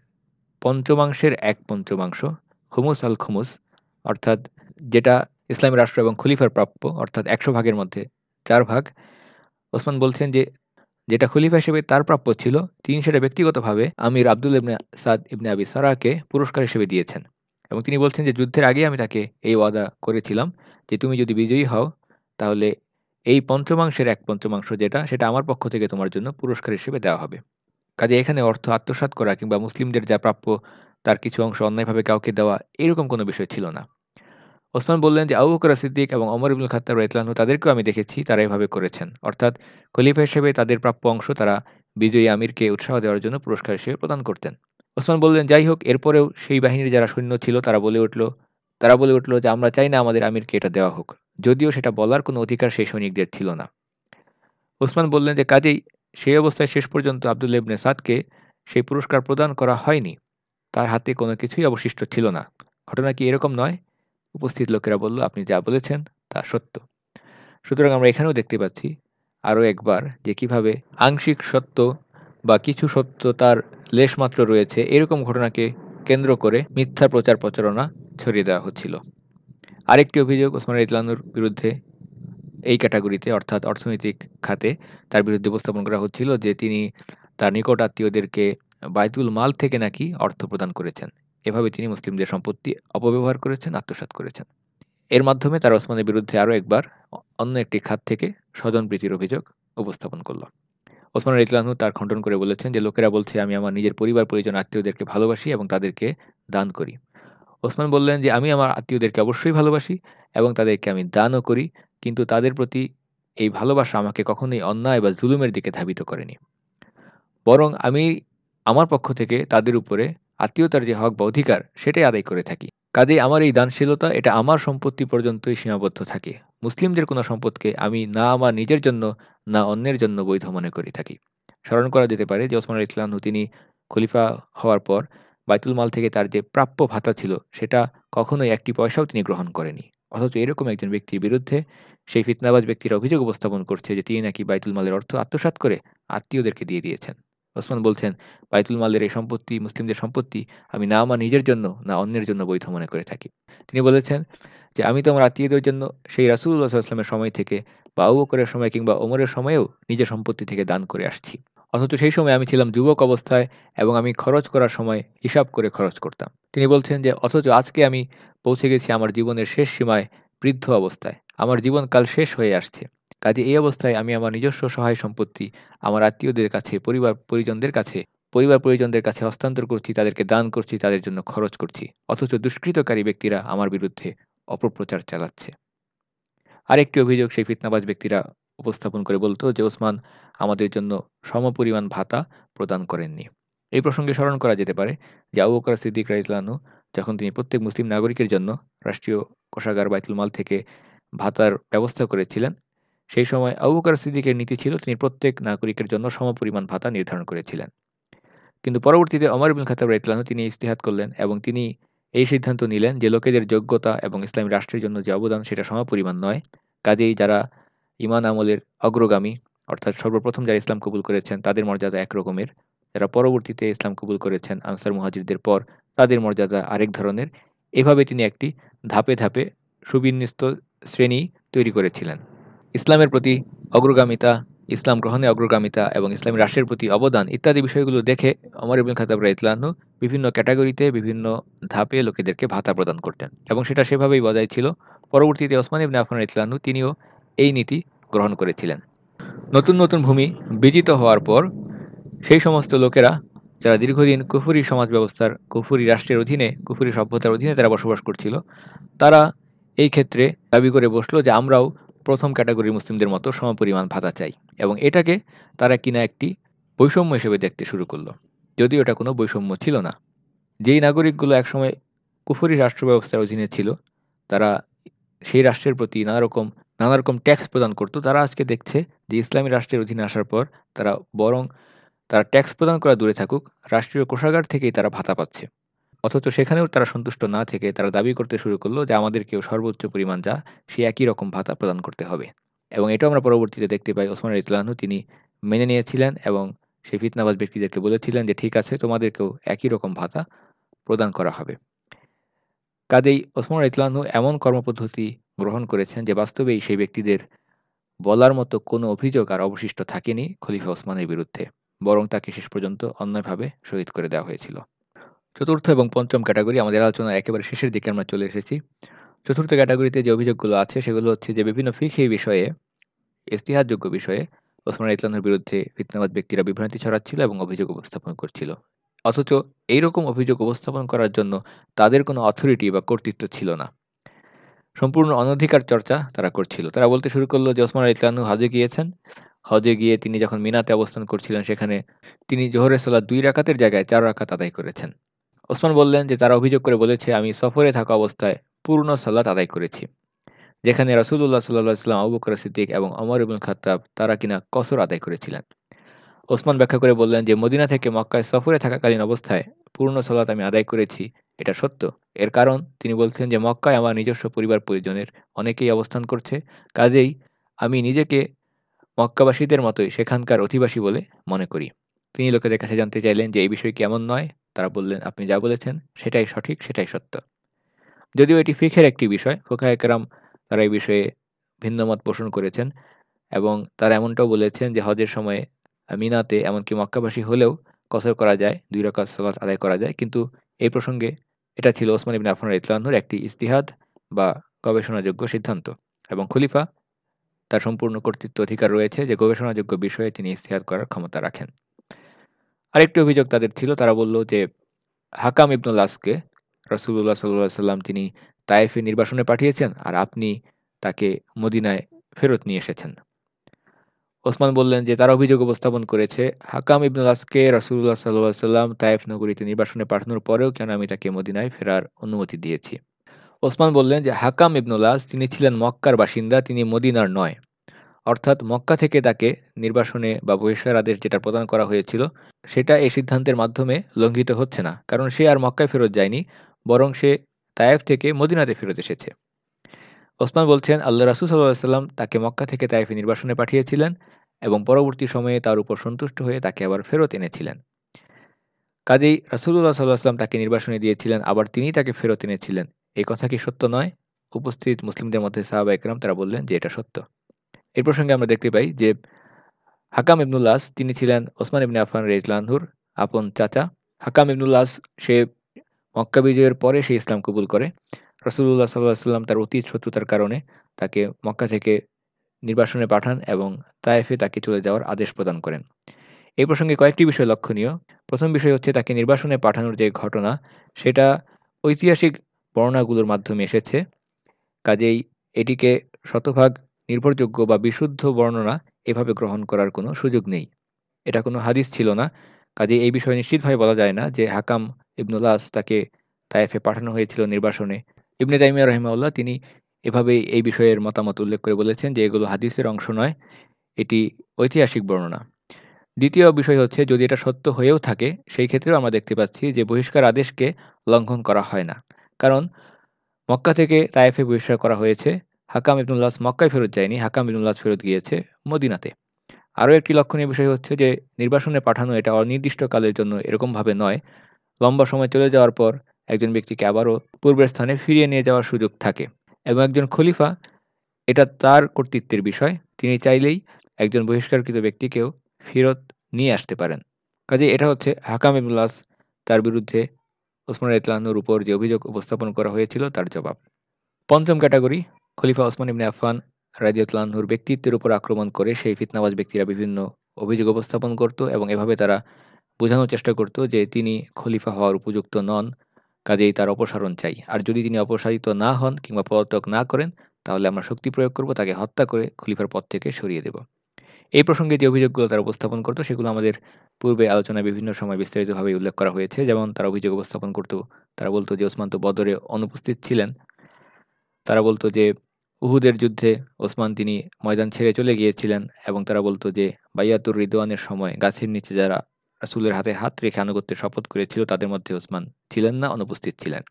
পঞ্চমাংশের এক পঞ্চমাংশ, খুমুস আল খুমুস, অর্থাৎ যেটা ইসলামী রাষ্ট্র এবং খলিফার প্রাপ্য, অর্থাৎ একশো ভাগের মধ্যে চার ভাগ। ওসমান বলছেন যে, যেটা খলিফা হিসেবে তার প্রাপ্য ছিল, তিনি সেটা ব্যক্তিগতভাবে আমির আব্দুল ইবনে সাদ ইবনে আবি সারাকে পুরস্কার হিসেবে দিয়েছেন। এবং তিনি বলছেন যে, যুদ্ধের আগে আমি তাকে এই ওয়াদা করেছিলাম যে, তুমি যদি বিজয়ী হও, তাহলে এই পঞ্চমাংশের এক পঞ্চমাংশ যেটা, সেটা আমার পক্ষ থেকে তোমার জন্য পুরস্কার হিসেবে দেওয়া হবে। কাজে এখানে অর্থ আত্মসাত করা কিংবা মুসলিমদের যা প্রাপ্য, তার কিছু অংশ অন্যায়ভাবে কাউকে দেওয়া, এরকম কোনো বিষয় ছিল না। ওসমান বললেন যে, আবু বকর সিদ্দিক এবং অমর ইবুল খাত্তার ইতলানহু তাদেরকেও আমি দেখেছি, তারা এভাবে করেছেন। অর্থাৎ খলিফা হিসেবে তাদের প্রাপ্য অংশ তারা বিজয়ী আমিরকে উৎসাহ দেওয়ার জন্য পুরস্কার হিসেবে প্রদান করতেন। ওসমান বললেন, যাই হোক, এরপরেও সেই বাহিনীর যারা সৈন্য ছিল, তারা বলে উঠল, তারা বলে উঠল যে, আমরা চাই না আমাদের আমিরকে এটা দেওয়া হোক। যদিও সেটা বলার কোনো অধিকার সেই সৈনিকদের ছিল না। ওসমান বললেন যে, কাজেই সেই অবস্থায় শেষ পর্যন্ত আবদুল্লা ইবনে সাদকে সেই পুরস্কার প্রদান করা হয়নি। তার হাতে কোনো কিছুই অবশিষ্ট ছিল না। ঘটনা কি এরকম নয়? উপস্থিত লোকেরা বলল, আপনি যা বলেছেন, তা সত্য। সুতরাং আমরা এখানেও দেখতে পাচ্ছি আরও একবার যে কীভাবে আংশিক সত্য বা কিছু সত্য তার লেশমাত্র রয়েছে। এরকম ঘটনাকে কেন্দ্র করে মিথ্যা প্রচার প্রচারণা ছড়িয়ে দেওয়া হচ্ছিল। আরেকটি অভিযোগ ওসমান ইতলানুর বিরুদ্ধে এই ক্যাটাগরিতে অর্থাৎ অর্থনৈতিক খাতে তার বিরুদ্ধে উপস্থাপন করা হচ্ছিল যে তিনি তার নিকট আত্মীয়দেরকে বায়তুল মাল থেকে নাকি অর্থ প্রদান করেছেন। এভাবে তিনি মুসলিমদের সম্পত্তি অপব্যবহার করেছেন আত্মসাত করেছেন। এর মাধ্যমে তারা ওসমানের বিরুদ্ধে আরও একবার অন্য একটি খাত থেকে স্বজনপ্রীতির অভিযোগ উপস্থাপন করল। ওসমান ইতলানহু তার খণ্ডন করে বলেছেন যে, লোকেরা বলছে, আমি আমার নিজের পরিবার, পরিজন, আত্মীয়দেরকে ভালোবাসি এবং তাদেরকে দান করি। ওসমান বললেন যে, আমি আমার আত্মীয়দেরকে অবশ্যই ভালোবাসি এবং তাদেরকে আমি দানও করি। কিন্তু তাদের প্রতি এই ভালোবাসা আমাকে কখনোই অন্যায় বা জুলুমের দিকে ধাবিত করেনি। বরং আমি আমার পক্ষ থেকে তাদের উপরে আত্মীয়তার যে হক বা অধিকার সেটাই আদায় করে থাকি। কাজেই আমার এই দানশীলতা, এটা আমার সম্পত্তি পর্যন্তই সীমাবদ্ধ থাকে। মুসলিমদের কোনো সম্পদকে আমি না আমার নিজের জন্য, না অন্যের জন্য বৈধ মনে করে থাকি। স্মরণ করা যেতে পারে যে ওসমান ইসলামহু তিনি খলিফা হওয়ার পর বাইতুল মাল থেকে তার যে প্রাপ্য ভাতা ছিল, সেটা কখনোই একটি পয়সাও তিনি গ্রহণ করেনি। অথচ এরকম একজন ব্যক্তির বিরুদ্ধে সেই ফিতনাবাজ ব্যক্তির অভিযোগ উপস্থাপন করছে যে তিনি নাকি বাইতুল মালের অর্থ আত্মসাত করে আত্মীয়দেরকে দিয়ে দিয়েছেন। ওসমান বলছেন, বাইতুল মালের এই সম্পত্তি, মুসলিমদের সম্পত্তি আমি না আমার নিজের জন্য, না অন্যের জন্য বৈধ মনে করে থাকি। তিনি বলেছেন যে, আমি তো আমার আত্মীয়দের জন্য সেই রাসুল্লাহ আসলামের সময় থেকে বা আবু বকরের সময় কিংবা ওমরের সময়েও নিজের সম্পত্তি থেকে দান করে আসছি। অথচ সেই সময় আমি ছিলাম যুবক অবস্থায় এবং আমি খরচ করার সময় হিসাব করে খরচ করতাম। তিনি বলছেন যে, অথচ আজকে আমি পৌঁছে গেছি আমার জীবনের শেষ সীমায় বৃদ্ধ অবস্থায়। আমার জীবনকাল শেষ হয়ে আসছে। কাজে এই অবস্থায় আমি আমার নিজস্ব সহায় সম্পত্তি, আমার আত্মীয়দের কাছে, পরিবার পরিজনদের কাছে, পরিবার পরিজনদের কাছে হস্তান্তর করছি, তাদেরকে দান করছি, তাদের জন্য খরচ করছি। অথচ দুষ্কৃতকারী ব্যক্তিরা আমার বিরুদ্ধে অপপ্রচার চালাচ্ছে। আরেকটি অভিযোগ সেই ফিতনাবাজ ব্যক্তিরা উপস্থাপন করে বলতো যে, ওসমান, আমাদের জন্য সমপরিমাণ ভাতা প্রদান করেননি। এই প্রসঙ্গে স্মরণ করা যেতে পারে যে, আবু বকর সিদ্দিক রাইতলানু যখন তিনি প্রত্যেক মুসলিম নাগরিকের জন্য রাষ্ট্রীয় কোষাগার বাইতুল মাল থেকে ভাতার ব্যবস্থা করেছিলেন। সেই সময় আবু বকর সিদ্দিকের নীতি ছিল, তিনি প্রত্যেক নাগরিকের জন্য সমপরিমাণ ভাতা নির্ধারণ করেছিলেন। কিন্তু পরবর্তীতে অমর ইবুল খাতাব রাইতলানু তিনি ইস্তেহাত করলেন এবং তিনি এই সিদ্ধান্ত নিলেন যে লোকেদের যোগ্যতা এবং ইসলামী রাষ্ট্রের জন্য যে অবদান সেটা সমপরিমাণ নয়। কাজেই যারা ইমান আমলের অগ্রগামী, অর্থাৎ সর্বপ্রথম যারা ইসলাম কবুল করেছেন, তাদের মর্যাদা একরকমের যারা পরবর্তীতে ইসলাম কবুল করেছেন, আনসার মুহাজিরদের পর, তাদের মর্যাদা আরেক ধরনের। এভাবে তিনি একটি ধাপে ধাপে সুবিন্যস্ত শ্রেণি তৈরি করেছিলেন। ইসলামের প্রতি অগ্রগামিতা, ইসলাম গ্রহণে অগ্রগামিতা এবং ইসলামী রাষ্ট্রের প্রতি অবদান ইত্যাদি বিষয়গুলো দেখে অমর ইবুল খাতাব রাইতলানহু বিভিন্ন ক্যাটাগরিতে, বিভিন্ন ধাপে লোকেদেরকে ভাতা প্রদান করতেন এবং সেটা সেভাবেই বজায় ছিল। পরবর্তীতে ওসমান ইবনে আফান রাইতলানহু তিনিও এই নীতি গ্রহণ করেছিলেন। নতুন নতুন ভূমি বিজিত হওয়ার পর সেই সমস্ত লোকেরা, যারা দীর্ঘদিন কুফুরি সমাজ ব্যবস্থার কুফুরি রাষ্ট্রের অধীনে, কুফুরি সভ্যতার অধীনে তারা বসবাস করছিল, তারা এই ক্ষেত্রে দাবি করে বসল যে আমরাও প্রথম ক্যাটাগরির মুসলিমদের মতো সমপরিমাণ ভাতা চাই এবং এটাকে তারা কিনা একটি বৈষম্য হিসেবে দেখতে শুরু করল। যদিও এটা কোনো বৈষম্য ছিল না। যেই নাগরিকগুলো একসময় কুফুরি রাষ্ট্র ব্যবস্থার অধীনে ছিল, তারা সেই রাষ্ট্রের প্রতি নানারকম নানারকম ট্যাক্স প্রদান করতো। তারা আজকে দেখছে যে ইসলামী রাষ্ট্রের অধীনে আসার পর তারা বরং তারা ট্যাক্স প্রদান করা দূরে থাকুক, রাষ্ট্রীয় কোষাগার থেকেই তারা ভাতা পাচ্ছে। অথচ সেখানেও তারা সন্তুষ্ট না থেকে তারা দাবি করতে শুরু করল যে আমাদেরকেও সর্বোচ্চ পরিমাণ যা, সে একই রকম ভাতা প্রদান করতে হবে। এবং এটাও আমরা পরবর্তীতে দেখতে পাই ওসমান ইতলানহু তিনি মেনে নিয়েছিলেন এবং সেই ফিতনাবাজ ব্যক্তিদেরকে বলেছিলেন যে, ঠিক আছে, তোমাদেরকেও একই রকম ভাতা প্রদান করা হবে। কাজেই ওসমান ইতলানহু এমন কর্মপদ্ধতি গ্রহণ করেছেন যে, বাস্তবেই সেই ব্যক্তিদের বলার মতো কোনো অভিযোগ আর অবশিষ্ট থাকেনি খলিফা ওসমানের বিরুদ্ধে। বরং তাকে শেষ পর্যন্ত অন্যায়ভাবে শহীদ করে দেওয়া হয়েছিল। চতুর্থ এবং পঞ্চম ক্যাটাগরি আমাদের আলোচনার একেবারে শেষের দিকে আমরা চলে এসেছি। চতুর্থ ক্যাটাগরিতে যে অভিযোগগুলো আছে, সেগুলো হচ্ছে যে বিভিন্ন ফিখি বিষয়ে ইস্তিহারযোগ্য বিষয়ে ওসমান ইতলানের বিরুদ্ধে ফিতনাবাদ ব্যক্তিরা বিভ্রান্তি ছড়াচ্ছিল এবং অভিযোগ উপস্থাপন করছিল। অথচ এইরকম অভিযোগ উপস্থাপন করার জন্য তাদের কোনো অথরিটি বা কর্তৃত্ব ছিল না। সম্পূর্ণ অনধিকার চর্চা তারা করছিল। তারা বলতে শুরু করল যে ওসমান ইতলানু হজে গিয়েছেন। হজে গিয়ে তিনি যখন মিনাতে অবস্থান করছিলেন, সেখানে তিনি জোহরের সোলা দুই রাকাতের জায়গায় চার রাকাত আদায় করেছেন। ওসমান বললেন যে, তারা অভিযোগ করে বলেছে, আমি সফরে থাকা অবস্থায় পূর্ণ সালাত আদায় করেছি, যেখানে রাসুল্লাহ সাল্লাহ সাল্লাম আবু বকর সিদ্দিক এবং অমর ইবুল খাত্তাব, তারা কিনা কসর আদায় করেছিলেন। ওসমান ব্যাখ্যা করে বললেন যে, মদিনা থেকে মক্কায় সফরে থাকাকালীন অবস্থায় পূর্ণ সালাত আমি আদায় করেছি, এটা সত্য। এর কারণ, তিনি বলছেন যে, মক্কায় আমার নিজস্ব পরিবার পরিজনের অনেকেই অবস্থান করছে। কাজেই আমি নিজেকে মক্কাবাসীদের মতোই সেখানকার অধিবাসী বলে মনে করি। তিনি লোকেদের কাছে জানতে চাইলেন যে, এই বিষয় কেমন নয়? তারা বললেন, আপনি যা বলেছেন, সেটাই সঠিক, সেটাই সত্য। যদিও এটি ফিখের একটি বিষয় ফোকা একরাম তারা এই বিষয়ে ভিন্নমত পোষণ করেছেন এবং তারা এমনটাও বলেছেন যে হজের সময়ে মিনাতে এমনকি মক্কাবাসী হলেও কসর করা যায়, দুই রকাত সালাত আদায় করা যায়। কিন্তু এই প্রসঙ্গে এটা ছিল ওসমান ইবিন আফান ইতলানহুর একটি ইস্তিহাদ বা গবেষণাযোগ্য সিদ্ধান্ত এবং খলিফা তার সম্পূর্ণ কর্তৃত্ব অধিকার রয়েছে যে গবেষণাযোগ্য বিষয়ে তিনি ইস্তিহাদ করার ক্ষমতা রাখেন। আরেকটি অভিযোগ তাদের ছিল। তারা বলল যে, হাকাম ইবনুল আসকে রসুল্লাহ সাল্লাহ সাল্লাম তিনি তায়েফে নির্বাসনে পাঠিয়েছেন আর আপনি তাকে মদিনায় ফেরত নিয়ে এসেছেন। ওসমান বললেন যে, তার অভিযোগ উপস্থাপন করেছে, হাকাম ইবনুল আসকে রসুল্লাহ সাল্লাহ সাল্লাম তায়েফ নগরীতে নির্বাসনে পাঠানোর পরেও কেন আমি তাকে মদিনায় ফেরার অনুমতি দিয়েছি? ওসমান বললেন যে, হাকাম ইবনুল আস তিনি ছিলেন মক্কার বাসিন্দা, তিনি মদিনার নয়। অর্থাৎ মক্কা থেকে তাকে নির্বাসনে বা বহিষ্কার আদেশ যেটা প্রদান করা হয়েছিল, সেটা এই সিদ্ধান্তের মাধ্যমে লঙ্ঘিত হচ্ছে না। কারণ সে আর মক্কায় ফেরত যায়নি, বরং সে তায়েফ থেকে মদিনাতে ফেরত এসেছে। ওসমান বলছেন আল্লাহ রাসুল সাল্লাহ সাল্লাম তাকে মক্কা থেকে তায়েফে নির্বাসনে পাঠিয়েছিলেন এবং পরবর্তী সময়ে তার উপর সন্তুষ্ট হয়ে তাকে আবার ফেরত এনেছিলেন। কাজেই রাসুল্লাহ সাল্লাহ সাল্লাম তাকে নির্বাসনে দিয়েছিলেন, আবার তিনি তাকে ফেরত এনেছিলেন। এই কথা কি সত্য নয়? উপস্থিত মুসলিমদের মধ্যে সাহাবা একরাম তারা বললেন যে এটা সত্য। এই প্রসঙ্গে আমরা দেখতে পাই যে হাকাম ইবনুল্লাস তিনি ছিলেন ওসমান ইবনে আফান রেজলানহুর আপন চাচা। হাকাম ইবনুল্লাস সে মক্কা বিজয়ের পরে সে ইসলাম কবুল করে। রসুল্লাহ সাল্লাহ সাল্লাম তার অতীত শত্রুতার কারণে তাকে মক্কা থেকে নির্বাসনে পাঠান এবং তায়েফে তাকে চলে যাওয়ার আদেশ প্রদান করেন। এই প্রসঙ্গে কয়েকটি বিষয় লক্ষণীয়। প্রথম বিষয় হচ্ছে তাকে নির্বাসনে পাঠানোর যে ঘটনা, সেটা ঐতিহাসিক বর্ণাগুলোর মাধ্যমে এসেছে। কাজেই এটিকে শতভাগ নির্ভরযোগ্য বা বিশুদ্ধ বর্ণনা এভাবে গ্রহণ করার কোনো সুযোগ নেই। এটা কোনো হাদিস ছিল না। কাজে এই বিষয়ে নিশ্চিতভাবে বলা যায় না যে হাকাম ইবনুল্লাস তাকে তায়েফে পাঠানো হয়েছিল নির্বাসনে। ইবনে তাইমিয়া রহিমাউল্লাহ তিনি এভাবেই এই বিষয়ের মতামত উল্লেখ করে বলেছেন যে এগুলো হাদিসের অংশ নয়, এটি ঐতিহাসিক বর্ণনা। দ্বিতীয় বিষয় হচ্ছে, যদি এটা সত্য হয়েও থাকে, সেই ক্ষেত্রেও আমরা দেখতে পাচ্ছি যে বহিষ্কার আদেশকে লঙ্ঘন করা হয় না। কারণ মক্কা থেকে তায়েফে বহিষ্কার করা হয়েছে হাকাম ইবনুল্লাস মক্কায় ফেরত যায়নি, হাকাম ইবনুল্লাস ফেরত গিয়েছে মদিনাতে। আরও একটি লক্ষণীয় বিষয় হচ্ছে যে, নির্বাসনে পাঠানো এটা অনির্দিষ্টকালের জন্য এরকমভাবে নয়। লম্বা সময় চলে যাওয়ার পর একজন ব্যক্তিকে আবারও পূর্বের স্থানে ফিরিয়ে নিয়ে যাওয়ার সুযোগ থাকে এবং একজন খলিফা এটা তার কর্তৃত্বের বিষয়। তিনি চাইলেই একজন বহিষ্কারকৃত ব্যক্তিকেও ফেরত নিয়ে আসতে পারেন। কাজে এটা হচ্ছে হাকাম ইবুল্লাস তার বিরুদ্ধে ওসমান ইতলানুর উপর যে অভিযোগ উপস্থাপন করা হয়েছিল তার জবাব। পঞ্চম ক্যাটাগরি খলিফা ওসমান ইবনে আফফান রাজিউতলাহুর ব্যক্তিত্বের উপর আক্রমণ করে সেই ফিতনাবাজ ব্যক্তিরা বিভিন্ন অভিযোগ উপস্থাপন করত এবং এভাবে তারা বোঝানোর চেষ্টা করত যে তিনি খলিফা হওয়ার উপযুক্ত নন, কাজেই তার অপসারণ চাই। আর যদি তিনি অপসারিত না হন কিংবা পদত্যাগ না করেন, তাহলে আমরা শক্তি প্রয়োগ করব, তাকে হত্যা করে খলিফার পদ থেকে সরিয়ে দেব। এই প্রসঙ্গে যে অভিযোগগুলো তারা উপস্থাপন করতো, সেগুলো আমাদের পূর্বে আলোচনায় বিভিন্ন সময় বিস্তারিতভাবে উল্লেখ করা হয়েছে। যেমন তারা অভিযোগ উপস্থাপন করত, তারা বলতো যে ওসমান তো বদরে অনুপস্থিত ছিলেন। তারা বলতো যে উহুদের যুদ্ধে ওসমান তিনি ময়দান ছেড়ে চলে গিয়েছিলেন এবং তারা বলতো যে বাইয়াতুর রিদওয়ানের সময় গাছের নিচে যারা রাসুলের হাতে হাত রেখে আনুগত্যের শপথ করেছিল, তাদের মধ্যে ওসমান ছিলেন না, অনুপস্থিত ছিলেন।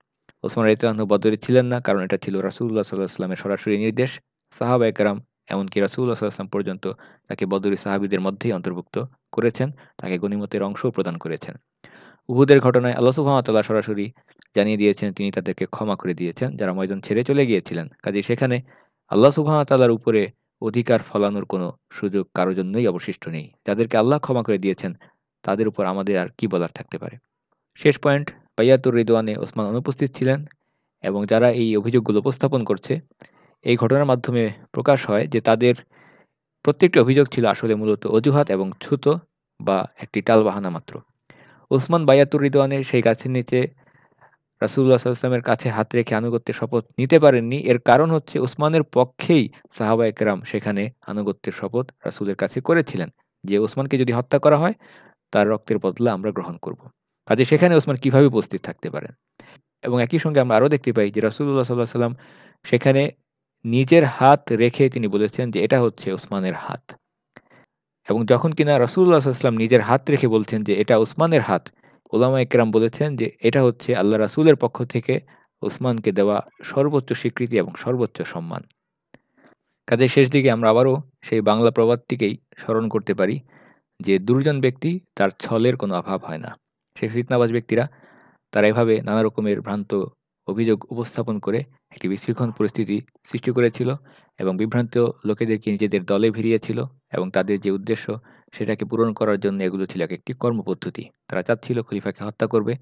ওসমান রাইতালাহু বদরে ছিলেন না, কারণ এটা ছিল রাসুল্লাহ সাল্লাহ আসলামের সরাসরি নির্দেশ। সাহাবা একরাম, এমনকি রাসুল্লাহ সাল্লাহাম পর্যন্ত তাকে বদরি সাহাবিদের মধ্যেই অন্তর্ভুক্ত করেছেন, তাকে গণিমতের অংশও প্রদান করেছেন। উহুদের ঘটনায় আল্লাহ সুহামতাল্লাহ সরাসরি জানিয়ে দিয়েছেন, তিনি তাদেরকে ক্ষমা করে দিয়েছেন, যারা ময়দান ছেড়ে চলে গিয়েছিলেন। কাজে সেখানে আল্লাহ সুহামতাল্লাহর উপরে অধিকার ফলানোর কোনো সুযোগ কারও জন্যই অবশিষ্ট নেই। যাদেরকে আল্লাহ ক্ষমা করে দিয়েছেন, তাদের উপর আমাদের আর কি বলার থাকতে পারে? শেষ পয়েন্ট, বাইয়াতুর রিদওয়ানে ওসমান অনুপস্থিত ছিলেন এবং যারা এই অভিযোগগুলো উপস্থাপন করছে, এই ঘটনার মাধ্যমে প্রকাশ হয় যে তাদের প্রত্যেকটি অভিযোগ ছিল আসলে মূলত অজুহাত এবং ছুতো বা একটি টালবাহানা মাত্র। ওসমান বায়াতুর রিদওয়ানে সেই গাছের নিচে রাসুল্লাহ সাল্লামের কাছে হাত রেখে আনুগত্যের শপথ নিতে পারেননি। এর কারণ হচ্ছে ওসমানের পক্ষেই সাহাবা একরাম সেখানে আনুগত্যের শপথ রাসুলের কাছে করেছিলেন। যে ওসমানকে যদি হত্যা করা হয়, তার রক্তের বদলা আমরা গ্রহণ করব। কাজে সেখানে ওসমান কীভাবে উপস্থিত থাকতে পারেন? এবং একই সঙ্গে আমরা আরও দেখতে পাই যে রাসুল্লাহ সাল্লাহ সাল্লাম সেখানে নিজের হাত রেখে তিনি বলেছেন যে এটা হচ্ছে ওসমানের হাত। এবং যখন কিনা রাসুল্লাহ সাল্লাম নিজের হাত রেখে বলছেন যে এটা ওসমানের হাত ওলামা একরাম বলেছেন যে, এটা হচ্ছে আল্লাহ রাসুলের পক্ষ থেকে ওসমানকে দেওয়া সর্বোচ্চ স্বীকৃতি এবং সর্বোচ্চ সম্মান। কাজে শেষ দিকে আমরা আবারও সেই বাংলা প্রবাদটিকেই স্মরণ করতে পারি যে, দুর্জন ব্যক্তি তার ছলের কোনো অভাব হয় না। সেই ফিতনাবাজ ব্যক্তিরা, তারা এভাবে নানা রকমের ভ্রান্ত অভিযোগ উপস্থাপন করে একটি বিশৃঙ্খল পরিস্থিতি সৃষ্টি করেছিল এবং বিভ্রান্ত লোকেদেরকে নিজেদের দলে ভিড়িয়েছিল এবং তাদের যে উদ্দেশ্য সেটাকে পূরণ করার জন্য এগুলো ছিল একটি কর্মপদ্ধতি। তারা চাচ্ছিল খলিফাকে হত্যা করবে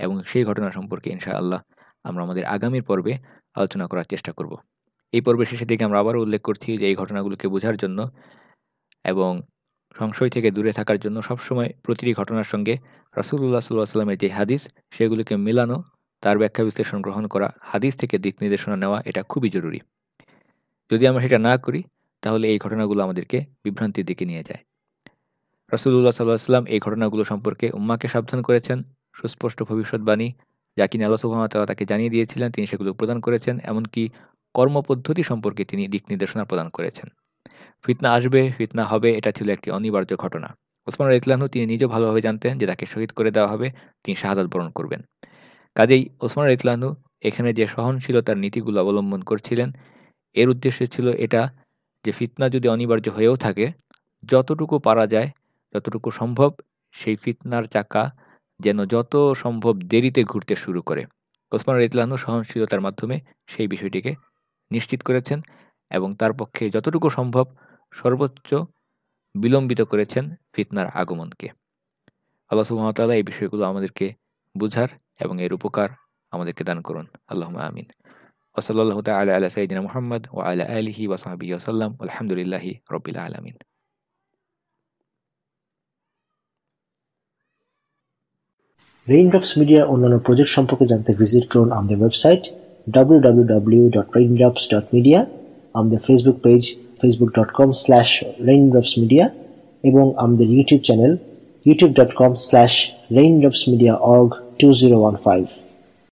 এবং সেই ঘটনা সম্পর্কে ইনশা আল্লাহ আমরা আমাদের আগামীর পর্বে আলোচনা করার চেষ্টা করব। এই পর্বের শেষের দিকে আমরা আবারও উল্লেখ করছি যে এই ঘটনাগুলোকে বোঝার জন্য এবং সংশয় থেকে দূরে থাকার জন্য সবসময় প্রতিটি ঘটনার সঙ্গে রাসুল্লাহ সাল্লাহ সাল্লামের যে হাদিস, সেগুলিকে মেলানো, তার ব্যাখ্যা বিশ্লেষণ গ্রহণ করা, হাদিস থেকে দিক নির্দেশনা নেওয়া, এটা খুবই জরুরি। যদি আমরা সেটা না করি, তাহলে এই ঘটনাগুলো আমাদেরকে বিভ্রান্তির দিকে নিয়ে যায়। রাসুল্লাহ সাল্লাহ এই ঘটনাগুলো সম্পর্কে উম্মাকে সাবধান করেছেন, সুস্পষ্ট ভবিষ্যৎবাণী যা কিনা আল্লাহ সুহামতাল্লাহ তাকে জানিয়ে দিয়েছিলেন, তিনি সেগুলো প্রদান করেছেন, এমনকি কর্মপদ্ধতি সম্পর্কে তিনি দিক নির্দেশনা প্রদান করেছেন। ফিতনা আসবে, ফিতনা হবে, এটা ছিল একটি অনিবার্য ঘটনা। ওসমান ইতলাহু তিনি নিজেও ভালোভাবে জানতেন যে তাকে শহীদ করে দেওয়া হবে, তিনি শাহাদাত বরণ করবেন। কাজেই ওসমান ইতলাহু এখানে যে সহনশীলতার নীতিগুলো অবলম্বন করছিলেন, এর উদ্দেশ্য ছিল এটা যে ফিতনা যদি অনিবার্য হয়েও থাকে, যতটুকু পারা যায় যতটুকু সম্ভব সেই ফিতনার চাকা যেন যত সম্ভব দেরিতে ঘুরতে শুরু করে। ওসমান ইতলাহু সহনশীলতার মাধ্যমে সেই বিষয়টিকে নিশ্চিত করেছেন এবং তার পক্ষে যতটুকু সম্ভব সর্বোচ্চ বিলম্বিত করেছেন ফিতনার আগমনকে। আল্লাহ সুহামতাল্লাহ এই বিষয়গুলো আমাদেরকে বুঝার এবং এর উপকার আমাদেরকে দান করুন। আল্লাহ আমিন। ওসল্লাহ তালা আলা সাইদিনা মোহাম্মদ ও আলা আলহি ওসাহাবি ওসাল্লাম আলহামদুলিল্লাহি রবিল আলমিন। রেইনড্রপস মিডিয়ার অন্যান্য প্রজেক্ট সম্পর্কে জানতে ভিজিট করুন আমাদের ওয়েবসাইট ডাব্লিউ ডাব্লিউ ডাব্লিউ আমাদের Facebook page Facebook dot com slash Raindrops media এবং আমাদের YouTube channel YouTube dot com slash Raindrops media org two zero one five